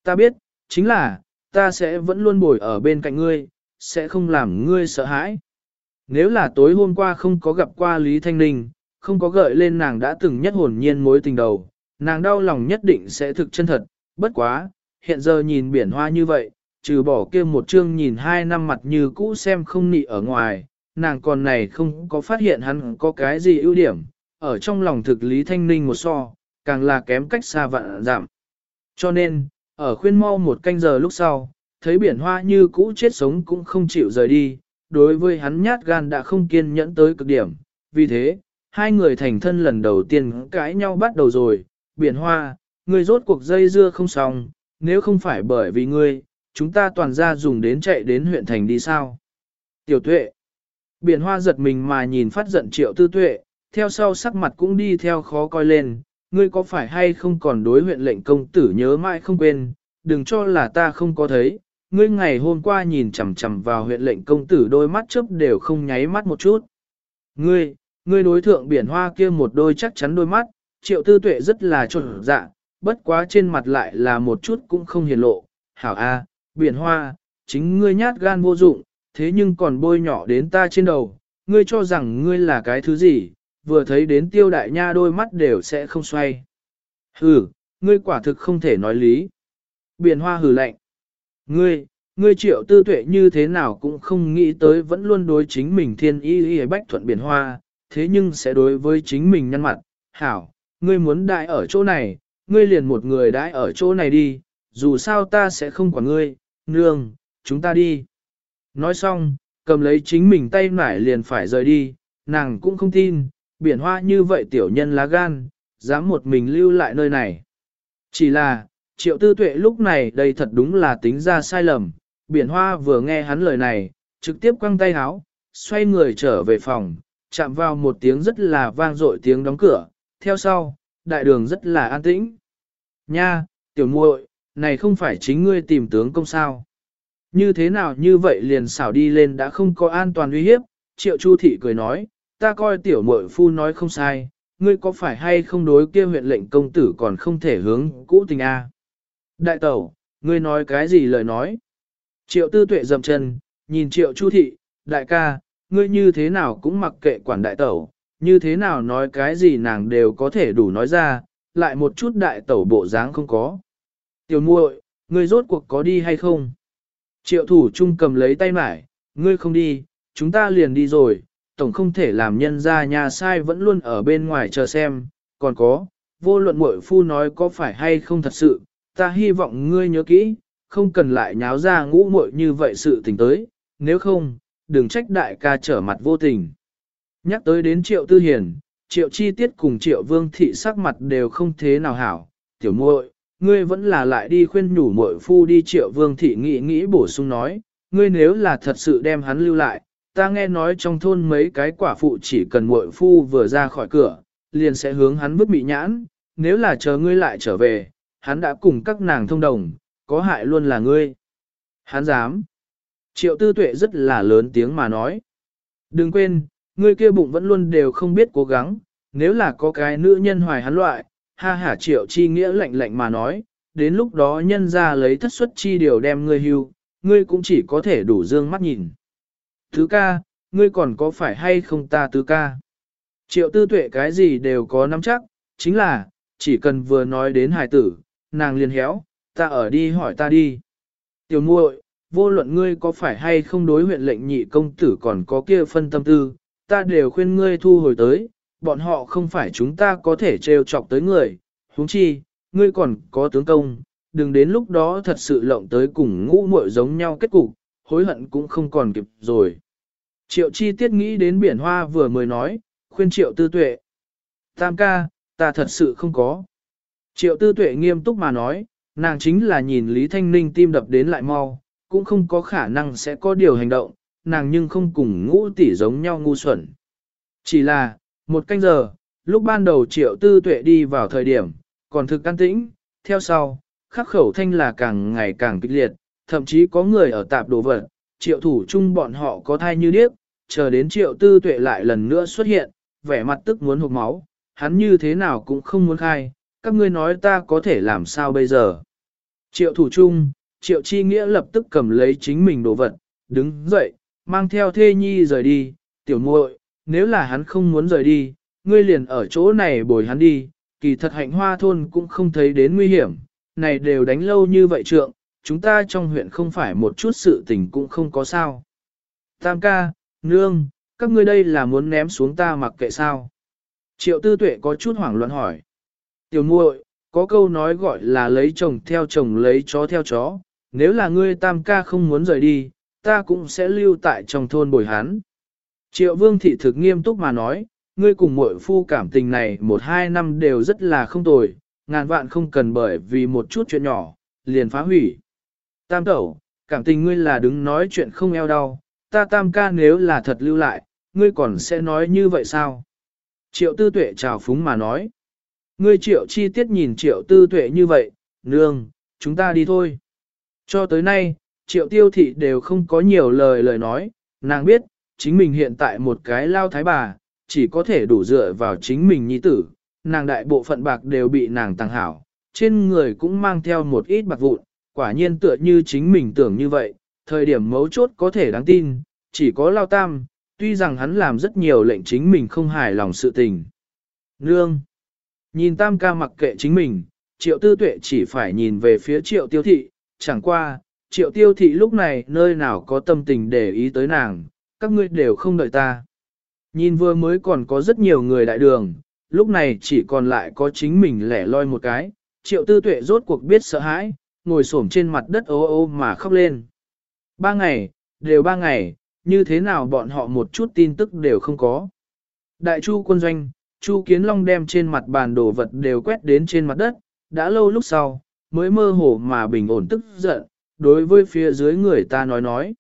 [SPEAKER 1] Ta biết, chính là, ta sẽ vẫn luôn bồi ở bên cạnh ngươi, sẽ không làm ngươi sợ hãi. Nếu là tối hôm qua không có gặp qua Lý Thanh Ninh, không có gợi lên nàng đã từng nhất hồn nhiên mối tình đầu, nàng đau lòng nhất định sẽ thực chân thật, bất quá, hiện giờ nhìn biển hoa như vậy, trừ bỏ kia một chương nhìn hai năm mặt như cũ xem không nị ở ngoài, nàng còn này không có phát hiện hắn có cái gì ưu điểm, ở trong lòng thực lý thanh ninh một so, càng là kém cách xa vạn giảm. Cho nên, ở khuyên mau một canh giờ lúc sau, thấy biển hoa như cũ chết sống cũng không chịu rời đi, đối với hắn nhát gan đã không kiên nhẫn tới cực điểm, vì thế, hai người thành thân lần đầu tiên cãi nhau bắt đầu rồi, biển hoa, người rốt cuộc dây dưa không xong, nếu không phải bởi vì ngươi, chúng ta toàn ra dùng đến chạy đến huyện thành đi sao. Tiểu tuệ, biển hoa giật mình mà nhìn phát giận triệu tư tuệ, theo sau sắc mặt cũng đi theo khó coi lên, ngươi có phải hay không còn đối huyện lệnh công tử nhớ mãi không quên, đừng cho là ta không có thấy, ngươi ngày hôm qua nhìn chằm chằm vào huyện lệnh công tử đôi mắt chớp đều không nháy mắt một chút. Ngươi, ngươi đối thượng biển hoa kia một đôi chắc chắn đôi mắt, triệu tư tuệ rất là trộn dạ, bất quá trên mặt lại là một chút cũng không hiền lộ. Hảo A, biển hoa, chính ngươi nhát gan vô dụng, thế nhưng còn bôi nhỏ đến ta trên đầu, ngươi cho rằng ngươi là cái thứ gì, vừa thấy đến tiêu đại nha đôi mắt đều sẽ không xoay. Hừ, ngươi quả thực không thể nói lý. Biển hoa hừ lạnh. Ngươi, ngươi triệu tư tuệ như thế nào cũng không nghĩ tới vẫn luôn đối chính mình thiên y y bách thuận biển hoa, thế nhưng sẽ đối với chính mình nhăn mặt, hảo, ngươi muốn đại ở chỗ này, ngươi liền một người đãi ở chỗ này đi, dù sao ta sẽ không quản ngươi, nương, chúng ta đi. Nói xong, cầm lấy chính mình tay nải liền phải rời đi, nàng cũng không tin, biển hoa như vậy tiểu nhân lá gan, dám một mình lưu lại nơi này. Chỉ là, triệu tư tuệ lúc này đây thật đúng là tính ra sai lầm, biển hoa vừa nghe hắn lời này, trực tiếp quăng tay háo, xoay người trở về phòng, chạm vào một tiếng rất là vang dội tiếng đóng cửa, theo sau, đại đường rất là an tĩnh. Nha, tiểu muội, này không phải chính ngươi tìm tướng công sao. Như thế nào như vậy liền xảo đi lên đã không có an toàn uy hiếp, triệu chu thị cười nói, ta coi tiểu muội phu nói không sai, ngươi có phải hay không đối kia huyện lệnh công tử còn không thể hướng cũ tình a? Đại tẩu, ngươi nói cái gì lời nói? Triệu tư tuệ dậm chân, nhìn triệu chu thị, đại ca, ngươi như thế nào cũng mặc kệ quản đại tẩu, như thế nào nói cái gì nàng đều có thể đủ nói ra, lại một chút đại tẩu bộ dáng không có. Tiểu muội, ngươi rốt cuộc có đi hay không? Triệu thủ trung cầm lấy tay mải, ngươi không đi, chúng ta liền đi rồi, tổng không thể làm nhân ra nhà sai vẫn luôn ở bên ngoài chờ xem, còn có, vô luận muội phu nói có phải hay không thật sự, ta hy vọng ngươi nhớ kỹ, không cần lại nháo ra ngũ muội như vậy sự tình tới, nếu không, đừng trách đại ca trở mặt vô tình. Nhắc tới đến triệu tư hiền, triệu chi tiết cùng triệu vương thị sắc mặt đều không thế nào hảo, tiểu muội, ngươi vẫn là lại đi khuyên nhủ muội phu đi triệu vương thị nghĩ nghĩ bổ sung nói, ngươi nếu là thật sự đem hắn lưu lại, ta nghe nói trong thôn mấy cái quả phụ chỉ cần muội phu vừa ra khỏi cửa, liền sẽ hướng hắn vứt bị nhãn, nếu là chờ ngươi lại trở về, hắn đã cùng các nàng thông đồng, có hại luôn là ngươi. Hắn dám. Triệu tư tuệ rất là lớn tiếng mà nói. Đừng quên, người kia bụng vẫn luôn đều không biết cố gắng, nếu là có cái nữ nhân hoài hắn loại, ha hả triệu chi nghĩa lạnh lạnh mà nói, đến lúc đó nhân ra lấy thất suất chi điều đem ngươi hưu, ngươi cũng chỉ có thể đủ dương mắt nhìn. Thứ ca, ngươi còn có phải hay không ta tứ ca? Triệu tư tuệ cái gì đều có nắm chắc, chính là, chỉ cần vừa nói đến hài tử, nàng liền héo, ta ở đi hỏi ta đi. Tiểu muội, vô luận ngươi có phải hay không đối huyện lệnh nhị công tử còn có kia phân tâm tư, ta đều khuyên ngươi thu hồi tới, bọn họ không phải chúng ta có thể trêu chọc tới người, huống chi, ngươi còn có tướng công, đừng đến lúc đó thật sự lộng tới cùng ngũ muội giống nhau kết cục, hối hận cũng không còn kịp rồi. Triệu chi tiết nghĩ đến biển hoa vừa mới nói, khuyên triệu tư tuệ. Tam ca, ta thật sự không có. Triệu tư tuệ nghiêm túc mà nói, nàng chính là nhìn Lý Thanh Ninh tim đập đến lại mau, cũng không có khả năng sẽ có điều hành động, nàng nhưng không cùng ngũ tỷ giống nhau ngu xuẩn. Chỉ là, một canh giờ, lúc ban đầu triệu tư tuệ đi vào thời điểm, còn thực can tĩnh, theo sau, khắc khẩu thanh là càng ngày càng kịch liệt, thậm chí có người ở tạp đồ vật, triệu thủ chung bọn họ có thai như điếc, chờ đến triệu tư tuệ lại lần nữa xuất hiện, vẻ mặt tức muốn hụt máu, hắn như thế nào cũng không muốn khai, các ngươi nói ta có thể làm sao bây giờ. Triệu thủ chung, triệu chi nghĩa lập tức cầm lấy chính mình đồ vật, đứng dậy, mang theo thê nhi rời đi, tiểu muội, nếu là hắn không muốn rời đi, ngươi liền ở chỗ này bồi hắn đi, kỳ thật hạnh hoa thôn cũng không thấy đến nguy hiểm, này đều đánh lâu như vậy trượng, chúng ta trong huyện không phải một chút sự tình cũng không có sao. Tam ca, nương, các ngươi đây là muốn ném xuống ta mặc kệ sao? Triệu tư tuệ có chút hoảng loạn hỏi. Tiểu muội, có câu nói gọi là lấy chồng theo chồng lấy chó theo chó, nếu là ngươi tam ca không muốn rời đi, ta cũng sẽ lưu tại trong thôn bồi hắn. Triệu vương thị thực nghiêm túc mà nói, ngươi cùng muội phu cảm tình này một hai năm đều rất là không tồi, ngàn vạn không cần bởi vì một chút chuyện nhỏ, liền phá hủy. Tam tẩu, cảm tình ngươi là đứng nói chuyện không eo đau, ta tam ca nếu là thật lưu lại, ngươi còn sẽ nói như vậy sao? Triệu tư tuệ chào phúng mà nói. Ngươi triệu chi tiết nhìn triệu tư tuệ như vậy, nương, chúng ta đi thôi. Cho tới nay, triệu tiêu thị đều không có nhiều lời lời nói, nàng biết, chính mình hiện tại một cái lao thái bà, chỉ có thể đủ dựa vào chính mình nhi tử, nàng đại bộ phận bạc đều bị nàng tăng hảo, trên người cũng mang theo một ít bạc vụn, quả nhiên tựa như chính mình tưởng như vậy, thời điểm mấu chốt có thể đáng tin, chỉ có lao tam, tuy rằng hắn làm rất nhiều lệnh chính mình không hài lòng sự tình. Nương! Nhìn tam ca mặc kệ chính mình, triệu tư tuệ chỉ phải nhìn về phía triệu tiêu thị, chẳng qua, triệu tiêu thị lúc này nơi nào có tâm tình để ý tới nàng, các ngươi đều không đợi ta. Nhìn vừa mới còn có rất nhiều người đại đường, lúc này chỉ còn lại có chính mình lẻ loi một cái, triệu tư tuệ rốt cuộc biết sợ hãi, ngồi xổm trên mặt đất ô ô mà khóc lên. Ba ngày, đều ba ngày, như thế nào bọn họ một chút tin tức đều không có. Đại chu quân doanh, chu kiến long đem trên mặt bàn đồ vật đều quét đến trên mặt đất, đã lâu lúc sau, mới mơ hồ mà bình ổn tức giận, đối với phía dưới người ta nói nói.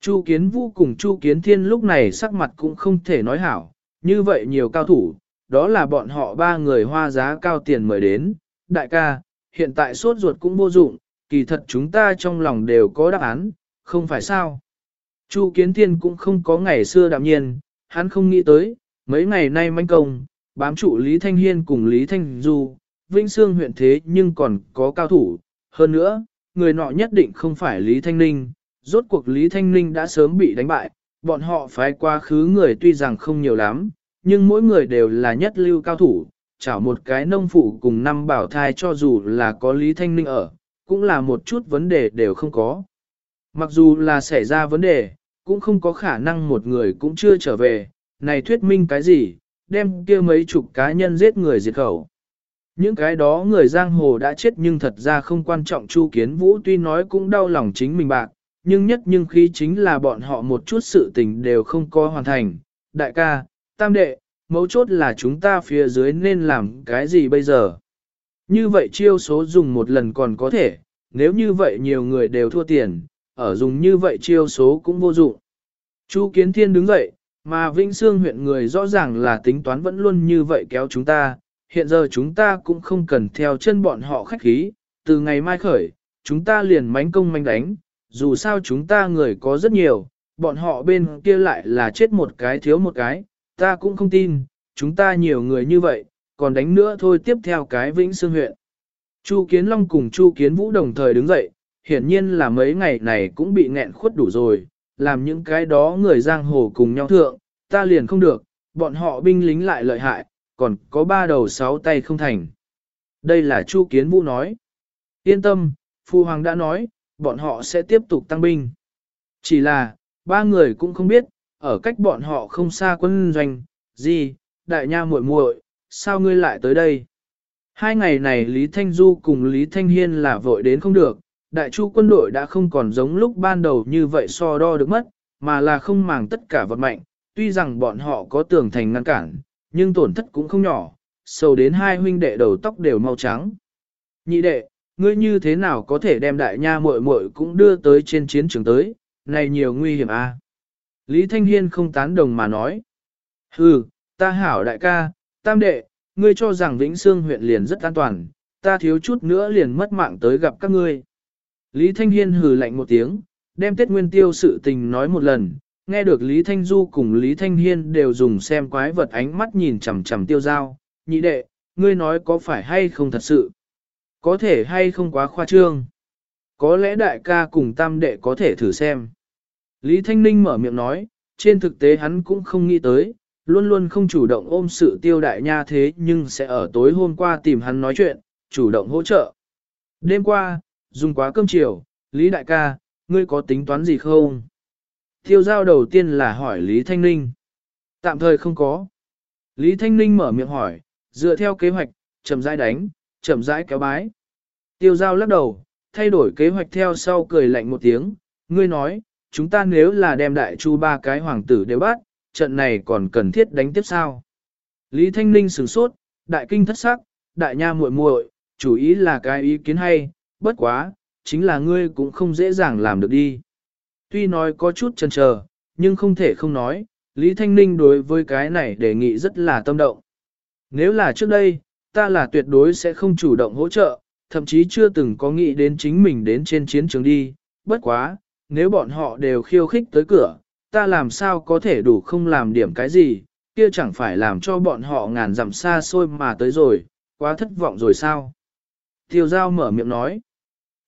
[SPEAKER 1] Chu Kiến Vũ cùng Chu Kiến Thiên lúc này sắc mặt cũng không thể nói hảo, như vậy nhiều cao thủ, đó là bọn họ ba người hoa giá cao tiền mời đến. Đại ca, hiện tại sốt ruột cũng vô dụng, kỳ thật chúng ta trong lòng đều có đáp án, không phải sao. Chu Kiến Thiên cũng không có ngày xưa đạm nhiên, hắn không nghĩ tới, mấy ngày nay manh công, bám trụ Lý Thanh Hiên cùng Lý Thanh Du, Vĩnh Sương huyện thế nhưng còn có cao thủ, hơn nữa, người nọ nhất định không phải Lý Thanh Ninh, rốt cuộc Lý Thanh Ninh đã sớm bị đánh bại, bọn họ phái quá khứ người tuy rằng không nhiều lắm, nhưng mỗi người đều là nhất lưu cao thủ, chảo một cái nông phụ cùng năm bảo thai cho dù là có Lý Thanh Ninh ở, cũng là một chút vấn đề đều không có. Mặc dù là xảy ra vấn đề, cũng không có khả năng một người cũng chưa trở về, này thuyết minh cái gì, đem kia mấy chục cá nhân giết người diệt khẩu. Những cái đó người giang hồ đã chết nhưng thật ra không quan trọng Chu Kiến Vũ tuy nói cũng đau lòng chính mình bạc, nhưng nhất nhưng khi chính là bọn họ một chút sự tình đều không có hoàn thành. Đại ca, tam đệ, mấu chốt là chúng ta phía dưới nên làm cái gì bây giờ? Như vậy chiêu số dùng một lần còn có thể, nếu như vậy nhiều người đều thua tiền, ở dùng như vậy chiêu số cũng vô dụng. Chu Kiến Thiên đứng dậy, mà Vĩnh Sương huyện người rõ ràng là tính toán vẫn luôn như vậy kéo chúng ta, hiện giờ chúng ta cũng không cần theo chân bọn họ khách khí, từ ngày mai khởi, chúng ta liền mánh công manh đánh, dù sao chúng ta người có rất nhiều, bọn họ bên kia lại là chết một cái thiếu một cái, ta cũng không tin, chúng ta nhiều người như vậy, còn đánh nữa thôi tiếp theo cái Vĩnh Sương huyện. Chu Kiến Long cùng Chu Kiến Vũ đồng thời đứng dậy, hiển nhiên là mấy ngày này cũng bị nghẹn khuất đủ rồi, làm những cái đó người giang hồ cùng nhau thượng, ta liền không được, bọn họ binh lính lại lợi hại, còn có ba đầu sáu tay không thành. Đây là Chu Kiến Vũ nói. Yên tâm, Phu Hoàng đã nói, bọn họ sẽ tiếp tục tăng binh. Chỉ là, ba người cũng không biết, ở cách bọn họ không xa quân doanh, gì, đại nha muội muội, sao ngươi lại tới đây? Hai ngày này Lý Thanh Du cùng Lý Thanh Hiên là vội đến không được, đại chu quân đội đã không còn giống lúc ban đầu như vậy so đo được mất, mà là không màng tất cả vật mạnh, tuy rằng bọn họ có tường thành ngăn cản, nhưng tổn thất cũng không nhỏ, sầu đến hai huynh đệ đầu tóc đều màu trắng. Nhị đệ, ngươi như thế nào có thể đem đại nha muội muội cũng đưa tới trên chiến trường tới, này nhiều nguy hiểm a. À? Lý Thanh Hiên không tán đồng mà nói. Hừ, ta hảo đại ca, tam đệ, ngươi cho rằng Vĩnh Sương huyện liền rất an toàn, ta thiếu chút nữa liền mất mạng tới gặp các ngươi. Lý Thanh Hiên hừ lạnh một tiếng, đem Tết Nguyên Tiêu sự tình nói một lần, nghe được Lý Thanh Du cùng Lý Thanh Hiên đều dùng xem quái vật ánh mắt nhìn chằm chằm tiêu giao, nhị đệ, ngươi nói có phải hay không thật sự? Có thể hay không quá khoa trương? Có lẽ đại ca cùng tam đệ có thể thử xem. Lý Thanh Ninh mở miệng nói, trên thực tế hắn cũng không nghĩ tới, luôn luôn không chủ động ôm sự tiêu đại nha thế nhưng sẽ ở tối hôm qua tìm hắn nói chuyện, chủ động hỗ trợ. Đêm qua, dùng quá cơm chiều, Lý đại ca, ngươi có tính toán gì không? Tiêu giao đầu tiên là hỏi Lý Thanh Ninh. Tạm thời không có. Lý Thanh Ninh mở miệng hỏi, dựa theo kế hoạch, chậm rãi đánh, chậm rãi kéo bái. Tiêu giao lắc đầu, thay đổi kế hoạch theo sau cười lạnh một tiếng, ngươi nói, chúng ta nếu là đem đại chu ba cái hoàng tử đều bắt, trận này còn cần thiết đánh tiếp sao? Lý Thanh Ninh sửng sốt, đại kinh thất sắc, đại nha muội muội, chủ ý là cái ý kiến hay, bất quá, chính là ngươi cũng không dễ dàng làm được đi. Tuy nói có chút chần chờ, nhưng không thể không nói, Lý Thanh Ninh đối với cái này đề nghị rất là tâm động. Nếu là trước đây, ta là tuyệt đối sẽ không chủ động hỗ trợ, thậm chí chưa từng có nghĩ đến chính mình đến trên chiến trường đi, bất quá, nếu bọn họ đều khiêu khích tới cửa, ta làm sao có thể đủ không làm điểm cái gì, kia chẳng phải làm cho bọn họ ngàn dặm xa xôi mà tới rồi, quá thất vọng rồi sao? Tiêu giao mở miệng nói.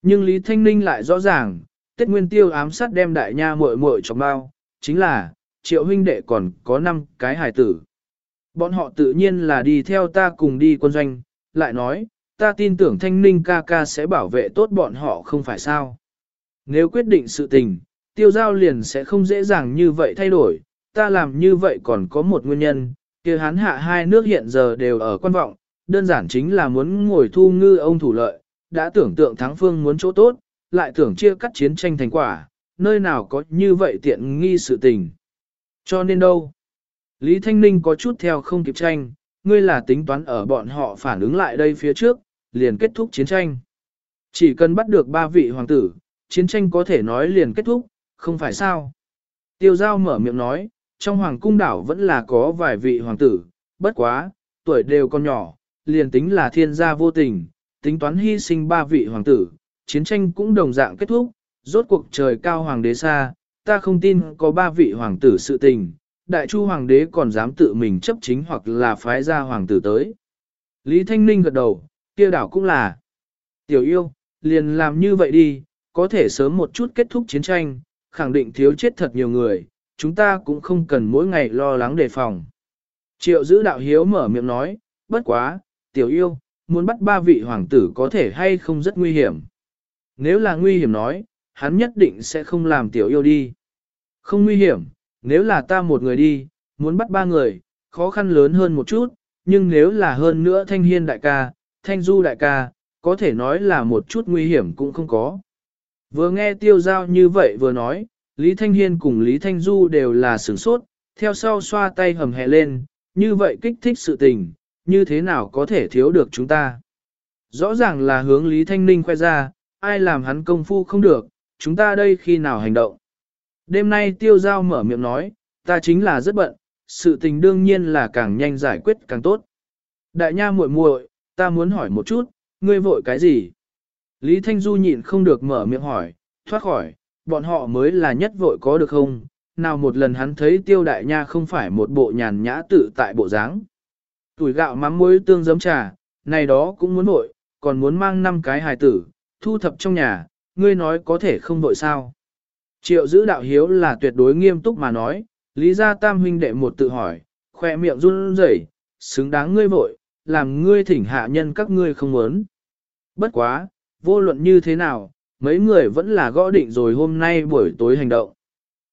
[SPEAKER 1] Nhưng Lý Thanh Ninh lại rõ ràng, Tết Nguyên Tiêu ám sát đem đại nha muội muội trong bao, chính là, triệu huynh đệ còn có 5 cái hài tử. Bọn họ tự nhiên là đi theo ta cùng đi quân doanh, lại nói, ta tin tưởng Thanh Ninh ca ca sẽ bảo vệ tốt bọn họ không phải sao. Nếu quyết định sự tình, tiêu giao liền sẽ không dễ dàng như vậy thay đổi, ta làm như vậy còn có một nguyên nhân, kia hắn hạ hai nước hiện giờ đều ở quan vọng, đơn giản chính là muốn ngồi thu ngư ông thủ lợi, đã tưởng tượng thắng phương muốn chỗ tốt, lại tưởng chia cắt chiến tranh thành quả, nơi nào có như vậy tiện nghi sự tình. Cho nên đâu? Lý Thanh Ninh có chút theo không kịp tranh, ngươi là tính toán ở bọn họ phản ứng lại đây phía trước, liền kết thúc chiến tranh. Chỉ cần bắt được ba vị hoàng tử, chiến tranh có thể nói liền kết thúc, không phải sao? Tiêu giao mở miệng nói, trong hoàng cung đảo vẫn là có vài vị hoàng tử, bất quá, tuổi đều còn nhỏ, liền tính là thiên gia vô tình, tính toán hy sinh ba vị hoàng tử, chiến tranh cũng đồng dạng kết thúc, rốt cuộc trời cao hoàng đế xa, ta không tin có ba vị hoàng tử sự tình, đại chu hoàng đế còn dám tự mình chấp chính hoặc là phái ra hoàng tử tới. Lý Thanh Ninh gật đầu, kia đảo cũng là. Tiểu yêu, liền làm như vậy đi, có thể sớm một chút kết thúc chiến tranh, khẳng định thiếu chết thật nhiều người, chúng ta cũng không cần mỗi ngày lo lắng đề phòng. Triệu giữ đạo hiếu mở miệng nói, bất quá, tiểu yêu, muốn bắt ba vị hoàng tử có thể hay không rất nguy hiểm. Nếu là nguy hiểm nói, hắn nhất định sẽ không làm tiểu yêu đi. Không nguy hiểm, nếu là ta một người đi, muốn bắt ba người, khó khăn lớn hơn một chút, nhưng nếu là hơn nữa thanh hiên đại ca, thanh du đại ca, có thể nói là một chút nguy hiểm cũng không có. Vừa nghe tiêu giao như vậy vừa nói, Lý Thanh Hiên cùng Lý Thanh Du đều là sửng sốt, theo sau xoa tay hầm hẹ lên, như vậy kích thích sự tình, như thế nào có thể thiếu được chúng ta. Rõ ràng là hướng Lý Thanh Ninh khoe ra, ai làm hắn công phu không được, chúng ta đây khi nào hành động. Đêm nay tiêu giao mở miệng nói, ta chính là rất bận, sự tình đương nhiên là càng nhanh giải quyết càng tốt. Đại nha muội muội, ta muốn hỏi một chút, ngươi vội cái gì? Lý Thanh Du nhịn không được mở miệng hỏi, thoát khỏi, bọn họ mới là nhất vội có được không? Nào một lần hắn thấy tiêu đại nha không phải một bộ nhàn nhã tự tại bộ dáng. Tuổi gạo mắm muối tương giấm trà, này đó cũng muốn vội, còn muốn mang năm cái hài tử, thu thập trong nhà, ngươi nói có thể không vội sao? Triệu giữ đạo hiếu là tuyệt đối nghiêm túc mà nói, lý gia tam huynh đệ một tự hỏi, khoe miệng run rẩy, xứng đáng ngươi vội, làm ngươi thỉnh hạ nhân các ngươi không muốn. Bất quá, vô luận như thế nào, mấy người vẫn là gõ định rồi hôm nay buổi tối hành động.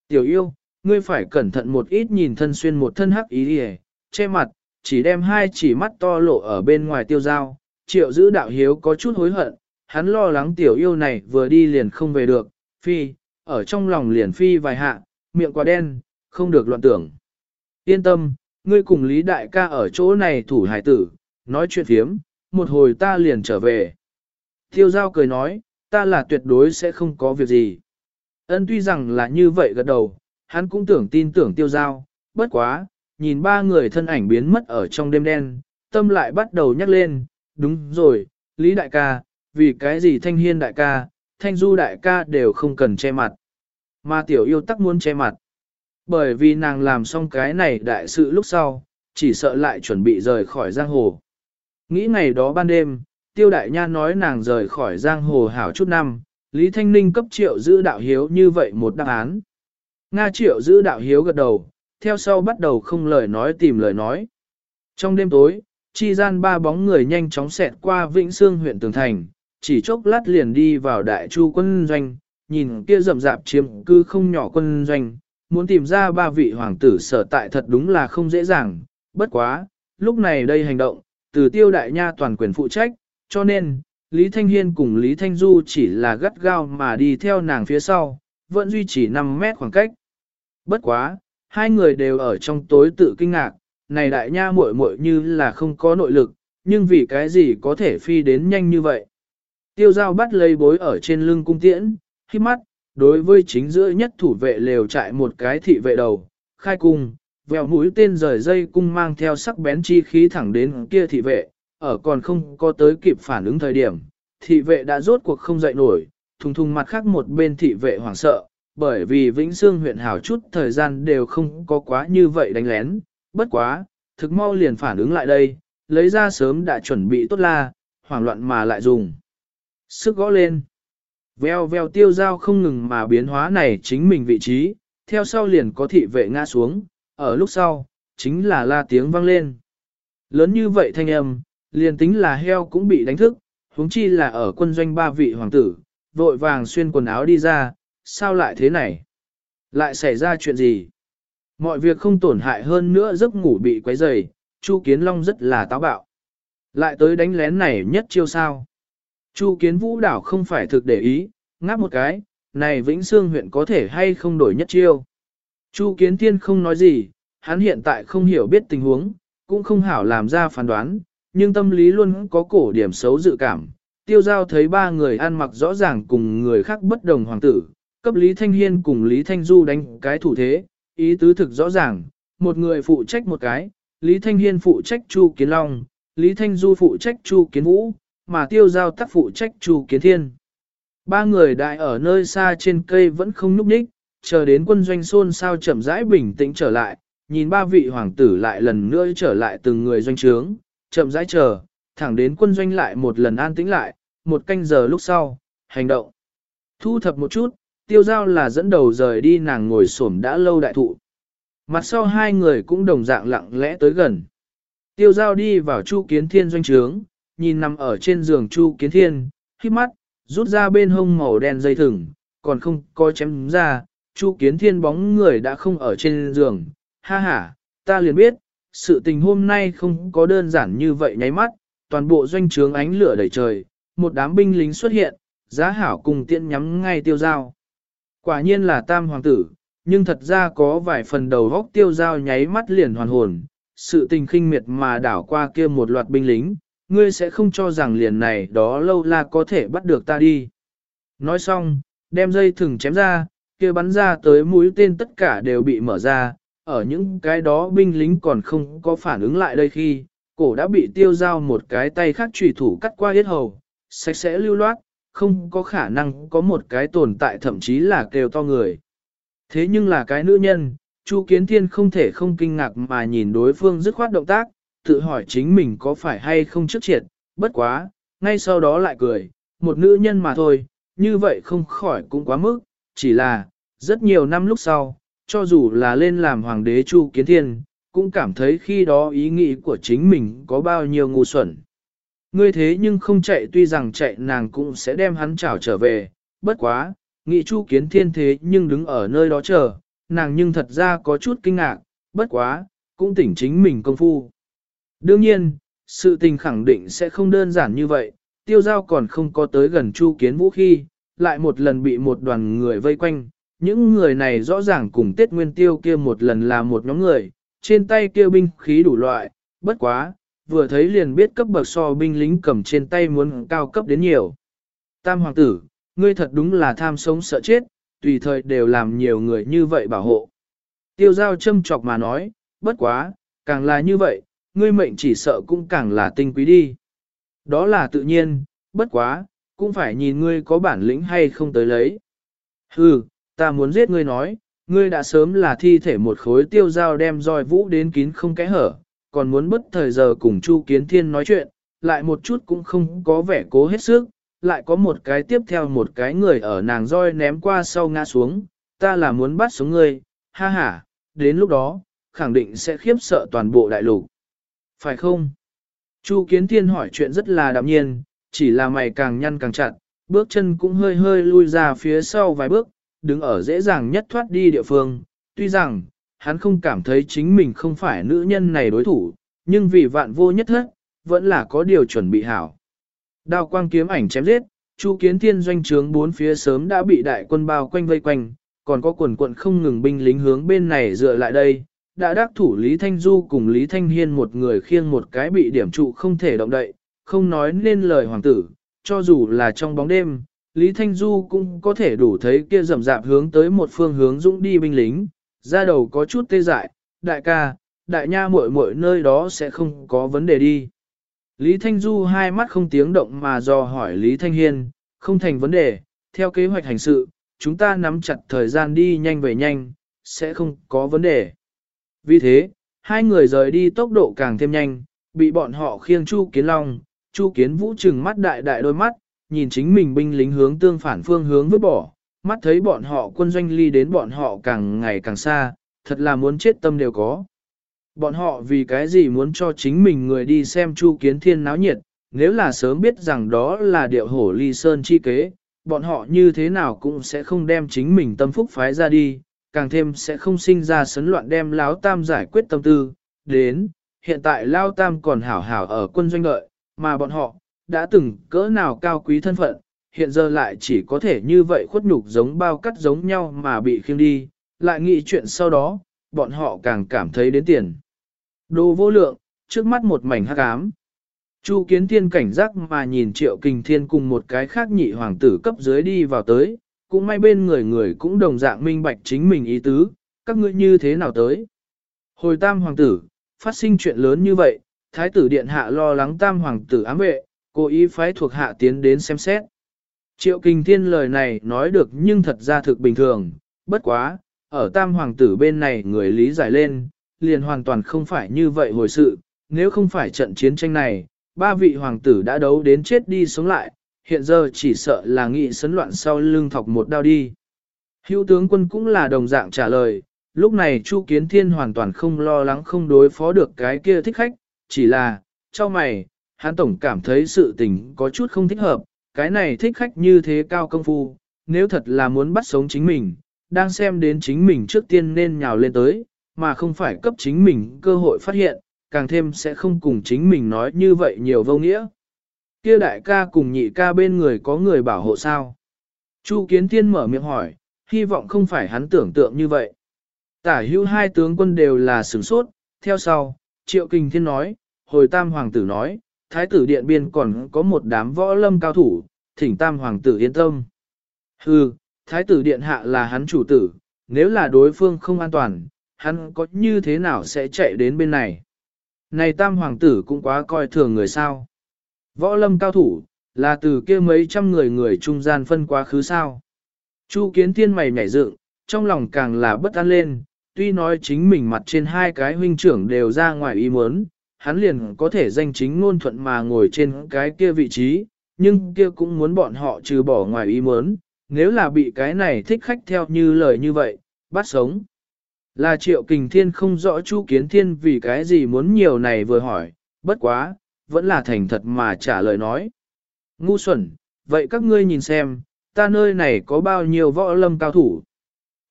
[SPEAKER 1] Tiểu yêu, ngươi phải cẩn thận một ít nhìn thân xuyên một thân hắc ý đi che mặt, chỉ đem hai chỉ mắt to lộ ở bên ngoài tiêu dao. Triệu giữ đạo hiếu có chút hối hận, hắn lo lắng tiểu yêu này vừa đi liền không về được, phi, ở trong lòng liền phi vài hạ, miệng quá đen, không được loạn tưởng. Yên tâm, ngươi cùng Lý Đại ca ở chỗ này thủ hải tử, nói chuyện phiếm, một hồi ta liền trở về. Tiêu giao cười nói, ta là tuyệt đối sẽ không có việc gì. Ân tuy rằng là như vậy gật đầu, hắn cũng tưởng tin tưởng tiêu giao, bất quá, nhìn ba người thân ảnh biến mất ở trong đêm đen, tâm lại bắt đầu nhắc lên, đúng rồi, Lý Đại ca, vì cái gì thanh hiên đại ca, thanh du đại ca đều không cần che mặt. Mà tiểu yêu tắc muốn che mặt. Bởi vì nàng làm xong cái này đại sự lúc sau, chỉ sợ lại chuẩn bị rời khỏi giang hồ. Nghĩ ngày đó ban đêm, tiêu đại nha nói nàng rời khỏi giang hồ hảo chút năm, Lý Thanh Ninh cấp triệu giữ đạo hiếu như vậy một đáp án. Nga triệu giữ đạo hiếu gật đầu, theo sau bắt đầu không lời nói tìm lời nói. Trong đêm tối, chi gian ba bóng người nhanh chóng xẹt qua Vĩnh Sương huyện Tường Thành, chỉ chốc lát liền đi vào đại chu quân doanh, nhìn kia rậm rạp chiếm cư không nhỏ quân doanh, muốn tìm ra ba vị hoàng tử sở tại thật đúng là không dễ dàng, bất quá, lúc này đây hành động, từ tiêu đại nha toàn quyền phụ trách, cho nên, Lý Thanh Hiên cùng Lý Thanh Du chỉ là gắt gao mà đi theo nàng phía sau, vẫn duy trì 5 mét khoảng cách. Bất quá, hai người đều ở trong tối tự kinh ngạc, này đại nha muội muội như là không có nội lực, nhưng vì cái gì có thể phi đến nhanh như vậy. Tiêu giao bắt lấy bối ở trên lưng cung tiễn, khi mắt, đối với chính giữa nhất thủ vệ lều trại một cái thị vệ đầu, khai cung, vèo mũi tên rời dây cung mang theo sắc bén chi khí thẳng đến kia thị vệ, ở còn không có tới kịp phản ứng thời điểm, thị vệ đã rốt cuộc không dậy nổi, thùng thùng mặt khác một bên thị vệ hoảng sợ, bởi vì Vĩnh Sương huyện hảo chút thời gian đều không có quá như vậy đánh lén, bất quá, thực mau liền phản ứng lại đây, lấy ra sớm đã chuẩn bị tốt la, hoảng loạn mà lại dùng. Sức gõ lên. Veo veo tiêu dao không ngừng mà biến hóa này chính mình vị trí, theo sau liền có thị vệ ngã xuống, ở lúc sau, chính là la tiếng vang lên. Lớn như vậy thanh âm, liền tính là heo cũng bị đánh thức, huống chi là ở quân doanh ba vị hoàng tử, vội vàng xuyên quần áo đi ra, sao lại thế này? Lại xảy ra chuyện gì? Mọi việc không tổn hại hơn nữa giấc ngủ bị quấy rầy, Chu Kiến Long rất là táo bạo. Lại tới đánh lén này nhất chiêu sao? Chu Kiến Vũ đảo không phải thực để ý, ngáp một cái, này Vĩnh Sương huyện có thể hay không đổi nhất chiêu. Chu Kiến Thiên không nói gì, hắn hiện tại không hiểu biết tình huống, cũng không hảo làm ra phán đoán, nhưng tâm lý luôn có cổ điểm xấu dự cảm. Tiêu giao thấy ba người ăn mặc rõ ràng cùng người khác bất đồng hoàng tử, cấp Lý Thanh Hiên cùng Lý Thanh Du đánh cái thủ thế, ý tứ thực rõ ràng, một người phụ trách một cái, Lý Thanh Hiên phụ trách Chu Kiến Long, Lý Thanh Du phụ trách Chu Kiến Vũ, mà tiêu giao tác phụ trách Chu Kiến Thiên. Ba người đại ở nơi xa trên cây vẫn không nhúc nhích, chờ đến quân doanh xôn sao chậm rãi bình tĩnh trở lại, nhìn ba vị hoàng tử lại lần nữa trở lại từng người doanh trướng, chậm rãi chờ, thẳng đến quân doanh lại một lần an tĩnh lại, một canh giờ lúc sau, hành động. Thu thập một chút, tiêu giao là dẫn đầu rời đi nàng ngồi xổm đã lâu đại thụ. Mặt sau hai người cũng đồng dạng lặng lẽ tới gần. Tiêu giao đi vào Chu Kiến Thiên doanh trướng, nhìn nằm ở trên giường Chu Kiến Thiên, khi mắt, rút ra bên hông màu đen dây thừng, còn không có chém ra, Chu Kiến Thiên bóng người đã không ở trên giường, ha ha, ta liền biết, sự tình hôm nay không có đơn giản như vậy nháy mắt, toàn bộ doanh trướng ánh lửa đầy trời, một đám binh lính xuất hiện, giá hảo cùng tiện nhắm ngay tiêu giao. Quả nhiên là tam hoàng tử, nhưng thật ra có vài phần đầu góc tiêu giao nháy mắt liền hoàn hồn, sự tình khinh miệt mà đảo qua kia một loạt binh lính, ngươi sẽ không cho rằng liền này đó lâu là có thể bắt được ta đi. Nói xong, đem dây thừng chém ra, kia bắn ra tới mũi tên tất cả đều bị mở ra, ở những cái đó binh lính còn không có phản ứng lại đây khi, cổ đã bị tiêu dao một cái tay khác trùy thủ cắt qua yết hầu, sạch sẽ lưu loát, không có khả năng có một cái tồn tại thậm chí là kêu to người. Thế nhưng là cái nữ nhân, Chu Kiến Thiên không thể không kinh ngạc mà nhìn đối phương dứt khoát động tác, tự hỏi chính mình có phải hay không trước triệt, bất quá, ngay sau đó lại cười, một nữ nhân mà thôi, như vậy không khỏi cũng quá mức, chỉ là, rất nhiều năm lúc sau, cho dù là lên làm hoàng đế Chu Kiến Thiên, cũng cảm thấy khi đó ý nghĩ của chính mình có bao nhiêu ngu xuẩn. Ngươi thế nhưng không chạy tuy rằng chạy nàng cũng sẽ đem hắn trảo trở về, bất quá, nghĩ Chu Kiến Thiên thế nhưng đứng ở nơi đó chờ, nàng nhưng thật ra có chút kinh ngạc, bất quá, cũng tỉnh chính mình công phu. Đương nhiên, sự tình khẳng định sẽ không đơn giản như vậy, tiêu giao còn không có tới gần Chu Kiến Vũ khi, lại một lần bị một đoàn người vây quanh, những người này rõ ràng cùng Tết Nguyên Tiêu kia một lần là một nhóm người, trên tay kia binh khí đủ loại, bất quá, vừa thấy liền biết cấp bậc so binh lính cầm trên tay muốn cao cấp đến nhiều. Tam hoàng tử, ngươi thật đúng là tham sống sợ chết, tùy thời đều làm nhiều người như vậy bảo hộ. Tiêu giao châm chọc mà nói, bất quá, càng là như vậy, ngươi mệnh chỉ sợ cũng càng là tinh quý đi. Đó là tự nhiên, bất quá, cũng phải nhìn ngươi có bản lĩnh hay không tới lấy. Hừ, ta muốn giết ngươi nói, ngươi đã sớm là thi thể một khối tiêu dao đem roi vũ đến kín không kẽ hở, còn muốn bất thời giờ cùng Chu Kiến Thiên nói chuyện, lại một chút cũng không có vẻ cố hết sức, lại có một cái tiếp theo một cái người ở nàng roi ném qua sau ngã xuống, ta là muốn bắt sống ngươi, ha ha, đến lúc đó, khẳng định sẽ khiếp sợ toàn bộ đại lục. Phải không? Chu Kiến Thiên hỏi chuyện rất là đạm nhiên, chỉ là mày càng nhăn càng chặt, bước chân cũng hơi hơi lui ra phía sau vài bước, đứng ở dễ dàng nhất thoát đi địa phương. Tuy rằng, hắn không cảm thấy chính mình không phải nữ nhân này đối thủ, nhưng vì vạn vô nhất thất, vẫn là có điều chuẩn bị hảo. Đao quang kiếm ảnh chém giết, Chu Kiến Thiên doanh trướng bốn phía sớm đã bị đại quân bao quanh vây quanh, còn có quần quận không ngừng binh lính hướng bên này dựa lại đây. Đã đắc thủ Lý Thanh Du cùng Lý Thanh Hiên một người khiêng một cái bị điểm trụ không thể động đậy, không nói nên lời hoàng tử, cho dù là trong bóng đêm, Lý Thanh Du cũng có thể đủ thấy kia rầm rạp hướng tới một phương hướng dũng đi binh lính, ra đầu có chút tê dại, đại ca, đại nha muội muội nơi đó sẽ không có vấn đề đi. Lý Thanh Du hai mắt không tiếng động mà dò hỏi Lý Thanh Hiên, không thành vấn đề, theo kế hoạch hành sự, chúng ta nắm chặt thời gian đi nhanh về nhanh, sẽ không có vấn đề. Vì thế, hai người rời đi tốc độ càng thêm nhanh, bị bọn họ khiêng Chu Kiến Long, Chu Kiến Vũ trừng mắt đại đại đôi mắt, nhìn chính mình binh lính hướng tương phản phương hướng vứt bỏ, mắt thấy bọn họ quân doanh ly đến bọn họ càng ngày càng xa, thật là muốn chết tâm đều có. Bọn họ vì cái gì muốn cho chính mình người đi xem Chu Kiến Thiên náo nhiệt, nếu là sớm biết rằng đó là điệu hổ ly sơn chi kế, bọn họ như thế nào cũng sẽ không đem chính mình tâm phúc phái ra đi, càng thêm sẽ không sinh ra sấn loạn đem Lão Tam giải quyết tâm tư. Đến, hiện tại Lão Tam còn hảo hảo ở quân doanh đợi, mà bọn họ, đã từng cỡ nào cao quý thân phận, hiện giờ lại chỉ có thể như vậy khuất nhục giống bao cắt giống nhau mà bị khiêng đi, lại nghĩ chuyện sau đó, bọn họ càng cảm thấy đến tiền. Đồ vô lượng, trước mắt một mảnh hắc ám. Chu kiến thiên cảnh giác mà nhìn triệu kình thiên cùng một cái khác nhị hoàng tử cấp dưới đi vào tới, cũng may bên người người cũng đồng dạng minh bạch chính mình ý tứ, các ngươi như thế nào tới. Hồi tam hoàng tử, phát sinh chuyện lớn như vậy, thái tử điện hạ lo lắng tam hoàng tử ám vệ, cố ý phái thuộc hạ tiến đến xem xét. Triệu kinh thiên lời này nói được nhưng thật ra thực bình thường, bất quá, ở tam hoàng tử bên này người lý giải lên, liền hoàn toàn không phải như vậy hồi sự, nếu không phải trận chiến tranh này, ba vị hoàng tử đã đấu đến chết đi sống lại, hiện giờ chỉ sợ là nghị sấn loạn sau lưng thọc một đao đi. Hữu tướng quân cũng là đồng dạng trả lời, lúc này Chu Kiến Thiên hoàn toàn không lo lắng không đối phó được cái kia thích khách, chỉ là, cho mày, hắn tổng cảm thấy sự tình có chút không thích hợp, cái này thích khách như thế cao công phu, nếu thật là muốn bắt sống chính mình, đang xem đến chính mình trước tiên nên nhào lên tới, mà không phải cấp chính mình cơ hội phát hiện, càng thêm sẽ không cùng chính mình nói như vậy nhiều vô nghĩa. Kia đại ca cùng nhị ca bên người có người bảo hộ sao? Chu Kiến Thiên mở miệng hỏi, hy vọng không phải hắn tưởng tượng như vậy. Tả hữu hai tướng quân đều là sửng sốt, theo sau, Triệu Kinh Thiên nói, hồi tam hoàng tử nói, thái tử điện biên còn có một đám võ lâm cao thủ, thỉnh tam hoàng tử yên tâm. Hừ, thái tử điện hạ là hắn chủ tử, nếu là đối phương không an toàn, hắn có như thế nào sẽ chạy đến bên này. Này tam hoàng tử cũng quá coi thường người sao. Võ lâm cao thủ, là từ kia mấy trăm người người trung gian phân quá khứ sao. Chu kiến thiên mày nhảy dựng, trong lòng càng là bất an lên, tuy nói chính mình mặt trên hai cái huynh trưởng đều ra ngoài ý muốn, hắn liền có thể danh chính ngôn thuận mà ngồi trên cái kia vị trí, nhưng kia cũng muốn bọn họ trừ bỏ ngoài ý muốn, nếu là bị cái này thích khách theo như lời như vậy, bắt sống. Là triệu kình thiên không rõ chu kiến thiên vì cái gì muốn nhiều này vừa hỏi, bất quá, vẫn là thành thật mà trả lời nói. Ngu xuẩn, vậy các ngươi nhìn xem, ta nơi này có bao nhiêu võ lâm cao thủ.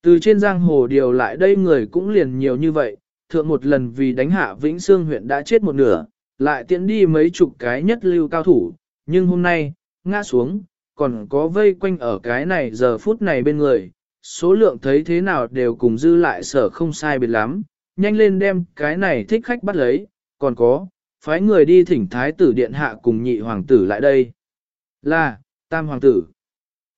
[SPEAKER 1] Từ trên giang hồ điều lại đây người cũng liền nhiều như vậy, thượng một lần vì đánh hạ Vĩnh Sương huyện đã chết một nửa, lại tiện đi mấy chục cái nhất lưu cao thủ, nhưng hôm nay, ngã xuống, còn có vây quanh ở cái này giờ phút này bên người, số lượng thấy thế nào đều cùng dư lại sở không sai biệt lắm, nhanh lên đem cái này thích khách bắt lấy, còn có, phái người đi thỉnh thái tử điện hạ cùng nhị hoàng tử lại đây. Là, tam hoàng tử.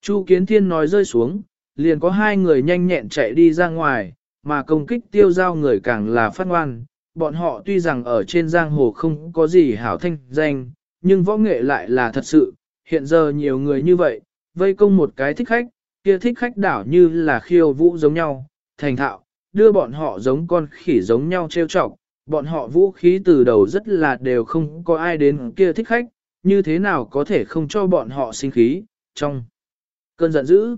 [SPEAKER 1] Chu Kiến Thiên nói rơi xuống, liền có hai người nhanh nhẹn chạy đi ra ngoài, mà công kích tiêu giao người càng là phát ngoan. Bọn họ tuy rằng ở trên giang hồ không có gì hảo thanh danh, nhưng võ nghệ lại là thật sự, hiện giờ nhiều người như vậy, vây công một cái thích khách, kia thích khách đảo như là khiêu vũ giống nhau, thành thạo, đưa bọn họ giống con khỉ giống nhau trêu chọc, bọn họ vũ khí từ đầu rất là đều không có ai đến kia thích khách, như thế nào có thể không cho bọn họ sinh khí, trong cơn giận dữ.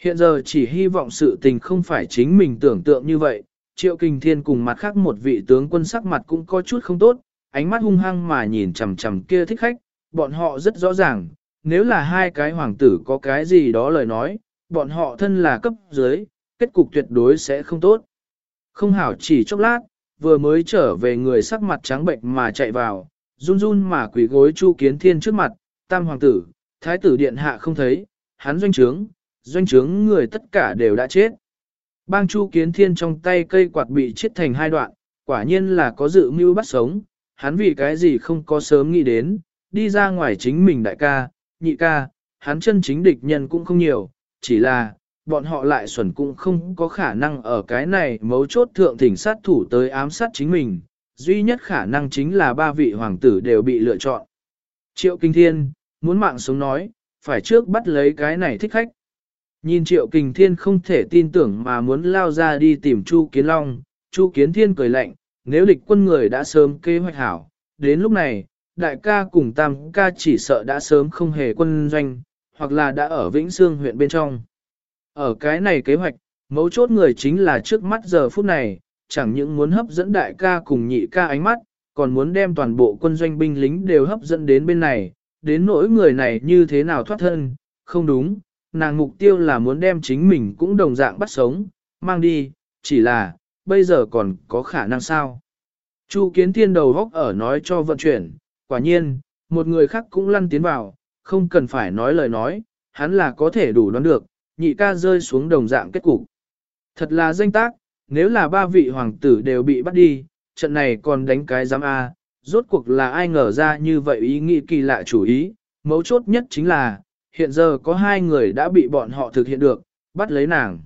[SPEAKER 1] Hiện giờ chỉ hy vọng sự tình không phải chính mình tưởng tượng như vậy, triệu kinh thiên cùng mặt khác một vị tướng quân sắc mặt cũng có chút không tốt, ánh mắt hung hăng mà nhìn chằm chằm kia thích khách, bọn họ rất rõ ràng, nếu là hai cái hoàng tử có cái gì đó lời nói, bọn họ thân là cấp dưới, kết cục tuyệt đối sẽ không tốt. Không hảo chỉ chốc lát, vừa mới trở về người sắc mặt trắng bệnh mà chạy vào, run run mà quỳ gối Chu Kiến Thiên trước mặt, tam hoàng tử, thái tử điện hạ không thấy, hắn doanh trướng, doanh trướng người tất cả đều đã chết. Bang Chu Kiến Thiên trong tay cây quạt bị chết thành hai đoạn, quả nhiên là có dự mưu bắt sống, hắn vì cái gì không có sớm nghĩ đến, đi ra ngoài chính mình đại ca, nhị ca, hắn chân chính địch nhân cũng không nhiều, chỉ là, bọn họ lại xuẩn cũng không có khả năng ở cái này mấu chốt thượng thỉnh sát thủ tới ám sát chính mình, duy nhất khả năng chính là ba vị hoàng tử đều bị lựa chọn. Triệu Kinh Thiên, muốn mạng sống nói, phải trước bắt lấy cái này thích khách. Nhìn Triệu Kinh Thiên không thể tin tưởng mà muốn lao ra đi tìm Chu Kiến Long, Chu Kiến Thiên cười lạnh, nếu địch quân người đã sớm kế hoạch hảo, đến lúc này, đại ca cùng tam ca chỉ sợ đã sớm không hề quân doanh, hoặc là đã ở Vĩnh Sương huyện bên trong. Ở cái này kế hoạch, mấu chốt người chính là trước mắt giờ phút này, chẳng những muốn hấp dẫn đại ca cùng nhị ca ánh mắt, còn muốn đem toàn bộ quân doanh binh lính đều hấp dẫn đến bên này, đến nỗi người này như thế nào thoát thân, không đúng, nàng mục tiêu là muốn đem chính mình cũng đồng dạng bắt sống, mang đi, chỉ là, bây giờ còn có khả năng sao. Chu kiến thiên đầu góc ở nói cho vận chuyển, quả nhiên, một người khác cũng lăn tiến vào, không cần phải nói lời nói, hắn là có thể đủ đoán được, nhị ca rơi xuống đồng dạng kết cục. Thật là danh tác, nếu là ba vị hoàng tử đều bị bắt đi, trận này còn đánh cái giám A, rốt cuộc là ai ngờ ra như vậy ý nghĩ kỳ lạ chủ ý, mấu chốt nhất chính là, hiện giờ có hai người đã bị bọn họ thực hiện được, bắt lấy nàng.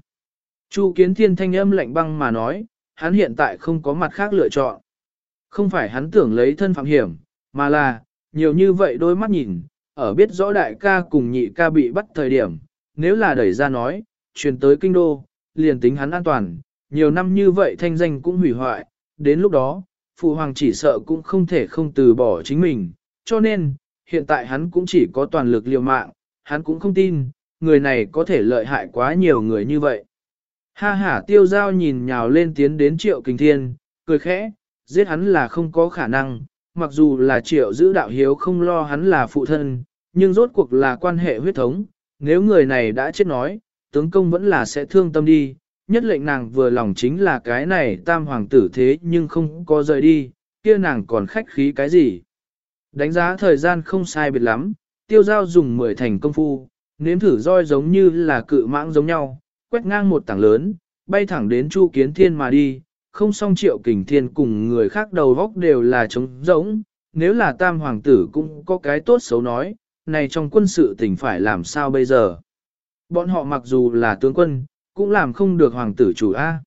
[SPEAKER 1] Chu kiến thiên thanh âm lạnh băng mà nói, hắn hiện tại không có mặt khác lựa chọn. Không phải hắn tưởng lấy thân phạm hiểm, mà là, nhiều như vậy đôi mắt nhìn, ở biết rõ đại ca cùng nhị ca bị bắt thời điểm, nếu là đẩy ra nói, truyền tới kinh đô, liền tính hắn an toàn, nhiều năm như vậy thanh danh cũng hủy hoại, đến lúc đó, phụ hoàng chỉ sợ cũng không thể không từ bỏ chính mình, cho nên, hiện tại hắn cũng chỉ có toàn lực liều mạng, hắn cũng không tin, người này có thể lợi hại quá nhiều người như vậy. Ha ha tiêu giao nhìn nhào lên tiến đến triệu kinh thiên, cười khẽ, giết hắn là không có khả năng, mặc dù là triệu giữ đạo hiếu không lo hắn là phụ thân, nhưng rốt cuộc là quan hệ huyết thống, nếu người này đã chết nói, tướng công vẫn là sẽ thương tâm đi, nhất lệnh nàng vừa lòng chính là cái này tam hoàng tử thế nhưng không có rời đi, kia nàng còn khách khí cái gì. Đánh giá thời gian không sai biệt lắm, tiêu giao dùng mười thành công phu, nếm thử roi giống như là cự mãng giống nhau, quét ngang một tảng lớn, bay thẳng đến Chu Kiến Thiên mà đi, không song triệu kình thiên cùng người khác đầu góc đều là trống rỗng, nếu là tam hoàng tử cũng có cái tốt xấu nói, này trong quân sự tình phải làm sao bây giờ. Bọn họ mặc dù là tướng quân, cũng làm không được hoàng tử chủ A.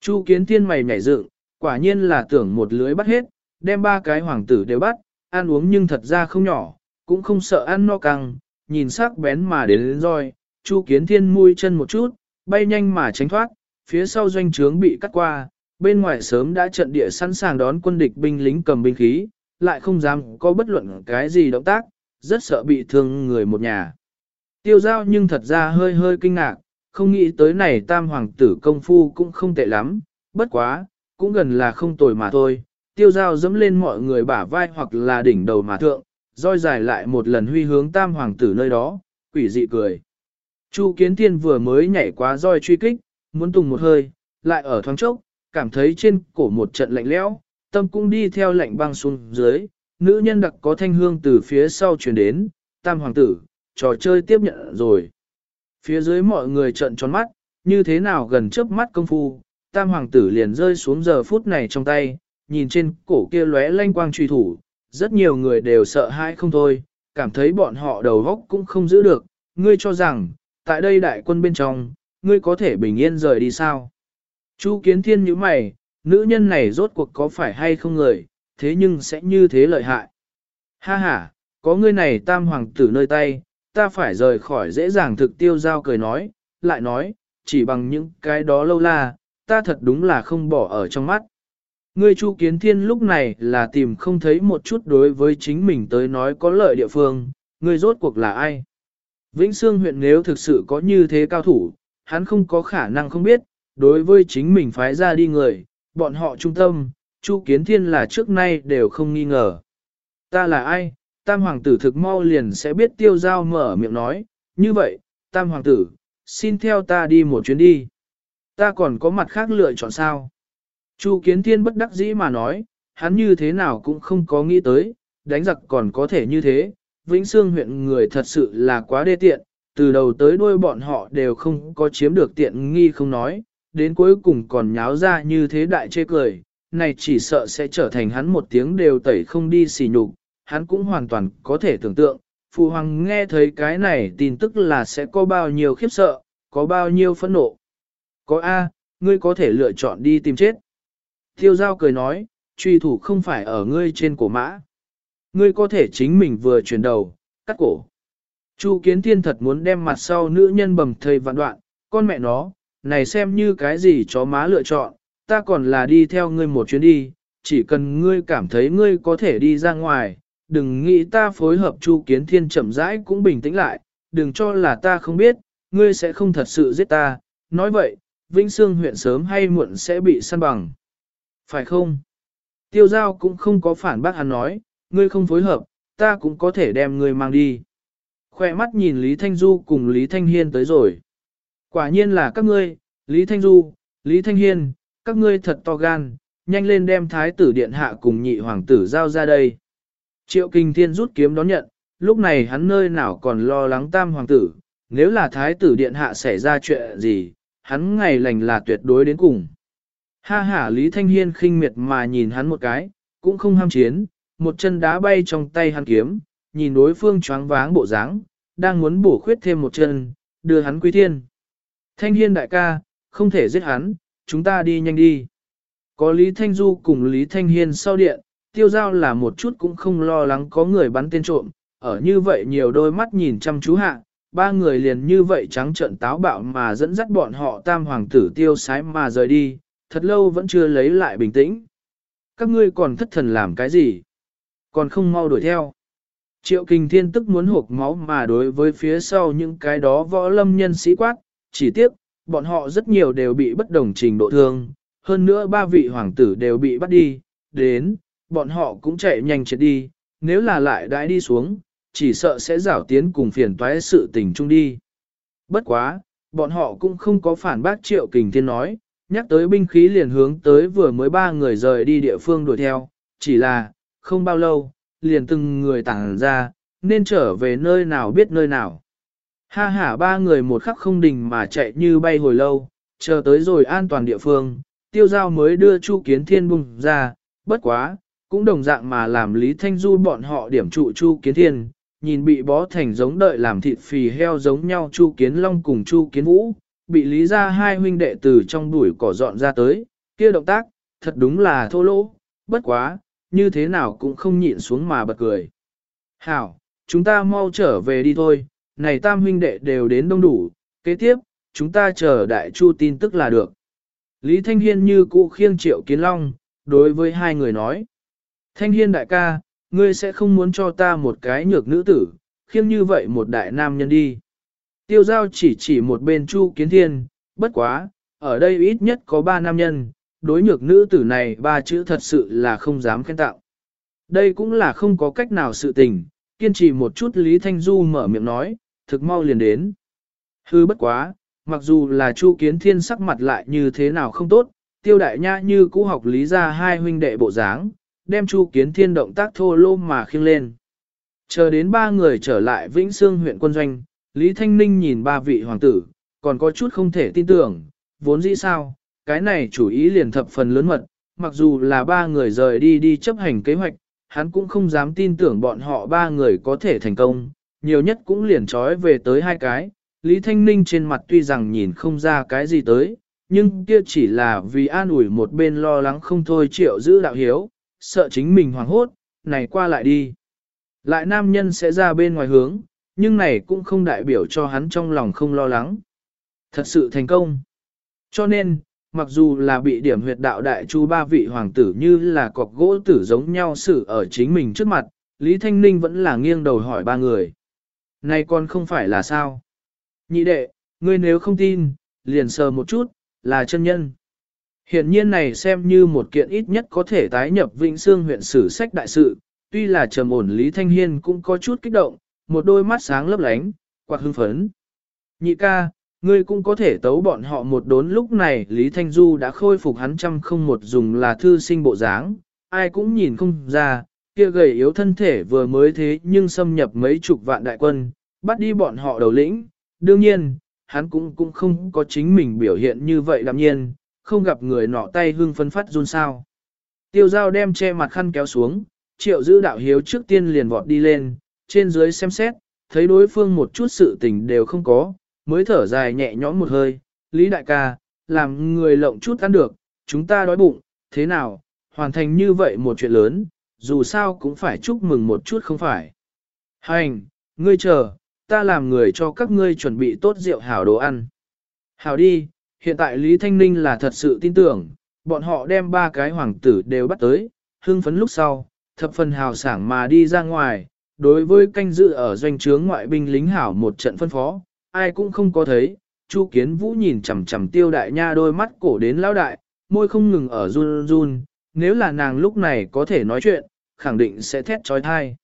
[SPEAKER 1] Chu Kiến Thiên mày nhảy dựng, quả nhiên là tưởng một lưới bắt hết, đem ba cái hoàng tử đều bắt, ăn uống nhưng thật ra không nhỏ, cũng không sợ ăn no căng, nhìn sắc bén mà đến, lên roi, Chu Kiến Thiên mui chân một chút, bay nhanh mà tránh thoát, phía sau doanh trướng bị cắt qua, bên ngoài sớm đã trận địa sẵn sàng đón quân địch binh lính cầm binh khí, lại không dám có bất luận cái gì động tác, rất sợ bị thương người một nhà. Tiêu giao nhưng thật ra hơi hơi kinh ngạc, không nghĩ tới này tam hoàng tử công phu cũng không tệ lắm, bất quá, cũng gần là không tồi mà thôi. Tiêu giao dẫm lên mọi người bả vai hoặc là đỉnh đầu mà thượng, roi dài lại một lần huy hướng tam hoàng tử nơi đó, quỷ dị cười. Chu kiến thiên vừa mới nhảy quá roi truy kích, muốn tùng một hơi, lại ở thoáng chốc, cảm thấy trên cổ một trận lạnh lẽo, tâm cũng đi theo lạnh băng xuống dưới, nữ nhân đặc có thanh hương từ phía sau truyền đến, tam hoàng tử, trò chơi tiếp nhận rồi. Phía dưới mọi người trợn tròn mắt, như thế nào gần trước mắt công phu, tam hoàng tử liền rơi xuống giờ phút này trong tay, nhìn trên cổ kia lóe lanh quang truy thủ, rất nhiều người đều sợ hãi không thôi, cảm thấy bọn họ đầu góc cũng không giữ được, ngươi cho rằng, tại đây đại quân bên trong, ngươi có thể bình yên rời đi sao? Chu kiến thiên như mày, nữ nhân này rốt cuộc có phải hay không người, thế nhưng sẽ như thế lợi hại. Ha ha, có ngươi này tam hoàng tử nơi tay, ta phải rời khỏi dễ dàng thực tiêu giao cười nói, lại nói, chỉ bằng những cái đó lâu la, ta thật đúng là không bỏ ở trong mắt. Ngươi Chu Kiến Thiên lúc này là tìm không thấy một chút đối với chính mình tới nói có lợi địa phương, ngươi rốt cuộc là ai? Vĩnh Sương huyện nếu thực sự có như thế cao thủ, hắn không có khả năng không biết, đối với chính mình phái ra đi người, bọn họ trung tâm, Chu Kiến Thiên là trước nay đều không nghi ngờ. Ta là ai? Tam hoàng tử thực mau liền sẽ biết tiêu giao mở miệng nói, như vậy, tam hoàng tử, xin theo ta đi một chuyến đi. Ta còn có mặt khác lựa chọn sao? Chu Kiến Thiên bất đắc dĩ mà nói, hắn như thế nào cũng không có nghĩ tới, đánh giặc còn có thể như thế. Vĩnh Sương huyện người thật sự là quá đê tiện, từ đầu tới đuôi bọn họ đều không có chiếm được tiện nghi không nói, đến cuối cùng còn nháo ra như thế đại chê cười, này chỉ sợ sẽ trở thành hắn một tiếng đều tẩy không đi xỉ nhục, hắn cũng hoàn toàn có thể tưởng tượng, Phụ Hoàng nghe thấy cái này tin tức là sẽ có bao nhiêu khiếp sợ, có bao nhiêu phẫn nộ. Có A, ngươi có thể lựa chọn đi tìm chết. Thiêu giao cười nói, truy thủ không phải ở ngươi trên cổ mã. Ngươi có thể chính mình vừa chuyển đầu, cắt cổ. Chu kiến thiên thật muốn đem mặt sau nữ nhân bầm thầy vạn đoạn, con mẹ nó, này xem như cái gì chó má lựa chọn, ta còn là đi theo ngươi một chuyến đi, chỉ cần ngươi cảm thấy ngươi có thể đi ra ngoài, đừng nghĩ ta phối hợp Chu Kiến Thiên chậm rãi cũng bình tĩnh lại, đừng cho là ta không biết, ngươi sẽ không thật sự giết ta, nói vậy, Vĩnh Sương huyện sớm hay muộn sẽ bị săn bằng. Phải không? Tiêu giao cũng không có phản bác hắn nói, ngươi không phối hợp, ta cũng có thể đem ngươi mang đi. Khoe mắt nhìn Lý Thanh Du cùng Lý Thanh Hiên tới rồi. Quả nhiên là các ngươi, Lý Thanh Du, Lý Thanh Hiên, các ngươi thật to gan, nhanh lên đem thái tử điện hạ cùng nhị hoàng tử giao ra đây. Triệu Kinh Thiên rút kiếm đón nhận, lúc này hắn nơi nào còn lo lắng tam hoàng tử, nếu là thái tử điện hạ xảy ra chuyện gì, hắn ngày lành là tuyệt đối đến cùng. Ha ha Lý Thanh Hiên khinh miệt mà nhìn hắn một cái, cũng không ham chiến, một chân đá bay trong tay hắn kiếm, nhìn đối phương choáng váng bộ dáng, đang muốn bổ khuyết thêm một chân, đưa hắn quý thiên. Thanh Hiên đại ca, không thể giết hắn, chúng ta đi nhanh đi. Có Lý Thanh Du cùng Lý Thanh Hiên sau điện, tiêu giao là một chút cũng không lo lắng có người bắn tên trộm, ở như vậy nhiều đôi mắt nhìn chăm chú hạ, ba người liền như vậy trắng trợn táo bạo mà dẫn dắt bọn họ tam hoàng tử tiêu sái mà rời đi, thật lâu vẫn chưa lấy lại bình tĩnh. Các ngươi còn thất thần làm cái gì? Còn không mau đuổi theo. Triệu kình thiên tức muốn hộp máu mà đối với phía sau những cái đó võ lâm nhân sĩ quát, chỉ tiếc, bọn họ rất nhiều đều bị bất đồng trình độ thương, hơn nữa ba vị hoàng tử đều bị bắt đi, đến, bọn họ cũng chạy nhanh chết đi, nếu là lại đãi đi xuống, chỉ sợ sẽ rảo tiến cùng phiền toái sự tình chung đi. Bất quá, bọn họ cũng không có phản bác triệu kình thiên nói, nhắc tới binh khí liền hướng tới vừa mới ba người rời đi địa phương đuổi theo, chỉ là, không bao lâu, liền từng người tản ra, nên trở về nơi nào biết nơi nào. Ha ha ba người một khắc không đình mà chạy như bay hồi lâu, chờ tới rồi an toàn địa phương, tiêu giao mới đưa Chu Kiến Thiên bung ra, bất quá, cũng đồng dạng mà làm Lý Thanh Du bọn họ điểm trụ Chu Kiến Thiên, nhìn bị bó thành giống đợi làm thịt phì heo giống nhau Chu Kiến Long cùng Chu Kiến Vũ, bị lý ra hai huynh đệ từ trong đuổi cỏ dọn ra tới, kia động tác, thật đúng là thô lỗ, bất quá, như thế nào cũng không nhịn xuống mà bật cười. Hảo, chúng ta mau trở về đi thôi, này tam huynh đệ đều đến đông đủ, kế tiếp, chúng ta chờ đại chu tin tức là được. Lý Thanh Hiên như cũ khiêng triệu kiến long, đối với hai người nói. Thanh Hiên đại ca, ngươi sẽ không muốn cho ta một cái nhược nữ tử, khiêng như vậy một đại nam nhân đi. Tiêu giao chỉ chỉ một bên chu kiến thiên, bất quá, ở đây ít nhất có ba nam nhân, đối nhược nữ tử này ba chữ thật sự là không dám khen tạo. Đây cũng là không có cách nào sự tình, kiên trì một chút Lý Thanh Du mở miệng nói, thực mau liền đến. Hư bất quá, mặc dù là Chu Kiến Thiên sắc mặt lại như thế nào không tốt, tiêu đại nha như cũ học lý ra hai huynh đệ bộ dáng, đem Chu Kiến Thiên động tác thô lô mà khiêng lên. Chờ đến ba người trở lại Vĩnh Sương huyện quân doanh, Lý Thanh Ninh nhìn ba vị hoàng tử, còn có chút không thể tin tưởng, vốn dĩ sao, cái này chủ ý liền thập phần lớn mật, mặc dù là ba người rời đi đi chấp hành kế hoạch, hắn cũng không dám tin tưởng bọn họ ba người có thể thành công, nhiều nhất cũng liền trói về tới hai cái. Lý Thanh Ninh trên mặt tuy rằng nhìn không ra cái gì tới, nhưng kia chỉ là vì an ủi một bên lo lắng không thôi triệu giữ đạo hiếu, sợ chính mình hoảng hốt, này qua lại đi. Lại nam nhân sẽ ra bên ngoài hướng, nhưng này cũng không đại biểu cho hắn trong lòng không lo lắng. Thật sự thành công. Cho nên, mặc dù là bị điểm huyệt đạo đại chu ba vị hoàng tử như là cọc gỗ tử giống nhau xử ở chính mình trước mặt, Lý Thanh Ninh vẫn là nghiêng đầu hỏi ba người. Này còn không phải là sao? Nhị đệ, ngươi nếu không tin, liền sờ một chút, là chân nhân. Hiện nhiên này xem như một kiện ít nhất có thể tái nhập Vĩnh Sương huyện sử sách đại sự, tuy là trầm ổn Lý Thanh Hiên cũng có chút kích động, một đôi mắt sáng lấp lánh, quạt hưng phấn. Nhị ca, ngươi cũng có thể tấu bọn họ một đốn lúc này Lý Thanh Du đã khôi phục hắn trăm không một dùng là thư sinh bộ dáng, ai cũng nhìn không ra, kia gầy yếu thân thể vừa mới thế nhưng xâm nhập mấy chục vạn đại quân, bắt đi bọn họ đầu lĩnh, đương nhiên, hắn cũng cũng không có chính mình biểu hiện như vậy đạm nhiên, không gặp người nọ tay hưng phấn phát run sao. Tiêu giao đem che mặt khăn kéo xuống, triệu giữ đạo hiếu trước tiên liền vọt đi lên, trên dưới xem xét, thấy đối phương một chút sự tình đều không có, mới thở dài nhẹ nhõm một hơi, Lý đại ca, làm người lộng chút ăn được, chúng ta đói bụng, thế nào, hoàn thành như vậy một chuyện lớn, dù sao cũng phải chúc mừng một chút không phải. Hành, ngươi chờ, ta làm người cho các ngươi chuẩn bị tốt rượu hảo đồ ăn. Hảo đi, hiện tại Lý Thanh Ninh là thật sự tin tưởng, bọn họ đem ba cái hoàng tử đều bắt tới, hưng phấn lúc sau, thập phần hào sảng mà đi ra ngoài, đối với canh dự ở doanh trướng ngoại binh lính hảo một trận phân phó, ai cũng không có thấy, Chu Kiến Vũ nhìn chằm chằm tiêu đại nha đôi mắt cổ đến lão đại, môi không ngừng ở run run, nếu là nàng lúc này có thể nói chuyện, khẳng định sẽ thét trói thai.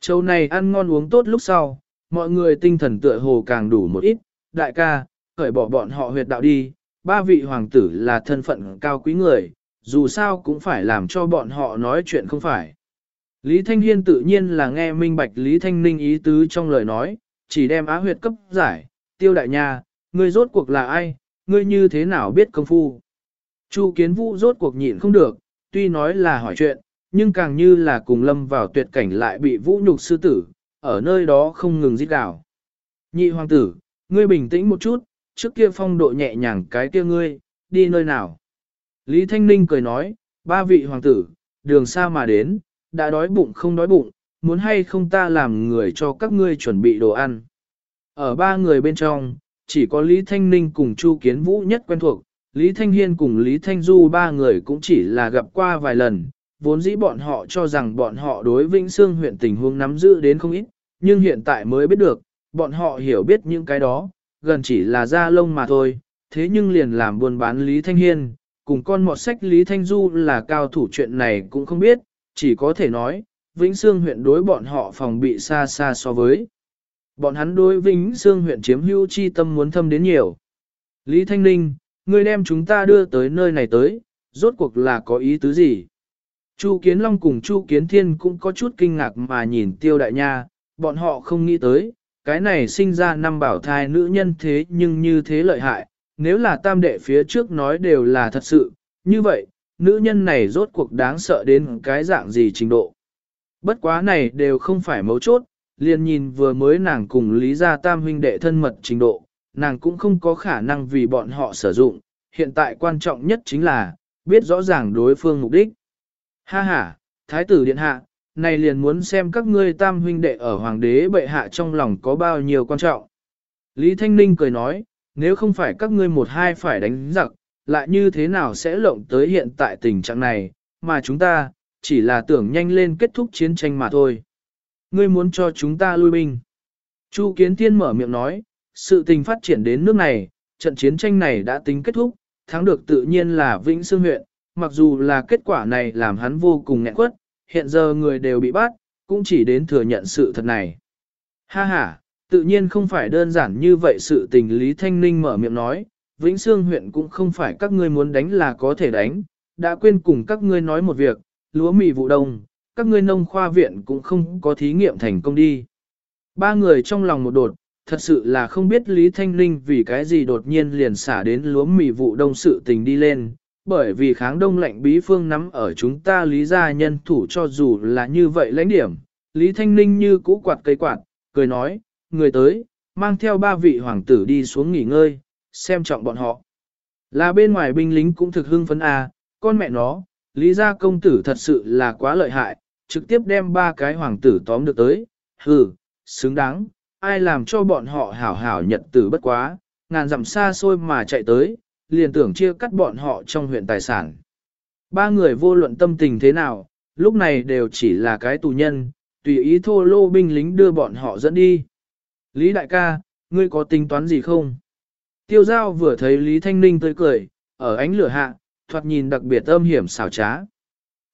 [SPEAKER 1] Châu này ăn ngon uống tốt lúc sau, mọi người tinh thần tựa hồ càng đủ một ít, đại ca, khởi bỏ bọn họ huyệt đạo đi, ba vị hoàng tử là thân phận cao quý người, dù sao cũng phải làm cho bọn họ nói chuyện không phải. Lý Thanh Hiên tự nhiên là nghe minh bạch Lý Thanh Ninh ý tứ trong lời nói, chỉ đem á huyệt cấp giải, tiêu đại nha, ngươi rốt cuộc là ai, ngươi như thế nào biết công phu. Chu kiến vũ rốt cuộc nhịn không được, tuy nói là hỏi chuyện, nhưng càng như là cùng lâm vào tuyệt cảnh lại bị vũ nhục sư tử, ở nơi đó không ngừng giết đảo. Nhị hoàng tử, ngươi bình tĩnh một chút, trước kia phong độ nhẹ nhàng cái kia ngươi, đi nơi nào. Lý Thanh Ninh cười nói, ba vị hoàng tử, đường xa mà đến, đã đói bụng không đói bụng, muốn hay không ta làm người cho các ngươi chuẩn bị đồ ăn. Ở ba người bên trong, chỉ có Lý Thanh Ninh cùng Chu Kiến Vũ nhất quen thuộc, Lý Thanh Hiên cùng Lý Thanh Du ba người cũng chỉ là gặp qua vài lần, vốn dĩ bọn họ cho rằng bọn họ đối Vĩnh Sương huyện tình huống nắm giữ đến không ít, nhưng hiện tại mới biết được, bọn họ hiểu biết những cái đó, gần chỉ là da lông mà thôi, thế nhưng liền làm buôn bán Lý Thanh Hiên, cùng con mọt sách Lý Thanh Du là cao thủ chuyện này cũng không biết, chỉ có thể nói, Vĩnh Sương huyện đối bọn họ phòng bị xa xa so với. Bọn hắn đối Vĩnh Sương huyện chiếm hữu chi tâm muốn thâm đến nhiều. Lý Thanh Ninh, ngươi đem chúng ta đưa tới nơi này tới, rốt cuộc là có ý tứ gì? Chu Kiến Long cùng Chu Kiến Thiên cũng có chút kinh ngạc mà nhìn Tiêu Đại Nha, bọn họ không nghĩ tới, cái này sinh ra năm bảo thai nữ nhân thế nhưng như thế lợi hại, nếu là tam đệ phía trước nói đều là thật sự, như vậy, nữ nhân này rốt cuộc đáng sợ đến cái dạng gì trình độ. Bất quá này đều không phải mấu chốt, liền nhìn vừa mới nàng cùng Lý Gia Tam huynh đệ thân mật trình độ, nàng cũng không có khả năng vì bọn họ sử dụng, hiện tại quan trọng nhất chính là, biết rõ ràng đối phương mục đích. Ha ha, Thái tử Điện Hạ, này liền muốn xem các ngươi tam huynh đệ ở Hoàng đế bệ hạ trong lòng có bao nhiêu quan trọng. Lý Thanh Ninh cười nói, nếu không phải các ngươi một hai phải đánh giặc, lại như thế nào sẽ lộng tới hiện tại tình trạng này, mà chúng ta, chỉ là tưởng nhanh lên kết thúc chiến tranh mà thôi. Ngươi muốn cho chúng ta lui binh. Chu Kiến Thiên mở miệng nói, sự tình phát triển đến nước này, trận chiến tranh này đã tính kết thúc, thắng được tự nhiên là Vĩnh Sương huyện, mặc dù là kết quả này làm hắn vô cùng nghẹn quất, hiện giờ người đều bị bắt, cũng chỉ đến thừa nhận sự thật này. Ha ha, tự nhiên không phải đơn giản như vậy sự tình Lý Thanh Ninh mở miệng nói, Vĩnh Sương huyện cũng không phải các ngươi muốn đánh là có thể đánh, đã quên cùng các ngươi nói một việc, lúa mì vụ đông, các ngươi nông khoa viện cũng không có thí nghiệm thành công đi. Ba người trong lòng một đột, thật sự là không biết Lý Thanh Linh vì cái gì đột nhiên liền xả đến lúa mì vụ đông sự tình đi lên, bởi vì kháng đông lạnh bí phương nắm ở chúng ta lý gia nhân thủ cho dù là như vậy lãnh điểm. Lý Thanh ninh như cũ quạt cây quạt, cười nói, người tới, mang theo ba vị hoàng tử đi xuống nghỉ ngơi, xem trọng bọn họ. Là bên ngoài binh lính cũng thực hưng phấn à, con mẹ nó, lý gia công tử thật sự là quá lợi hại, trực tiếp đem ba cái hoàng tử tóm được tới, hừ, xứng đáng, ai làm cho bọn họ hảo hảo nhật tử bất quá, ngàn dặm xa xôi mà chạy tới, liền tưởng chia cắt bọn họ trong huyện tài sản. Ba người vô luận tâm tình thế nào, lúc này đều chỉ là cái tù nhân, tùy ý thô lô binh lính đưa bọn họ dẫn đi. Lý đại ca, ngươi có tính toán gì không? Tiêu giao vừa thấy Lý Thanh Ninh tới cười, ở ánh lửa hạ, thoạt nhìn đặc biệt âm hiểm xảo trá.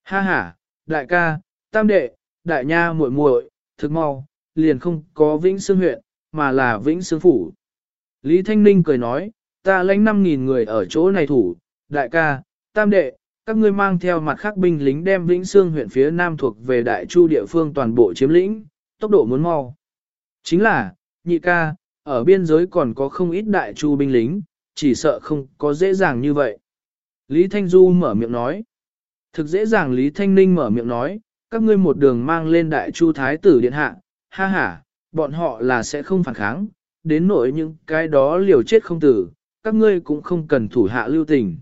[SPEAKER 1] Ha ha, đại ca, tam đệ, đại nha muội muội, thực mau, liền không có Vĩnh xương huyện, mà là Vĩnh xương phủ. Lý Thanh Ninh cười nói, ta lãnh 5.000 người ở chỗ này thủ, đại ca, tam đệ, các ngươi mang theo mặt khác binh lính đem Vĩnh Sương huyện phía nam thuộc về đại chu địa phương toàn bộ chiếm lĩnh, tốc độ muốn mau. Chính là, nhị ca, ở biên giới còn có không ít đại chu binh lính, chỉ sợ không có dễ dàng như vậy. Lý Thanh Du mở miệng nói. Thực dễ dàng Lý Thanh Ninh mở miệng nói, các ngươi một đường mang lên đại chu thái tử điện hạ, ha ha, bọn họ là sẽ không phản kháng, đến nỗi những cái đó liều chết không tử, các ngươi cũng không cần thủ hạ lưu tình.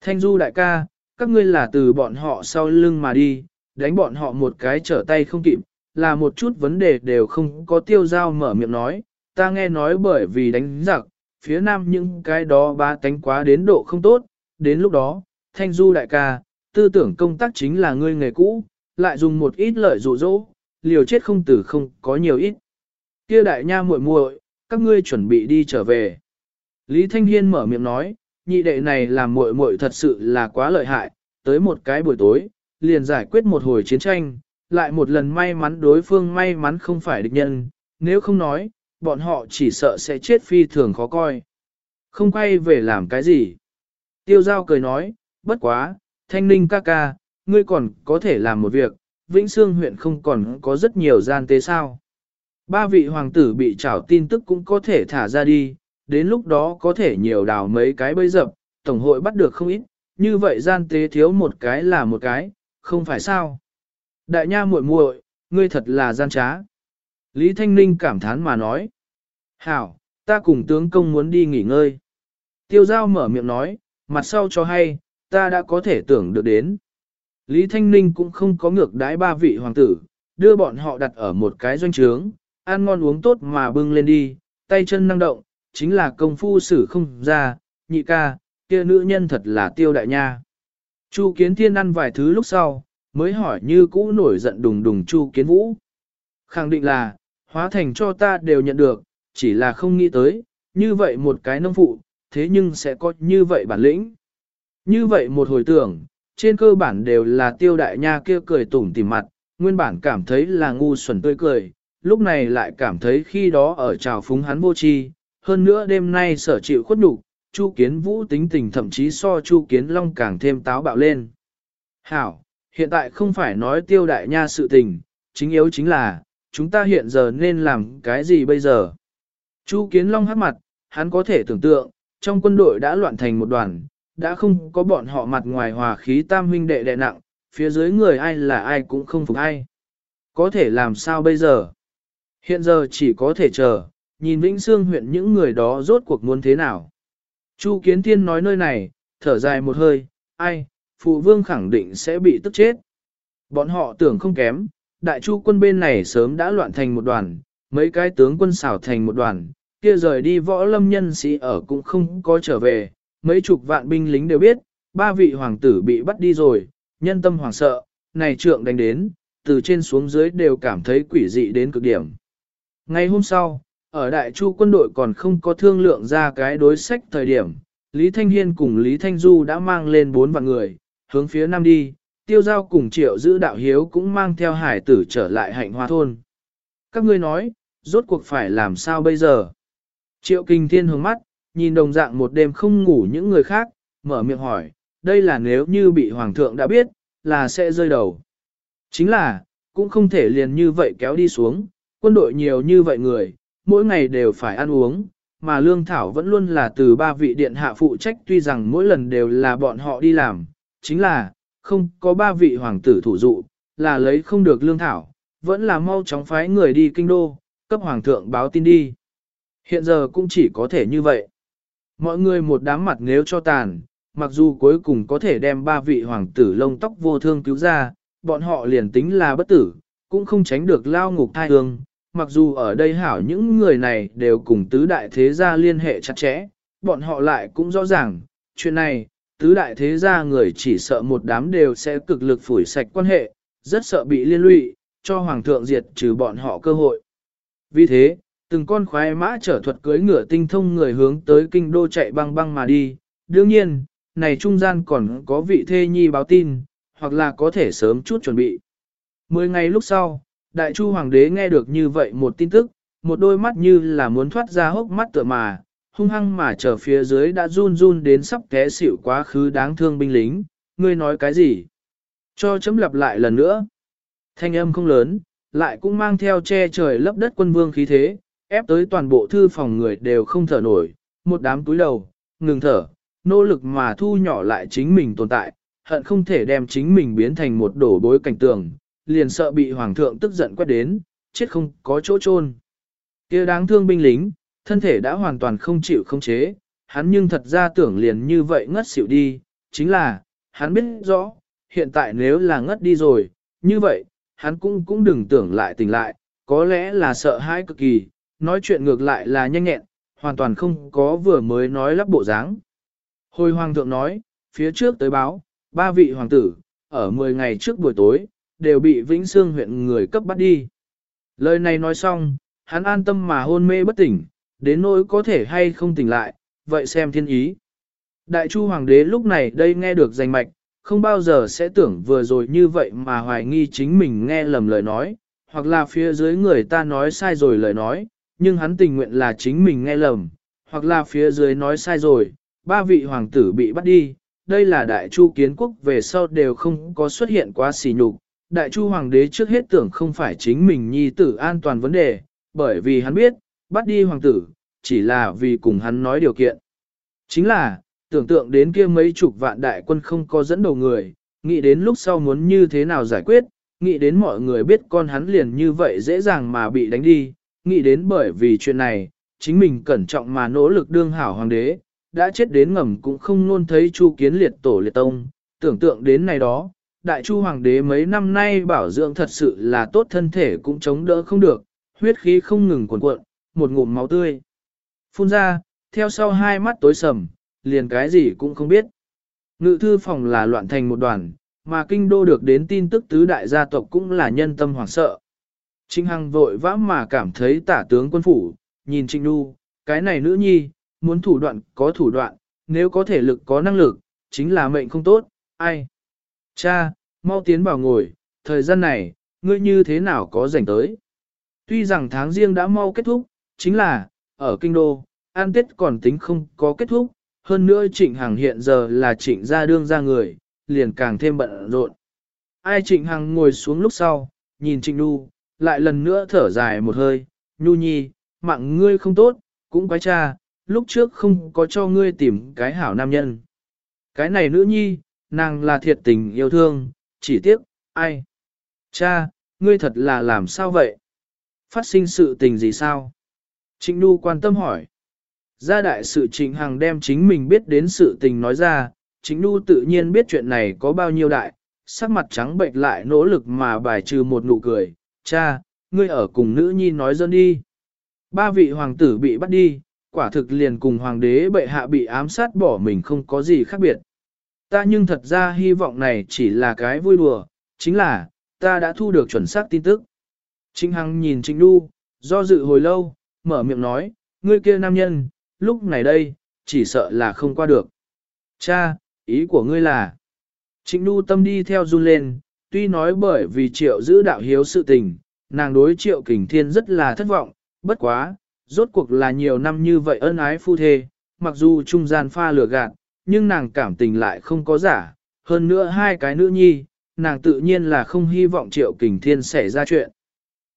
[SPEAKER 1] Thanh Du đại ca, các ngươi là từ bọn họ sau lưng mà đi, đánh bọn họ một cái trở tay không kịp, là một chút vấn đề đều không có tiêu giao mở miệng nói, ta nghe nói bởi vì đánh giặc, phía nam những cái đó ba tánh quá đến độ không tốt, đến lúc đó, Thanh Du đại ca, tư tưởng công tác chính là ngươi nghề cũ, lại dùng một ít lợi dụ dỗ, liều chết không tử không có nhiều ít. Kia đại nha muội muội, các ngươi chuẩn bị đi trở về. Lý Thanh Hiên mở miệng nói, nhị đệ này làm muội muội thật sự là quá lợi hại, tới một cái buổi tối, liền giải quyết một hồi chiến tranh, lại một lần may mắn đối phương may mắn không phải địch nhân, nếu không nói, bọn họ chỉ sợ sẽ chết phi thường khó coi. Không quay về làm cái gì. Tiêu giao cười nói, bất quá, thanh ninh ca ca, ngươi còn có thể làm một việc, Vĩnh Sương huyện không còn có rất nhiều gian tế sao. Ba vị hoàng tử bị trảo tin tức cũng có thể thả ra đi, đến lúc đó có thể nhiều đào mấy cái bấy dập, tổng hội bắt được không ít, như vậy gian tế thiếu một cái là một cái, không phải sao. Đại nha muội muội, ngươi thật là gian trá. Lý Thanh Ninh cảm thán mà nói. Hảo, ta cùng tướng công muốn đi nghỉ ngơi. Tiêu giao mở miệng nói, mặt sau cho hay, ta đã có thể tưởng được đến. Lý Thanh Ninh cũng không có ngược đái ba vị hoàng tử, đưa bọn họ đặt ở một cái doanh trướng, ăn ngon uống tốt mà bưng lên đi, tay chân năng động, chính là công phu xử không ra, nhị ca, kia nữ nhân thật là tiêu đại nha. Chu Kiến Thiên ăn vài thứ lúc sau, mới hỏi như cũ nổi giận đùng đùng Chu Kiến Vũ. Khẳng định là, hóa thành cho ta đều nhận được, chỉ là không nghĩ tới, như vậy một cái nông phụ, thế nhưng sẽ có như vậy bản lĩnh. Như vậy một hồi tưởng, Trên cơ bản đều là tiêu đại nha kia cười tủm tỉm mặt, nguyên bản cảm thấy là ngu xuẩn tươi cười, lúc này lại cảm thấy khi đó ở trào phúng hắn vô tri, hơn nữa đêm nay sở chịu khuất nhục, Chu Kiến Vũ tính tình thậm chí so Chu Kiến Long càng thêm táo bạo lên. Hảo, hiện tại không phải nói tiêu đại nha sự tình, chính yếu chính là, chúng ta hiện giờ nên làm cái gì bây giờ? Chu Kiến Long hát mặt, hắn có thể tưởng tượng, trong quân đội đã loạn thành một đoàn, đã không có bọn họ mặt ngoài hòa khí tam huynh đệ đệ nặng, phía dưới người ai là ai cũng không phục ai. Có thể làm sao bây giờ? Hiện giờ chỉ có thể chờ, nhìn Vĩnh Sương huyện những người đó rốt cuộc muốn thế nào. Chu Kiến Thiên nói nơi này, thở dài một hơi, ai, phụ vương khẳng định sẽ bị tức chết. Bọn họ tưởng không kém, đại chu quân bên này sớm đã loạn thành một đoàn, mấy cái tướng quân xảo thành một đoàn, kia rời đi võ lâm nhân sĩ ở cũng không có trở về, mấy chục vạn binh lính đều biết, ba vị hoàng tử bị bắt đi rồi, nhân tâm hoàng sợ, này trượng đánh đến, từ trên xuống dưới đều cảm thấy quỷ dị đến cực điểm. Ngày hôm sau, ở đại chu quân đội còn không có thương lượng ra cái đối sách thời điểm, Lý Thanh Hiên cùng Lý Thanh Du đã mang lên bốn vạn người, hướng phía nam đi, tiêu giao cùng triệu giữ đạo hiếu cũng mang theo hải tử trở lại hạnh hoa thôn. Các ngươi nói, rốt cuộc phải làm sao bây giờ? Triệu kinh thiên hướng mắt, nhìn đồng dạng một đêm không ngủ những người khác, mở miệng hỏi, đây là nếu như bị hoàng thượng đã biết, là sẽ rơi đầu. Chính là, cũng không thể liền như vậy kéo đi xuống, quân đội nhiều như vậy người, mỗi ngày đều phải ăn uống, mà lương thảo vẫn luôn là từ ba vị điện hạ phụ trách tuy rằng mỗi lần đều là bọn họ đi làm, chính là, không có ba vị hoàng tử thủ dụ, là lấy không được lương thảo, vẫn là mau chóng phái người đi kinh đô, cấp hoàng thượng báo tin đi. Hiện giờ cũng chỉ có thể như vậy. Mọi người một đám mặt nếu cho tàn, mặc dù cuối cùng có thể đem ba vị hoàng tử lông tóc vô thương cứu ra, bọn họ liền tính là bất tử, cũng không tránh được lao ngục thai hương. Mặc dù ở đây hảo những người này đều cùng tứ đại thế gia liên hệ chặt chẽ, bọn họ lại cũng rõ ràng, chuyện này, tứ đại thế gia người chỉ sợ một đám đều sẽ cực lực phủi sạch quan hệ, rất sợ bị liên lụy, cho hoàng thượng diệt trừ bọn họ cơ hội. Vì thế, từng con khoái mã trở thuật cưới ngựa tinh thông người hướng tới kinh đô chạy băng băng mà đi. Đương nhiên, này trung gian còn có vị thê nhi báo tin, hoặc là có thể sớm chút chuẩn bị. Mười ngày lúc sau, đại chu hoàng đế nghe được như vậy một tin tức, một đôi mắt như là muốn thoát ra hốc mắt tựa mà, hung hăng mà trở phía dưới đã run run đến sắp té xỉu quá khứ đáng thương binh lính, ngươi nói cái gì? Cho chấm lặp lại lần nữa. Thanh âm không lớn, lại cũng mang theo che trời lấp đất quân vương khí thế, ép tới toàn bộ thư phòng người đều không thở nổi, một đám túi đầu, ngừng thở, nỗ lực mà thu nhỏ lại chính mình tồn tại, hận không thể đem chính mình biến thành một đổ bối cảnh tường, liền sợ bị hoàng thượng tức giận quét đến, chết không có chỗ chôn. kia đáng thương binh lính, thân thể đã hoàn toàn không chịu không chế, hắn nhưng thật ra tưởng liền như vậy ngất xỉu đi, chính là, hắn biết rõ, hiện tại nếu là ngất đi rồi, như vậy, hắn cũng cũng đừng tưởng lại tỉnh lại, có lẽ là sợ hãi cực kỳ, nói chuyện ngược lại là nhanh nhẹn, hoàn toàn không có vừa mới nói lắp bộ dáng. Hồi hoàng thượng nói, phía trước tới báo, ba vị hoàng tử, ở 10 ngày trước buổi tối, đều bị Vĩnh Sương huyện người cấp bắt đi. Lời này nói xong, hắn an tâm mà hôn mê bất tỉnh, đến nỗi có thể hay không tỉnh lại, vậy xem thiên ý. Đại chu hoàng đế lúc này đây nghe được danh mạch, không bao giờ sẽ tưởng vừa rồi như vậy mà hoài nghi chính mình nghe lầm lời nói, hoặc là phía dưới người ta nói sai rồi lời nói, nhưng hắn tình nguyện là chính mình nghe lầm, hoặc là phía dưới nói sai rồi, ba vị hoàng tử bị bắt đi, đây là đại chu kiến quốc về sau đều không có xuất hiện quá xỉ nhục. Đại chu hoàng đế trước hết tưởng không phải chính mình nhi tử an toàn vấn đề, bởi vì hắn biết, bắt đi hoàng tử, chỉ là vì cùng hắn nói điều kiện. Chính là, tưởng tượng đến kia mấy chục vạn đại quân không có dẫn đầu người, nghĩ đến lúc sau muốn như thế nào giải quyết, nghĩ đến mọi người biết con hắn liền như vậy dễ dàng mà bị đánh đi, nghĩ đến bởi vì chuyện này, chính mình cẩn trọng mà nỗ lực đương hảo hoàng đế, đã chết đến ngầm cũng không luôn thấy chu kiến liệt tổ liệt tông, tưởng tượng đến này đó, đại chu hoàng đế mấy năm nay bảo dưỡng thật sự là tốt thân thể cũng chống đỡ không được, huyết khí không ngừng cuồn cuộn, một ngụm máu tươi. Phun ra, theo sau hai mắt tối sầm, liền cái gì cũng không biết. Ngự thư phòng là loạn thành một đoàn, mà kinh đô được đến tin tức tứ đại gia tộc cũng là nhân tâm hoảng sợ. Trinh Hằng vội vã mà cảm thấy tả tướng quân phủ, nhìn Trinh Nhu, cái này nữ nhi, muốn thủ đoạn có thủ đoạn, nếu có thể lực có năng lực, chính là mệnh không tốt, ai. Cha, mau tiến vào ngồi, thời gian này, ngươi như thế nào có rảnh tới. Tuy rằng tháng riêng đã mau kết thúc, chính là, ở kinh đô, an tết còn tính không có kết thúc, hơn nữa trịnh Hằng hiện giờ là trịnh gia đương ra người, liền càng thêm bận rộn. Ai trịnh Hằng ngồi xuống lúc sau, nhìn trịnh đu, lại lần nữa thở dài một hơi, nhu nhi, mạng ngươi không tốt, cũng quái cha, lúc trước không có cho ngươi tìm cái hảo nam nhân. Cái này nữ nhi, nàng là thiệt tình yêu thương, chỉ tiếc, ai? Cha, ngươi thật là làm sao vậy? Phát sinh sự tình gì sao? Trịnh Nhu quan tâm hỏi. Gia đại sự Trịnh Hằng đem chính mình biết đến sự tình nói ra, Trịnh Nhu tự nhiên biết chuyện này có bao nhiêu đại, sắc mặt trắng bệnh lại nỗ lực mà bài trừ một nụ cười. Cha, ngươi ở cùng nữ nhi nói dân đi. Ba vị hoàng tử bị bắt đi, quả thực liền cùng hoàng đế bệ hạ bị ám sát bỏ mình không có gì khác biệt. Ta nhưng thật ra hy vọng này chỉ là cái vui đùa, chính là, ta đã thu được chuẩn xác tin tức. Trịnh Hằng nhìn Trịnh Đu, do dự hồi lâu, mở miệng nói, ngươi kia nam nhân, lúc này đây, chỉ sợ là không qua được. Cha, ý của ngươi là, Trịnh Đu tâm đi theo run lên, tuy nói bởi vì triệu giữ đạo hiếu sự tình, nàng đối triệu kình thiên rất là thất vọng, bất quá, rốt cuộc là nhiều năm như vậy ân ái phu thê, mặc dù trung gian pha lửa gạt, nhưng nàng cảm tình lại không có giả, hơn nữa hai cái nữ nhi, nàng tự nhiên là không hy vọng triệu kình thiên xảy ra chuyện.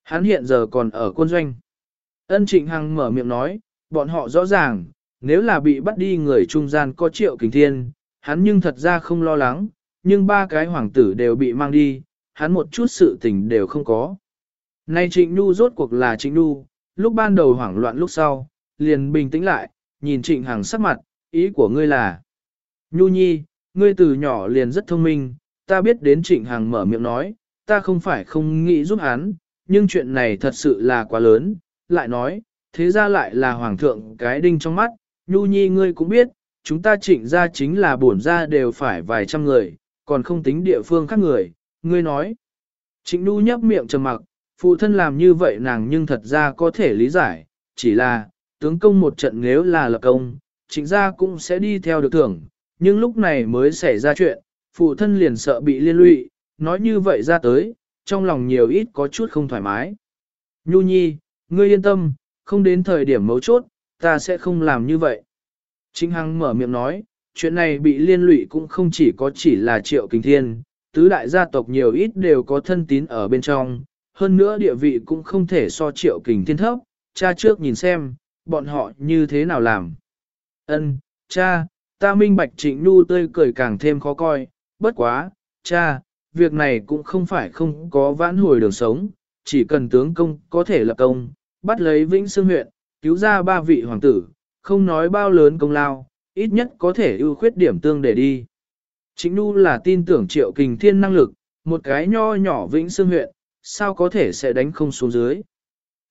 [SPEAKER 1] Hắn hiện giờ còn ở quân doanh. Ân trịnh hằng mở miệng nói, bọn họ rõ ràng, nếu là bị bắt đi người trung gian có triệu kình thiên, hắn nhưng thật ra không lo lắng, nhưng ba cái hoàng tử đều bị mang đi, hắn một chút sự tình đều không có. Nay trịnh Nhu rốt cuộc là trịnh Nhu, lúc ban đầu hoảng loạn lúc sau, liền bình tĩnh lại, nhìn trịnh hằng sắc mặt, ý của ngươi là. Nhu nhi, ngươi từ nhỏ liền rất thông minh, ta biết đến trịnh hằng mở miệng nói, ta không phải không nghĩ giúp hắn, nhưng chuyện này thật sự là quá lớn, lại nói, thế ra lại là hoàng thượng cái đinh trong mắt, nhu nhi ngươi cũng biết, chúng ta trịnh ra chính là bổn ra đều phải vài trăm người, còn không tính địa phương khác người, ngươi nói. Trịnh nu nhấp miệng trầm mặc, phụ thân làm như vậy nàng nhưng thật ra có thể lý giải, chỉ là, tướng công một trận nếu là lập công, trịnh gia cũng sẽ đi theo được thưởng, nhưng lúc này mới xảy ra chuyện, phụ thân liền sợ bị liên lụy, nói như vậy ra tới, trong lòng nhiều ít có chút không thoải mái. Nhu nhi, ngươi yên tâm, không đến thời điểm mấu chốt, ta sẽ không làm như vậy. Trinh Hằng mở miệng nói, chuyện này bị liên lụy cũng không chỉ có chỉ là triệu kinh thiên, tứ đại gia tộc nhiều ít đều có thân tín ở bên trong, hơn nữa địa vị cũng không thể so triệu kình thiên thấp, cha trước nhìn xem, bọn họ như thế nào làm. Ân, cha, ta minh bạch trịnh nu tươi cười càng thêm khó coi, bất quá, cha, việc này cũng không phải không có vãn hồi đường sống, chỉ cần tướng công có thể lập công, bắt lấy Vĩnh Sương huyện, cứu ra ba vị hoàng tử, không nói bao lớn công lao, ít nhất có thể ưu khuyết điểm tương để đi. Chính Nu là tin tưởng triệu kình thiên năng lực, một cái nho nhỏ Vĩnh Sương huyện, sao có thể sẽ đánh không xuống dưới.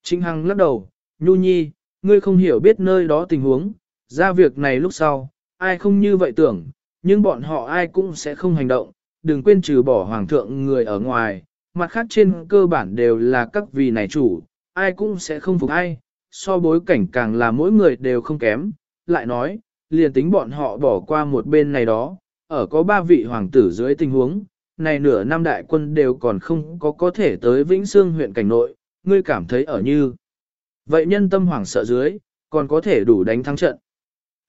[SPEAKER 1] Trịnh Hằng lắc đầu, Nhu Nhi, ngươi không hiểu biết nơi đó tình huống, ra việc này lúc sau, ai không như vậy tưởng, nhưng bọn họ ai cũng sẽ không hành động, đừng quên trừ bỏ hoàng thượng người ở ngoài, mặt khác trên cơ bản đều là các vị này chủ, ai cũng sẽ không phục ai, so bối cảnh càng là mỗi người đều không kém, lại nói, liền tính bọn họ bỏ qua một bên này đó, ở có ba vị hoàng tử dưới tình huống, này nửa năm đại quân đều còn không có có thể tới Vĩnh Sương huyện cảnh nội, ngươi cảm thấy ở như. Vậy nhân tâm hoảng sợ dưới, còn có thể đủ đánh thắng trận.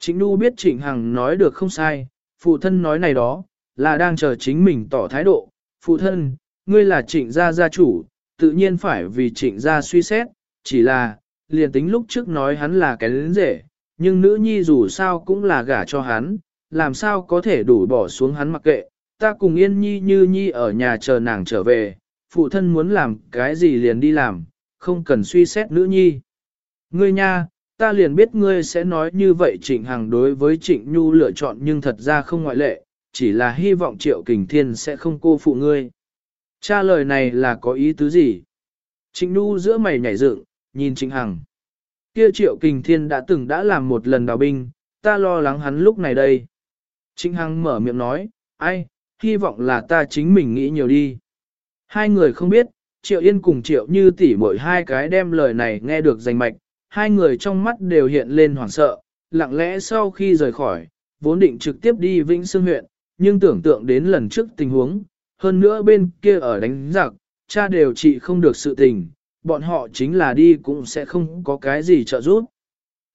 [SPEAKER 1] Trịnh Nhu biết Trịnh Hằng nói được không sai, phụ thân nói này đó, là đang chờ chính mình tỏ thái độ. Phụ thân, ngươi là trịnh gia gia chủ, tự nhiên phải vì trịnh gia suy xét, chỉ là, liền tính lúc trước nói hắn là cái lĩnh rể, nhưng nữ nhi dù sao cũng là gả cho hắn, làm sao có thể đủ bỏ xuống hắn mặc kệ, ta cùng yên nhi như nhi ở nhà chờ nàng trở về, phụ thân muốn làm cái gì liền đi làm, không cần suy xét nữ nhi. Ngươi nha, ta liền biết ngươi sẽ nói như vậy trịnh hằng đối với trịnh nhu lựa chọn nhưng thật ra không ngoại lệ, chỉ là hy vọng triệu kình thiên sẽ không cô phụ ngươi. Cha lời này là có ý tứ gì? Trịnh nhu giữa mày nhảy dựng, nhìn trịnh hằng. Kia triệu kình thiên đã từng đã làm một lần đào binh, ta lo lắng hắn lúc này đây. Trịnh hằng mở miệng nói, ai, hy vọng là ta chính mình nghĩ nhiều đi. Hai người không biết, Triệu Yên cùng Triệu Như tỷ mỗi hai cái đem lời này nghe được rành mạch, hai người trong mắt đều hiện lên hoảng sợ, lặng lẽ sau khi rời khỏi, vốn định trực tiếp đi Vĩnh Sương huyện, nhưng tưởng tượng đến lần trước tình huống, hơn nữa bên kia ở đánh giặc, cha đều trị không được sự tình, bọn họ chính là đi cũng sẽ không có cái gì trợ giúp.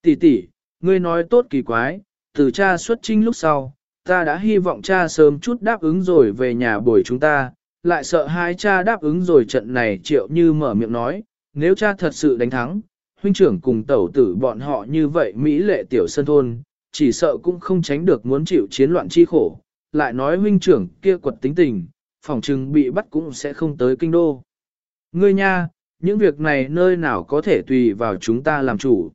[SPEAKER 1] Tỷ tỷ, ngươi nói tốt kỳ quái, từ cha xuất trinh lúc sau, ta đã hy vọng cha sớm chút đáp ứng rồi về nhà bồi chúng ta, lại sợ hai cha đáp ứng rồi trận này triệu như mở miệng nói, nếu cha thật sự đánh thắng, huynh trưởng cùng tẩu tử bọn họ như vậy Mỹ lệ tiểu sân thôn, chỉ sợ cũng không tránh được muốn chịu chiến loạn chi khổ, lại nói huynh trưởng kia quật tính tình, phòng trừng bị bắt cũng sẽ không tới kinh đô. Ngươi nha, những việc này nơi nào có thể tùy vào chúng ta làm chủ.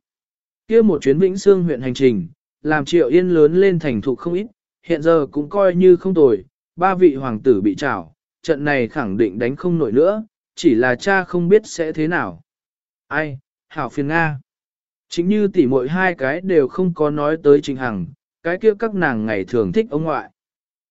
[SPEAKER 1] Kia một chuyến Vĩnh Sương huyện hành trình, làm triệu yên lớn lên thành thục không ít, hiện giờ cũng coi như không tồi, ba vị hoàng tử bị trảo, trận này khẳng định đánh không nổi nữa, chỉ là cha không biết sẽ thế nào. Ai, hảo phiền Nga. Chính như tỉ muội hai cái đều không có nói tới trình hằng, cái kia các nàng ngày thường thích ông ngoại.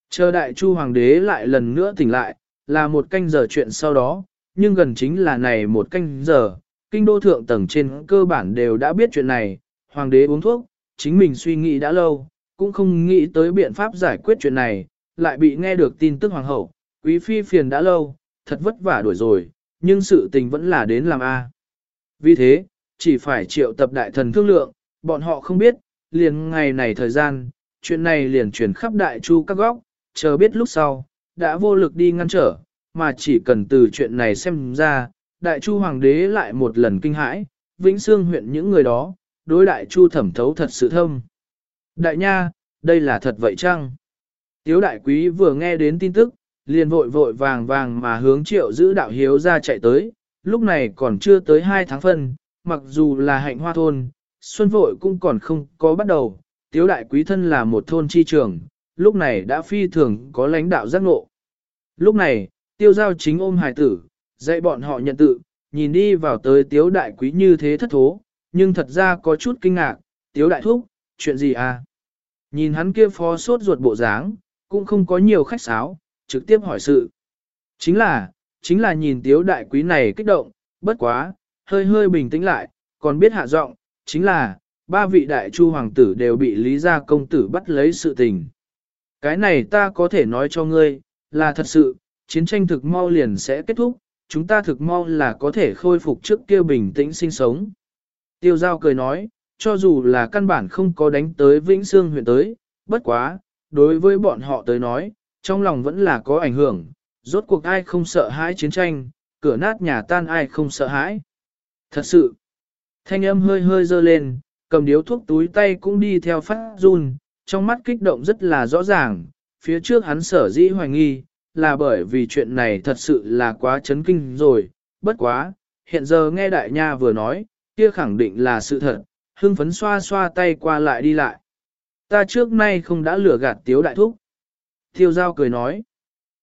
[SPEAKER 1] Chờ đại chu hoàng đế lại lần nữa tỉnh lại, là một canh giờ chuyện sau đó, nhưng gần chính là này một canh giờ, kinh đô thượng tầng trên cơ bản đều đã biết chuyện này, hoàng đế uống thuốc, chính mình suy nghĩ đã lâu, cũng không nghĩ tới biện pháp giải quyết chuyện này, lại bị nghe được tin tức hoàng hậu, quý phi phiền đã lâu, thật vất vả đuổi rồi, nhưng sự tình vẫn là đến làm A. Vì thế, chỉ phải triệu tập đại thần thương lượng, bọn họ không biết, liền ngày này thời gian, chuyện này liền chuyển khắp đại chu các góc, chờ biết lúc sau, đã vô lực đi ngăn trở, mà chỉ cần từ chuyện này xem ra, đại chu hoàng đế lại một lần kinh hãi, vĩnh xương huyện những người đó, đối đại chu thẩm thấu thật sự thâm. Đại nha, đây là thật vậy chăng? Tiếu đại quý vừa nghe đến tin tức, liền vội vội vàng vàng mà hướng triệu giữ đạo hiếu ra chạy tới, lúc này còn chưa tới 2 tháng phân, mặc dù là hạnh hoa thôn, xuân vội cũng còn không có bắt đầu, tiếu đại quý thân là một thôn chi trường, lúc này đã phi thường có lãnh đạo giác ngộ. Lúc này, tiêu giao chính ôm hài tử, dạy bọn họ nhận tự, nhìn đi vào tới tiếu đại quý như thế thất thố, nhưng thật ra có chút kinh ngạc, tiếu đại thúc, chuyện gì à? Nhìn hắn kia phó sốt ruột bộ dáng, cũng không có nhiều khách sáo, trực tiếp hỏi sự. Chính là, chính là nhìn tiếu đại quý này kích động, bất quá, hơi hơi bình tĩnh lại, còn biết hạ giọng, chính là, ba vị đại chu hoàng tử đều bị lý gia công tử bắt lấy sự tình. Cái này ta có thể nói cho ngươi, là thật sự, chiến tranh thực mau liền sẽ kết thúc, chúng ta thực mau là có thể khôi phục trước kia bình tĩnh sinh sống. Tiêu giao cười nói, cho dù là căn bản không có đánh tới Vĩnh Sương huyện tới, bất quá, đối với bọn họ tới nói, trong lòng vẫn là có ảnh hưởng, rốt cuộc ai không sợ hãi chiến tranh, cửa nát nhà tan ai không sợ hãi. Thật sự, thanh âm hơi hơi dơ lên, cầm điếu thuốc túi tay cũng đi theo phát run, trong mắt kích động rất là rõ ràng, phía trước hắn sở dĩ hoài nghi, là bởi vì chuyện này thật sự là quá chấn kinh rồi, bất quá, hiện giờ nghe đại nha vừa nói, kia khẳng định là sự thật, hưng phấn xoa xoa tay qua lại đi lại. Ta trước nay không đã lừa gạt tiếu đại thúc. Thiêu giao cười nói.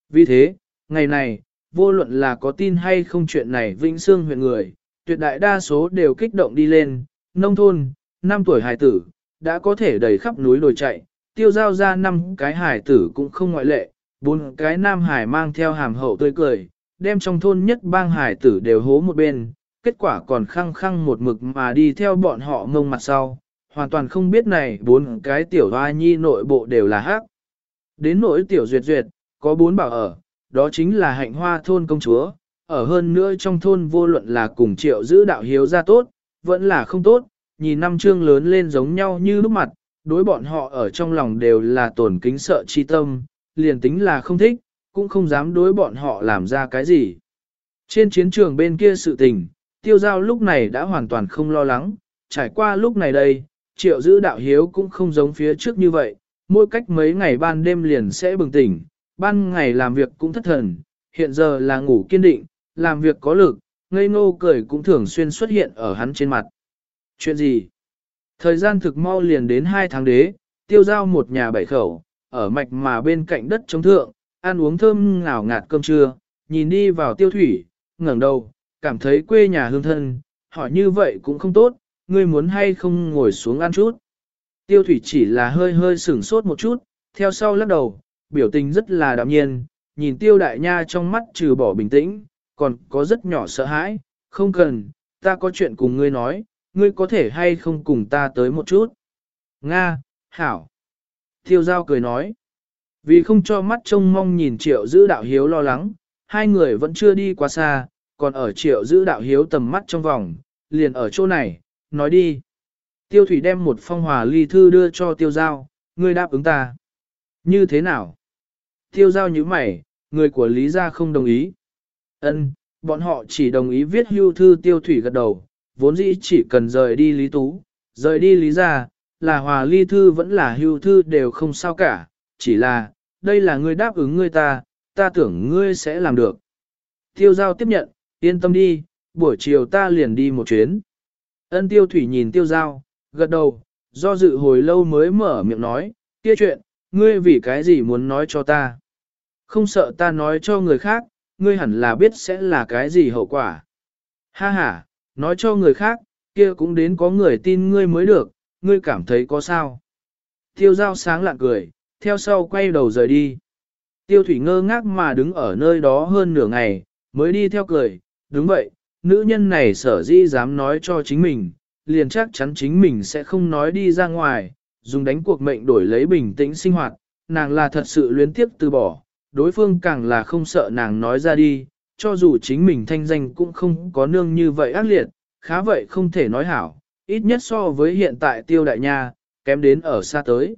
[SPEAKER 1] Vì thế, ngày này, vô luận là có tin hay không chuyện này Vĩnh Sương huyện người, tuyệt đại đa số đều kích động đi lên, nông thôn, năm tuổi hài tử, đã có thể đầy khắp núi đồi chạy, tiêu giao ra năm cái hài tử cũng không ngoại lệ, bốn cái nam hải mang theo hàm hậu tươi cười, đem trong thôn nhất bang hải tử đều hố một bên, kết quả còn khăng khăng một mực mà đi theo bọn họ ngông mặt sau, hoàn toàn không biết này bốn cái tiểu hoa nhi nội bộ đều là hắc. Đến nỗi tiểu duyệt duyệt, có bốn bảo ở, đó chính là hạnh hoa thôn công chúa, ở hơn nữa trong thôn vô luận là cùng triệu giữ đạo hiếu ra tốt, vẫn là không tốt, nhìn năm chương lớn lên giống nhau như lúc mặt, đối bọn họ ở trong lòng đều là tổn kính sợ chi tâm, liền tính là không thích, cũng không dám đối bọn họ làm ra cái gì. Trên chiến trường bên kia sự tình, tiêu giao lúc này đã hoàn toàn không lo lắng, trải qua lúc này đây, triệu giữ đạo hiếu cũng không giống phía trước như vậy, mỗi cách mấy ngày ban đêm liền sẽ bừng tỉnh, ban ngày làm việc cũng thất thần, hiện giờ là ngủ kiên định, làm việc có lực, ngây ngô cười cũng thường xuyên xuất hiện ở hắn trên mặt. Chuyện gì? Thời gian thực mau liền đến hai tháng đế, tiêu giao một nhà bảy khẩu, ở mạch mà bên cạnh đất chống thượng, ăn uống thơm ngào ngạt cơm trưa, nhìn đi vào tiêu thủy, ngẩng đầu, cảm thấy quê nhà hương thân, hỏi như vậy cũng không tốt, ngươi muốn hay không ngồi xuống ăn chút. Tiêu thủy chỉ là hơi hơi sửng sốt một chút, theo sau lắc đầu, biểu tình rất là đạm nhiên, nhìn tiêu đại nha trong mắt trừ bỏ bình tĩnh, còn có rất nhỏ sợ hãi, không cần, ta có chuyện cùng ngươi nói, ngươi có thể hay không cùng ta tới một chút. Nga, Hảo. Tiêu giao cười nói. Vì không cho mắt trông mong nhìn triệu giữ đạo hiếu lo lắng, hai người vẫn chưa đi quá xa, còn ở triệu giữ đạo hiếu tầm mắt trong vòng, liền ở chỗ này, nói đi. Tiêu thủy đem một phong hòa ly thư đưa cho tiêu giao, ngươi đáp ứng ta. Như thế nào? Tiêu giao như mày, người của Lý gia không đồng ý. Ân, bọn họ chỉ đồng ý viết hưu thư tiêu thủy gật đầu, vốn dĩ chỉ cần rời đi Lý Tú, rời đi Lý gia, là hòa ly thư vẫn là hưu thư đều không sao cả, chỉ là, đây là ngươi đáp ứng ngươi ta, ta tưởng ngươi sẽ làm được. Tiêu giao tiếp nhận, yên tâm đi, buổi chiều ta liền đi một chuyến. Ân tiêu thủy nhìn tiêu giao, gật đầu, do dự hồi lâu mới mở miệng nói, kia chuyện, ngươi vì cái gì muốn nói cho ta. Không sợ ta nói cho người khác, ngươi hẳn là biết sẽ là cái gì hậu quả. Ha ha, nói cho người khác, kia cũng đến có người tin ngươi mới được, ngươi cảm thấy có sao. Tiêu giao sáng lạng cười, theo sau quay đầu rời đi. Tiêu thủy ngơ ngác mà đứng ở nơi đó hơn nửa ngày, mới đi theo cười, đúng vậy, nữ nhân này sở dĩ dám nói cho chính mình, liền chắc chắn chính mình sẽ không nói đi ra ngoài, dùng đánh cuộc mệnh đổi lấy bình tĩnh sinh hoạt, nàng là thật sự luyến tiếp từ bỏ, đối phương càng là không sợ nàng nói ra đi, cho dù chính mình thanh danh cũng không có nương như vậy ác liệt, khá vậy không thể nói hảo, ít nhất so với hiện tại tiêu đại nha, kém đến ở xa tới.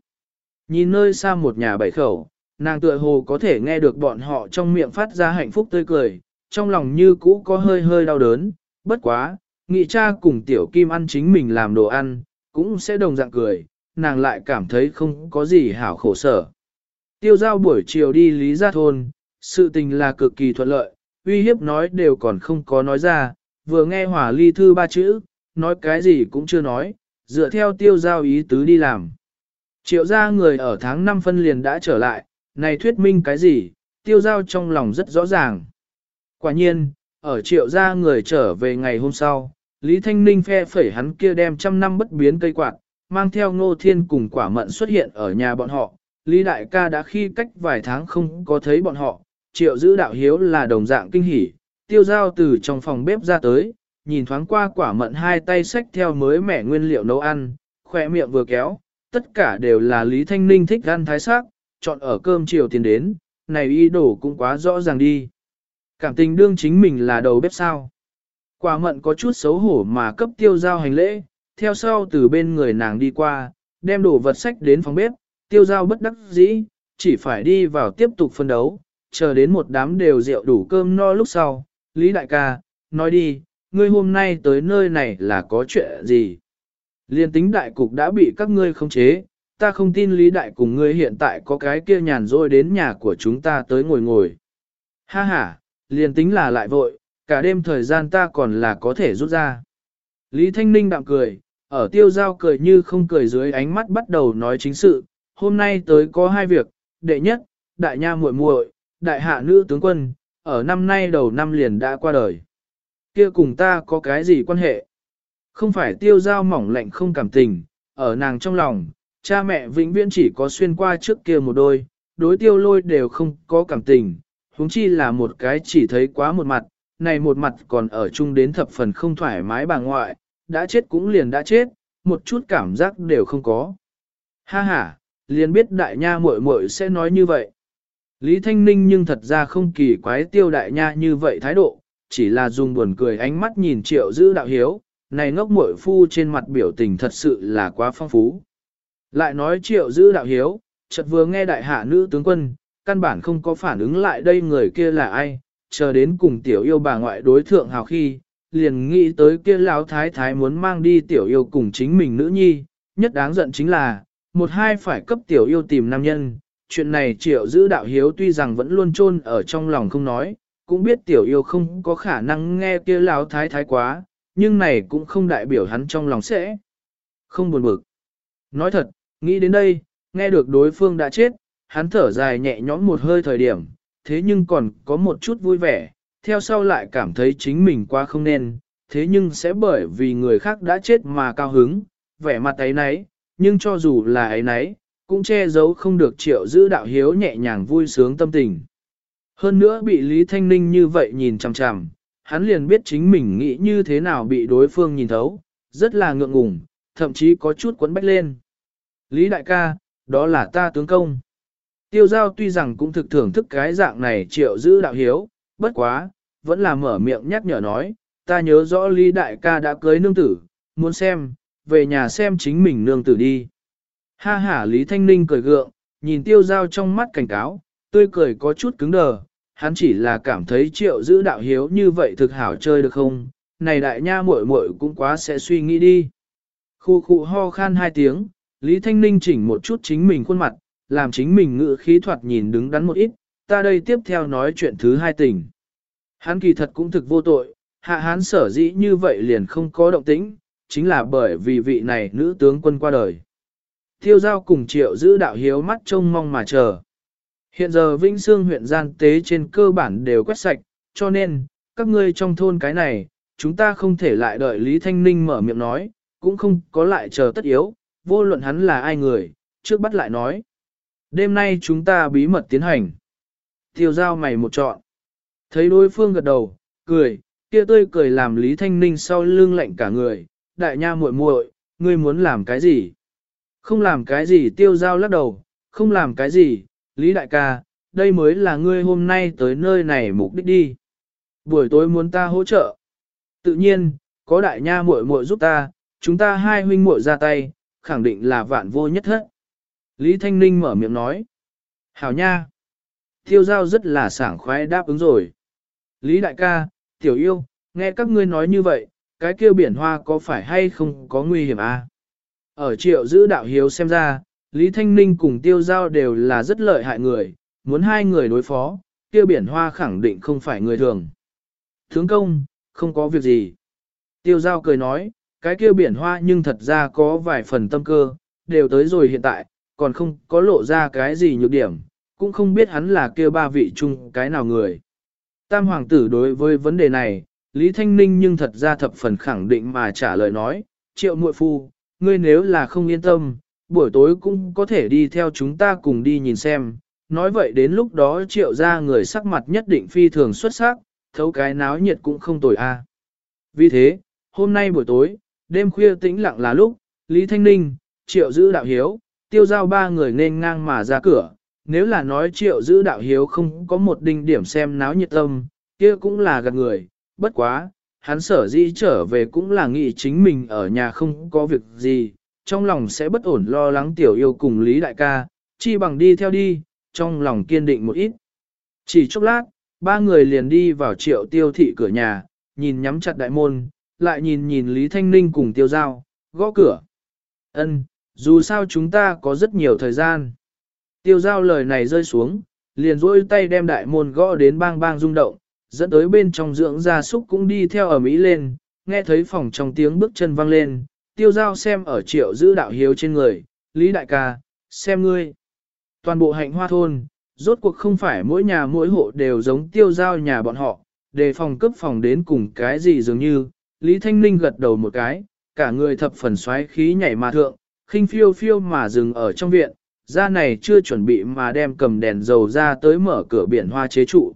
[SPEAKER 1] Nhìn nơi xa một nhà bảy khẩu, nàng tựa hồ có thể nghe được bọn họ trong miệng phát ra hạnh phúc tươi cười, trong lòng như cũ có hơi hơi đau đớn, bất quá, nghị cha cùng tiểu kim ăn chính mình làm đồ ăn, cũng sẽ đồng dạng cười, nàng lại cảm thấy không có gì hảo khổ sở. Tiêu giao buổi chiều đi lý gia thôn, sự tình là cực kỳ thuận lợi, uy hiếp nói đều còn không có nói ra, vừa nghe hỏa ly thư ba chữ, nói cái gì cũng chưa nói, dựa theo tiêu giao ý tứ đi làm. Triệu gia người ở tháng 5 phân liền đã trở lại, này thuyết minh cái gì, tiêu giao trong lòng rất rõ ràng. Quả nhiên, ở triệu gia người trở về ngày hôm sau, Lý Thanh Ninh phe phẩy hắn kia đem trăm năm bất biến cây quạt, mang theo ngô thiên cùng quả mận xuất hiện ở nhà bọn họ. Lý Đại ca đã khi cách vài tháng không có thấy bọn họ, triệu giữ đạo hiếu là đồng dạng kinh hỉ, tiêu giao từ trong phòng bếp ra tới, nhìn thoáng qua quả mận hai tay xách theo mới mẻ nguyên liệu nấu ăn, khỏe miệng vừa kéo, tất cả đều là Lý Thanh Ninh thích ăn thái sắc, chọn ở cơm chiều tiền đến, này y đổ cũng quá rõ ràng đi. Cảm tình đương chính mình là đầu bếp sao. Quả mận có chút xấu hổ mà cấp tiêu giao hành lễ, theo sau từ bên người nàng đi qua, đem đồ vật sách đến phòng bếp, tiêu giao bất đắc dĩ, chỉ phải đi vào tiếp tục phân đấu, chờ đến một đám đều rượu đủ cơm no lúc sau. Lý đại ca, nói đi, ngươi hôm nay tới nơi này là có chuyện gì? Liên tính đại cục đã bị các ngươi khống chế, ta không tin Lý đại cùng ngươi hiện tại có cái kia nhàn rỗi đến nhà của chúng ta tới ngồi ngồi. Ha ha, Liên tính là lại vội, cả đêm thời gian ta còn là có thể rút ra. Lý Thanh Ninh đạm cười, ở tiêu giao cười như không cười dưới ánh mắt bắt đầu nói chính sự, hôm nay tới có hai việc, đệ nhất, đại nha muội muội, đại hạ nữ tướng quân, ở năm nay đầu năm liền đã qua đời. Kia cùng ta có cái gì quan hệ? Không phải tiêu giao mỏng lạnh không cảm tình, ở nàng trong lòng, cha mẹ vĩnh viễn chỉ có xuyên qua trước kia một đôi, đối tiêu lôi đều không có cảm tình, huống chi là một cái chỉ thấy quá một mặt, này một mặt còn ở chung đến thập phần không thoải mái bà ngoại, đã chết cũng liền đã chết, một chút cảm giác đều không có. Ha ha, liền biết đại nha muội muội sẽ nói như vậy. Lý Thanh Ninh nhưng thật ra không kỳ quái tiêu đại nha như vậy thái độ, chỉ là dùng buồn cười ánh mắt nhìn triệu giữ đạo hiếu, này ngốc muội phu trên mặt biểu tình thật sự là quá phong phú. Lại nói triệu giữ đạo hiếu, chợt vừa nghe đại hạ nữ tướng quân, căn bản không có phản ứng lại đây người kia là ai, chờ đến cùng tiểu yêu bà ngoại đối thượng hào khi, liền nghĩ tới kia lão thái thái muốn mang đi tiểu yêu cùng chính mình nữ nhi, nhất đáng giận chính là, một hai phải cấp tiểu yêu tìm nam nhân, chuyện này triệu giữ đạo hiếu tuy rằng vẫn luôn chôn ở trong lòng không nói, cũng biết tiểu yêu không có khả năng nghe kia lão thái thái quá, nhưng này cũng không đại biểu hắn trong lòng sẽ không buồn bực. Nói thật, nghĩ đến đây, nghe được đối phương đã chết, hắn thở dài nhẹ nhõm một hơi thời điểm, thế nhưng còn có một chút vui vẻ, theo sau lại cảm thấy chính mình quá không nên, thế nhưng sẽ bởi vì người khác đã chết mà cao hứng, vẻ mặt ấy nấy, nhưng cho dù là ấy nấy, cũng che giấu không được triệu giữ đạo hiếu nhẹ nhàng vui sướng tâm tình. Hơn nữa bị Lý Thanh Ninh như vậy nhìn chằm chằm, hắn liền biết chính mình nghĩ như thế nào bị đối phương nhìn thấu, rất là ngượng ngùng, thậm chí có chút quấn bách lên. Lý đại ca, đó là ta tướng công. Tiêu giao tuy rằng cũng thực thưởng thức cái dạng này triệu giữ đạo hiếu, bất quá, vẫn là mở miệng nhắc nhở nói, ta nhớ rõ Lý Đại ca đã cưới nương tử, muốn xem, về nhà xem chính mình nương tử đi. Ha ha Lý Thanh Ninh cười gượng, nhìn tiêu giao trong mắt cảnh cáo, tươi cười có chút cứng đờ, hắn chỉ là cảm thấy triệu giữ đạo hiếu như vậy thực hảo chơi được không, này đại nha muội muội cũng quá sẽ suy nghĩ đi. Khu khu ho khan hai tiếng, Lý Thanh Ninh chỉnh một chút chính mình khuôn mặt, làm chính mình ngự khí thoạt nhìn đứng đắn một ít, ta đây tiếp theo nói chuyện thứ hai tình. Hắn kỳ thật cũng thực vô tội, hạ hắn sở dĩ như vậy liền không có động tĩnh, chính là bởi vì vị này nữ tướng quân qua đời. Thiêu giao cùng triệu giữ đạo hiếu mắt trông mong mà chờ. Hiện giờ Vĩnh Sương huyện gian tế trên cơ bản đều quét sạch, cho nên, các ngươi trong thôn cái này, chúng ta không thể lại đợi Lý Thanh Ninh mở miệng nói, cũng không có lại chờ tất yếu, vô luận hắn là ai người, trước bắt lại nói. Đêm nay chúng ta bí mật tiến hành. Tiêu giao mày một chọn. Thấy đối phương gật đầu, cười, kia tươi cười làm Lý Thanh Ninh sau lưng lạnh cả người, đại nha muội muội, ngươi muốn làm cái gì? Không làm cái gì tiêu giao lắc đầu, không làm cái gì, Lý đại ca, đây mới là ngươi hôm nay tới nơi này mục đích đi. Buổi tối muốn ta hỗ trợ. Tự nhiên, có đại nha muội muội giúp ta, chúng ta hai huynh muội ra tay, khẳng định là vạn vô nhất hết. Lý Thanh Ninh mở miệng nói. Hảo nha. Tiêu giao rất là sảng khoái đáp ứng rồi. Lý đại ca, tiểu yêu, nghe các ngươi nói như vậy, cái kia biển hoa có phải hay không có nguy hiểm à? Ở triệu giữ đạo hiếu xem ra, Lý Thanh Ninh cùng tiêu giao đều là rất lợi hại người, muốn hai người đối phó, kia biển hoa khẳng định không phải người thường. Thướng công, không có việc gì. Tiêu giao cười nói, cái kia biển hoa nhưng thật ra có vài phần tâm cơ, đều tới rồi hiện tại, còn không có lộ ra cái gì nhược điểm, cũng không biết hắn là kia ba vị chung cái nào người. Tam hoàng tử đối với vấn đề này, Lý Thanh Ninh nhưng thật ra thập phần khẳng định mà trả lời nói, triệu muội phu, ngươi nếu là không yên tâm, buổi tối cũng có thể đi theo chúng ta cùng đi nhìn xem. Nói vậy đến lúc đó triệu ra người sắc mặt nhất định phi thường xuất sắc, thấu cái náo nhiệt cũng không tồi a. Vì thế, hôm nay buổi tối, đêm khuya tĩnh lặng là lúc, Lý Thanh Ninh, triệu giữ đạo hiếu, tiêu giao ba người nên ngang mà ra cửa. Nếu là nói triệu giữ đạo hiếu không có một đinh điểm xem náo nhiệt tâm, kia cũng là gạt người, bất quá, hắn sở dĩ trở về cũng là nghĩ chính mình ở nhà không có việc gì, trong lòng sẽ bất ổn lo lắng tiểu yêu cùng Lý Đại ca, chi bằng đi theo đi, trong lòng kiên định một ít. Chỉ chốc lát, ba người liền đi vào triệu tiêu thị cửa nhà, nhìn nhắm chặt đại môn, lại nhìn nhìn Lý Thanh Ninh cùng tiêu giao, gõ cửa. Ân, dù sao chúng ta có rất nhiều thời gian. Tiêu giao lời này rơi xuống, liền rôi tay đem đại môn gõ đến bang bang rung động, dẫn tới bên trong dưỡng gia súc cũng đi theo ở Mỹ lên, nghe thấy phòng trong tiếng bước chân vang lên, tiêu giao xem ở triệu giữ đạo hiếu trên người, Lý Đại ca, xem ngươi. Toàn bộ hạnh hoa thôn, rốt cuộc không phải mỗi nhà mỗi hộ đều giống tiêu giao nhà bọn họ, đề phòng cấp phòng đến cùng cái gì dường như, Lý Thanh Ninh gật đầu một cái, cả người thập phần xoáy khí nhảy mà thượng, khinh phiêu phiêu mà dừng ở trong viện, ra này chưa chuẩn bị mà đem cầm đèn dầu ra tới mở cửa biển hoa chế trụ.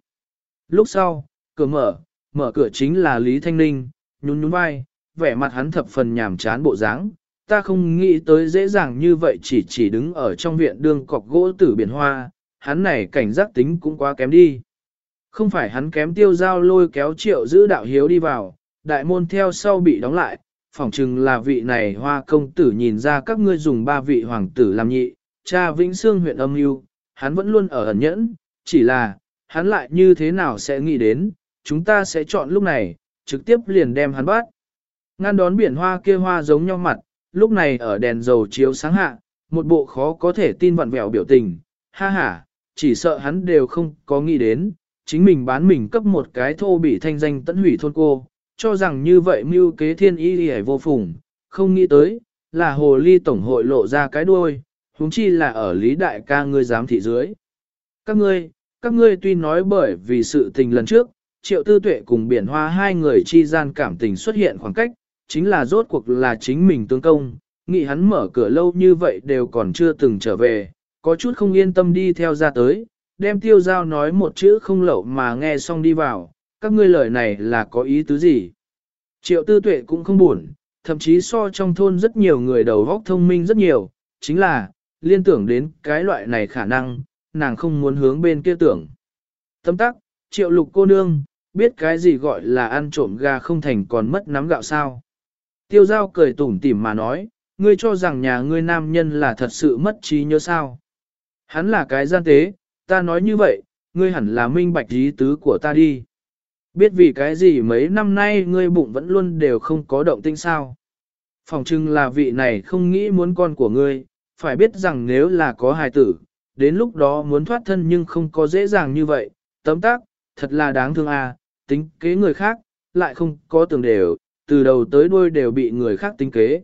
[SPEAKER 1] Lúc sau, cửa mở, mở cửa chính là Lý Thanh Ninh, nhún nhún vai, vẻ mặt hắn thập phần nhàm chán bộ dáng. Ta không nghĩ tới dễ dàng như vậy chỉ chỉ đứng ở trong viện đường cọc gỗ tử biển hoa, hắn này cảnh giác tính cũng quá kém đi. Không phải hắn kém tiêu giao lôi kéo triệu giữ đạo hiếu đi vào, đại môn theo sau bị đóng lại, phỏng chừng là vị này hoa công tử nhìn ra các ngươi dùng ba vị hoàng tử làm nhị, cha Vĩnh Sương huyện âm mưu hắn vẫn luôn ở ẩn nhẫn, chỉ là, hắn lại như thế nào sẽ nghĩ đến, chúng ta sẽ chọn lúc này, trực tiếp liền đem hắn bắt. Ngăn đón biển hoa kia hoa giống nhau mặt, lúc này ở đèn dầu chiếu sáng hạ, một bộ khó có thể tin vặn vẹo biểu tình, ha ha, chỉ sợ hắn đều không có nghĩ đến, chính mình bán mình cấp một cái thô bị thanh danh tận hủy thôn cô, cho rằng như vậy mưu kế thiên y hề vô phùng, không nghĩ tới, là hồ ly tổng hội lộ ra cái đuôi, huống chi là ở lý đại ca ngươi giám thị dưới. Các ngươi, các ngươi tuy nói bởi vì sự tình lần trước, triệu tư tuệ cùng biển hoa hai người chi gian cảm tình xuất hiện khoảng cách, chính là rốt cuộc là chính mình tương công, nghĩ hắn mở cửa lâu như vậy đều còn chưa từng trở về, có chút không yên tâm đi theo ra tới, đem tiêu giao nói một chữ không lậu mà nghe xong đi vào, các ngươi lời này là có ý tứ gì. Triệu tư tuệ cũng không buồn, thậm chí so trong thôn rất nhiều người đầu óc thông minh rất nhiều, chính là, liên tưởng đến cái loại này khả năng, nàng không muốn hướng bên kia tưởng. Tấm tắc, triệu lục cô nương, biết cái gì gọi là ăn trộm gà không thành còn mất nắm gạo sao. Tiêu giao cười tủm tỉm mà nói, ngươi cho rằng nhà ngươi nam nhân là thật sự mất trí nhớ sao. Hắn là cái gian tế, ta nói như vậy, ngươi hẳn là minh bạch ý tứ của ta đi. Biết vì cái gì mấy năm nay ngươi bụng vẫn luôn đều không có động tinh sao. Phòng trưng là vị này không nghĩ muốn con của ngươi, phải biết rằng nếu là có hài tử, đến lúc đó muốn thoát thân nhưng không có dễ dàng như vậy, tấm tác, thật là đáng thương à, tính kế người khác, lại không có tưởng đều, từ đầu tới đuôi đều bị người khác tính kế.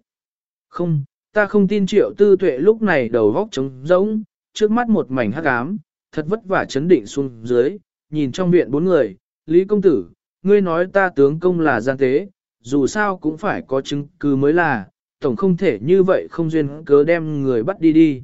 [SPEAKER 1] Không, ta không tin triệu tư tuệ lúc này đầu vóc trống rỗng, trước mắt một mảnh hắc ám, thật vất vả chấn định xuống dưới, nhìn trong viện bốn người, Lý công tử, ngươi nói ta tướng công là gian tế, dù sao cũng phải có chứng cứ mới là, tổng không thể như vậy không duyên cớ đem người bắt đi đi.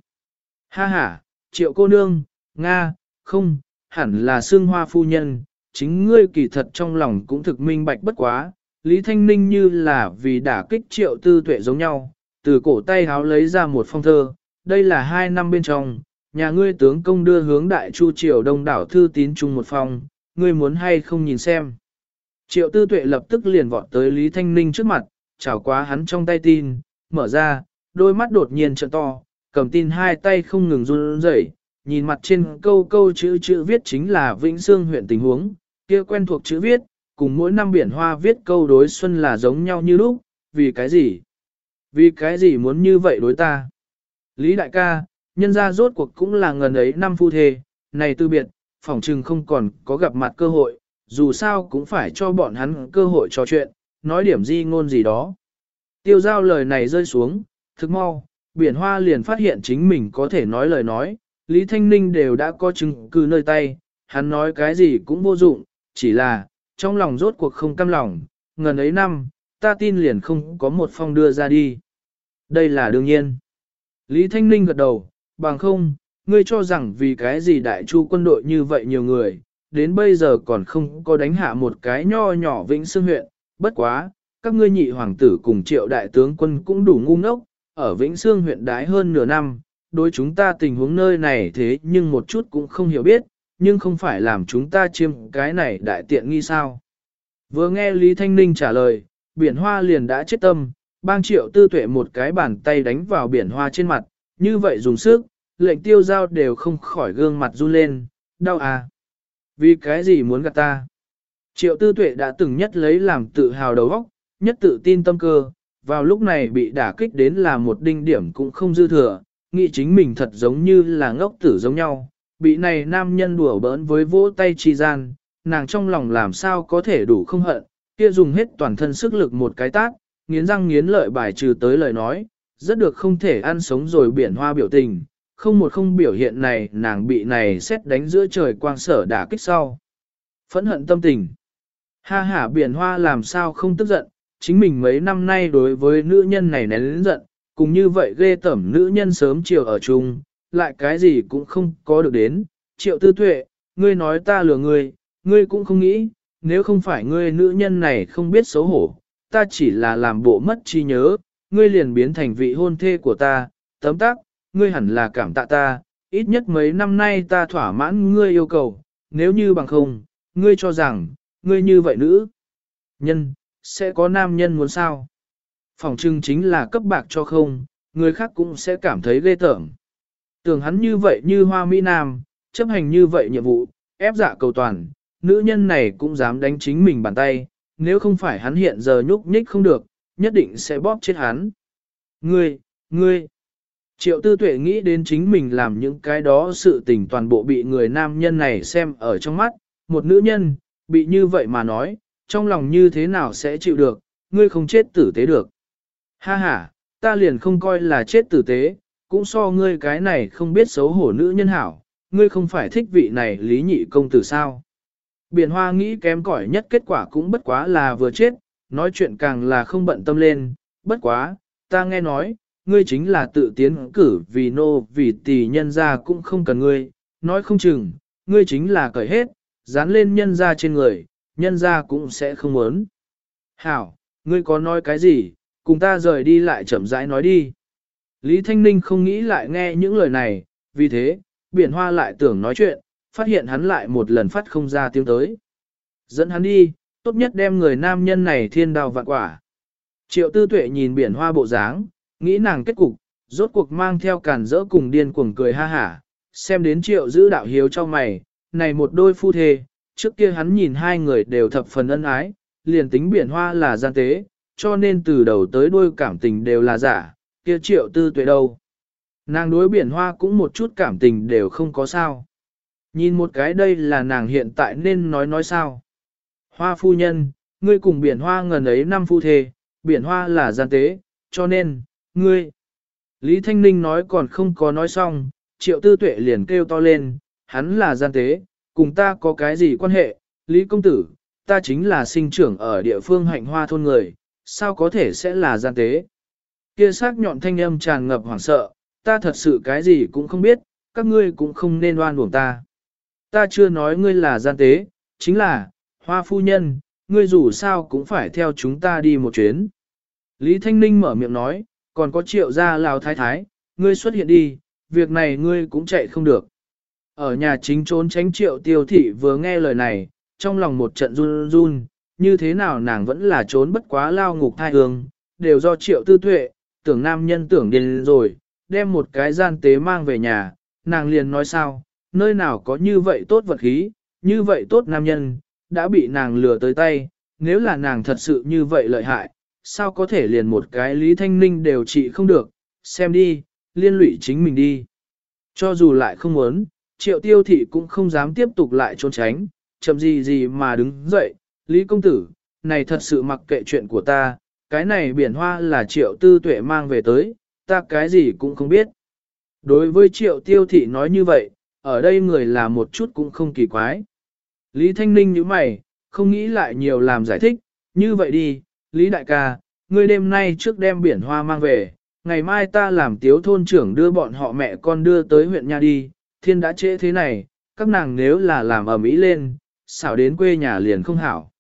[SPEAKER 1] Ha ha, triệu cô nương, Nga, không, hẳn là xương hoa phu nhân, chính ngươi kỳ thật trong lòng cũng thực minh bạch bất quá, Lý Thanh Ninh như là vì đả kích triệu tư tuệ giống nhau, từ cổ tay háo lấy ra một phong thơ, đây là hai năm bên trong, nhà ngươi tướng công đưa hướng đại chu triều đông đảo thư tín chung một phong, ngươi muốn hay không nhìn xem. Triệu tư tuệ lập tức liền vọt tới Lý Thanh Ninh trước mặt, chảo quá hắn trong tay tin, mở ra, đôi mắt đột nhiên trợn to, cầm tin hai tay không ngừng run rẩy, nhìn mặt trên câu câu chữ chữ viết chính là Vĩnh Sương huyện tình huống, kia quen thuộc chữ viết, cùng mỗi năm biển hoa viết câu đối xuân là giống nhau như lúc, vì cái gì? Vì cái gì muốn như vậy đối ta? Lý đại ca, nhân ra rốt cuộc cũng là ngần ấy năm phu thề, này tư biệt, phỏng trừng không còn có gặp mặt cơ hội, dù sao cũng phải cho bọn hắn cơ hội trò chuyện, nói điểm gì ngôn gì đó. Tiêu giao lời này rơi xuống, thực mau, biển hoa liền phát hiện chính mình có thể nói lời nói, Lý Thanh Ninh đều đã có chứng cứ nơi tay, hắn nói cái gì cũng vô dụng, chỉ là, trong lòng rốt cuộc không căm lòng, ngần ấy năm, ta tin liền không có một phong đưa ra đi. Đây là đương nhiên. Lý Thanh Ninh gật đầu, bằng không, ngươi cho rằng vì cái gì đại chu quân đội như vậy nhiều người, đến bây giờ còn không có đánh hạ một cái nho nhỏ vĩnh xương huyện, bất quá, các ngươi nhị hoàng tử cùng triệu đại tướng quân cũng đủ ngu ngốc, ở Vĩnh Sương huyện đái hơn nửa năm, đối chúng ta tình huống nơi này thế nhưng một chút cũng không hiểu biết, nhưng không phải làm chúng ta chiêm cái này đại tiện nghi sao. Vừa nghe Lý Thanh Ninh trả lời, biển hoa liền đã chết tâm, bang triệu tư tuệ một cái bàn tay đánh vào biển hoa trên mặt, như vậy dùng sức, lệnh tiêu giao đều không khỏi gương mặt run lên, đau à. Vì cái gì muốn gạt ta? Triệu tư tuệ đã từng nhất lấy làm tự hào đầu óc, nhất tự tin tâm cơ, vào lúc này bị đả kích đến là một đinh điểm cũng không dư thừa, nghĩ chính mình thật giống như là ngốc tử giống nhau, bị này nam nhân đùa bỡn với vỗ tay chi gian, nàng trong lòng làm sao có thể đủ không hận, kia dùng hết toàn thân sức lực một cái tác, nghiến răng nghiến lợi bài trừ tới lời nói, rất được không thể ăn sống rồi biển hoa biểu tình, không một không biểu hiện này nàng bị này xét đánh giữa trời quang sở đả kích sau. Phẫn hận tâm tình. Ha ha biển hoa làm sao không tức giận, chính mình mấy năm nay đối với nữ nhân này nén lĩnh giận, cùng như vậy ghê tẩm nữ nhân sớm chiều ở chung, lại cái gì cũng không có được đến. Triệu tư tuệ, ngươi nói ta lừa ngươi, ngươi cũng không nghĩ, nếu không phải ngươi nữ nhân này không biết xấu hổ, ta chỉ là làm bộ mất trí nhớ, ngươi liền biến thành vị hôn thê của ta, tấm tắc, ngươi hẳn là cảm tạ ta, ít nhất mấy năm nay ta thỏa mãn ngươi yêu cầu, nếu như bằng không, ngươi cho rằng, ngươi như vậy nữ. Nhân, sẽ có nam nhân muốn sao? Phòng trưng chính là cấp bạc cho không, người khác cũng sẽ cảm thấy ghê tởm. Tưởng hắn như vậy như hoa mỹ nam, chấp hành như vậy nhiệm vụ, ép dạ cầu toàn, nữ nhân này cũng dám đánh chính mình bàn tay, nếu không phải hắn hiện giờ nhúc nhích không được, nhất định sẽ bóp chết hắn. Ngươi, ngươi, triệu tư tuệ nghĩ đến chính mình làm những cái đó sự tình toàn bộ bị người nam nhân này xem ở trong mắt, một nữ nhân, bị như vậy mà nói, trong lòng như thế nào sẽ chịu được, ngươi không chết tử tế được. Ha ha, ta liền không coi là chết tử tế, cũng so ngươi cái này không biết xấu hổ nữ nhân hảo, ngươi không phải thích vị này lý nhị công tử sao. Biển hoa nghĩ kém cỏi nhất kết quả cũng bất quá là vừa chết, nói chuyện càng là không bận tâm lên, bất quá, ta nghe nói, ngươi chính là tự tiến cử vì nô vì tỷ nhân ra cũng không cần ngươi, nói không chừng, ngươi chính là cởi hết, dán lên nhân ra trên người, nhân ra cũng sẽ không muốn. Hảo, ngươi có nói cái gì, cùng ta rời đi lại chậm rãi nói đi. Lý Thanh Ninh không nghĩ lại nghe những lời này, vì thế, biển hoa lại tưởng nói chuyện, phát hiện hắn lại một lần phát không ra tiếng tới. Dẫn hắn đi, tốt nhất đem người nam nhân này thiên đào vạn quả. Triệu tư tuệ nhìn biển hoa bộ dáng, nghĩ nàng kết cục, rốt cuộc mang theo càn rỡ cùng điên cuồng cười ha hả, xem đến triệu giữ đạo hiếu cho mày, này một đôi phu thê, trước kia hắn nhìn hai người đều thập phần ân ái, liền tính biển hoa là gian tế, cho nên từ đầu tới đuôi cảm tình đều là giả, kia triệu tư tuệ đâu. Nàng đối biển hoa cũng một chút cảm tình đều không có sao. Nhìn một cái đây là nàng hiện tại nên nói nói sao. Hoa phu nhân, ngươi cùng biển hoa ngần ấy năm phu thề, biển hoa là gian tế, cho nên, ngươi. Lý Thanh Ninh nói còn không có nói xong, triệu tư tuệ liền kêu to lên, hắn là gian tế, cùng ta có cái gì quan hệ, Lý Công Tử, ta chính là sinh trưởng ở địa phương hạnh hoa thôn người, sao có thể sẽ là gian tế. Kia sắc nhọn thanh âm tràn ngập hoảng sợ, ta thật sự cái gì cũng không biết, các ngươi cũng không nên oan uổng ta. Ta chưa nói ngươi là gian tế, chính là, hoa phu nhân, ngươi dù sao cũng phải theo chúng ta đi một chuyến. Lý Thanh Ninh mở miệng nói, còn có triệu gia lào thái thái, ngươi xuất hiện đi, việc này ngươi cũng chạy không được. Ở nhà chính trốn tránh triệu tiêu thị vừa nghe lời này, trong lòng một trận run run, như thế nào nàng vẫn là trốn bất quá lao ngục thai hương, đều do triệu tư tuệ, tưởng nam nhân tưởng điên rồi, đem một cái gian tế mang về nhà, nàng liền nói sao, nơi nào có như vậy tốt vật khí, như vậy tốt nam nhân, đã bị nàng lừa tới tay, nếu là nàng thật sự như vậy lợi hại, sao có thể liền một cái Lý Thanh Ninh đều trị không được, xem đi, liên lụy chính mình đi. Cho dù lại không muốn, triệu tiêu thị cũng không dám tiếp tục lại trốn tránh, chậm gì gì mà đứng dậy, Lý Công Tử, này thật sự mặc kệ chuyện của ta, cái này biển hoa là triệu tư tuệ mang về tới, ta cái gì cũng không biết. Đối với triệu tiêu thị nói như vậy, ở đây người là một chút cũng không kỳ quái. Lý Thanh Ninh như mày, không nghĩ lại nhiều làm giải thích, như vậy đi, Lý Đại ca, ngươi đêm nay trước đem biển hoa mang về, ngày mai ta làm tiếu thôn trưởng đưa bọn họ mẹ con đưa tới huyện nhà đi, thiên đã trễ thế này, các nàng nếu là làm ở Mỹ lên, xảo đến quê nhà liền không hảo.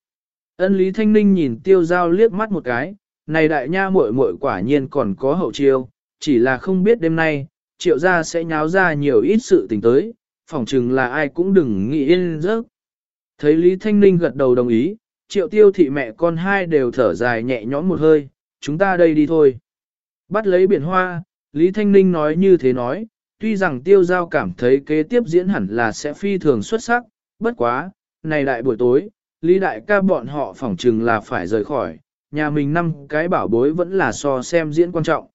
[SPEAKER 1] Ân Lý Thanh Ninh nhìn tiêu giao liếc mắt một cái, này đại nha muội muội quả nhiên còn có hậu chiêu, chỉ là không biết đêm nay, triệu gia sẽ nháo ra nhiều ít sự tình tới, phỏng chừng là ai cũng đừng nghĩ yên giấc. Thấy Lý Thanh Ninh gật đầu đồng ý, triệu tiêu thị mẹ con hai đều thở dài nhẹ nhõm một hơi, chúng ta đây đi thôi. Bắt lấy biển hoa, Lý Thanh Ninh nói như thế nói, tuy rằng tiêu giao cảm thấy kế tiếp diễn hẳn là sẽ phi thường xuất sắc, bất quá, này đại buổi tối, Lý đại ca bọn họ phỏng chừng là phải rời khỏi, nhà mình năm cái bảo bối vẫn là so xem diễn quan trọng.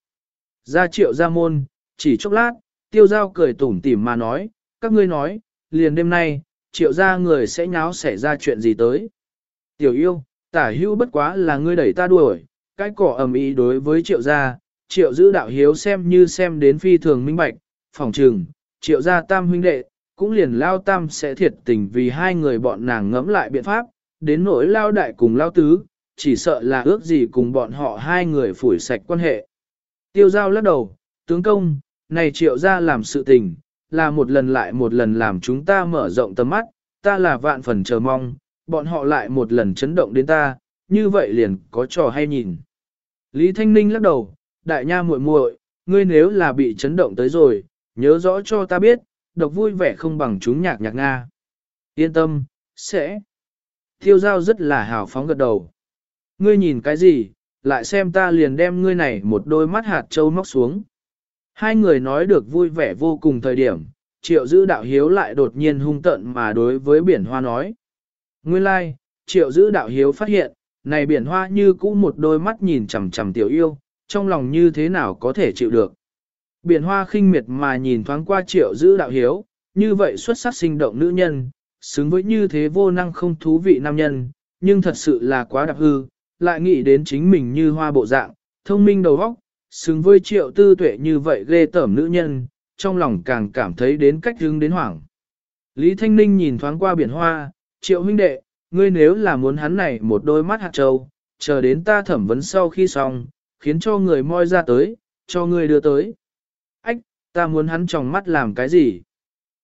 [SPEAKER 1] Ra triệu ra môn, chỉ chốc lát, tiêu giao cười tủm tỉm mà nói, các ngươi nói, liền đêm nay, triệu ra người sẽ nháo xảy ra chuyện gì tới. Tiểu yêu, tả hưu bất quá là ngươi đẩy ta đuổi, cái cỏ ầm ý đối với triệu gia, triệu giữ đạo hiếu xem như xem đến phi thường minh bạch, phòng trừng, triệu gia tam huynh đệ, cũng liền lao tam sẽ thiệt tình vì hai người bọn nàng ngẫm lại biện pháp, đến nỗi lao đại cùng lao tứ, chỉ sợ là ước gì cùng bọn họ hai người phủi sạch quan hệ. Tiêu giao lắc đầu, tướng công, này triệu gia làm sự tình, là một lần lại một lần làm chúng ta mở rộng tầm mắt, ta là vạn phần chờ mong, bọn họ lại một lần chấn động đến ta, như vậy liền có trò hay nhìn. Lý Thanh Ninh lắc đầu, đại nha muội muội, ngươi nếu là bị chấn động tới rồi, nhớ rõ cho ta biết, độc vui vẻ không bằng chúng nhạc nhạc Nga. Yên tâm, sẽ. Tiêu giao rất là hào phóng gật đầu. Ngươi nhìn cái gì, lại xem ta liền đem ngươi này một đôi mắt hạt trâu móc xuống. Hai người nói được vui vẻ vô cùng thời điểm, triệu giữ đạo hiếu lại đột nhiên hung tận mà đối với biển hoa nói. Nguyên lai, like, triệu giữ đạo hiếu phát hiện, này biển hoa như cũ một đôi mắt nhìn chằm chằm tiểu yêu, trong lòng như thế nào có thể chịu được. Biển hoa khinh miệt mà nhìn thoáng qua triệu giữ đạo hiếu, như vậy xuất sắc sinh động nữ nhân, xứng với như thế vô năng không thú vị nam nhân, nhưng thật sự là quá đặc hư, lại nghĩ đến chính mình như hoa bộ dạng, thông minh đầu óc, xứng với triệu tư tuệ như vậy ghê tởm nữ nhân, trong lòng càng cảm thấy đến cách hứng đến hoảng. Lý Thanh Ninh nhìn thoáng qua biển hoa, triệu huynh đệ, ngươi nếu là muốn hắn này một đôi mắt hạt trâu, chờ đến ta thẩm vấn sau khi xong, khiến cho người moi ra tới, cho ngươi đưa tới. Ta muốn hắn tròng mắt làm cái gì?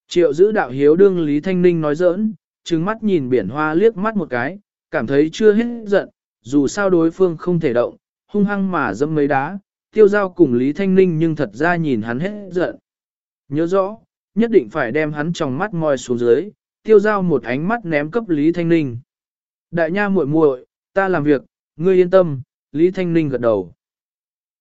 [SPEAKER 1] Triệu giữ đạo hiếu đương Lý Thanh Ninh nói giỡn, trừng mắt nhìn biển hoa liếc mắt một cái, cảm thấy chưa hết giận, dù sao đối phương không thể động, hung hăng mà dâm mấy đá, tiêu giao cùng Lý Thanh Ninh nhưng thật ra nhìn hắn hết giận. Nhớ rõ, nhất định phải đem hắn trong mắt moi xuống dưới, tiêu giao một ánh mắt ném cấp Lý Thanh Ninh. Đại nha muội muội, ta làm việc, ngươi yên tâm, Lý Thanh Ninh gật đầu.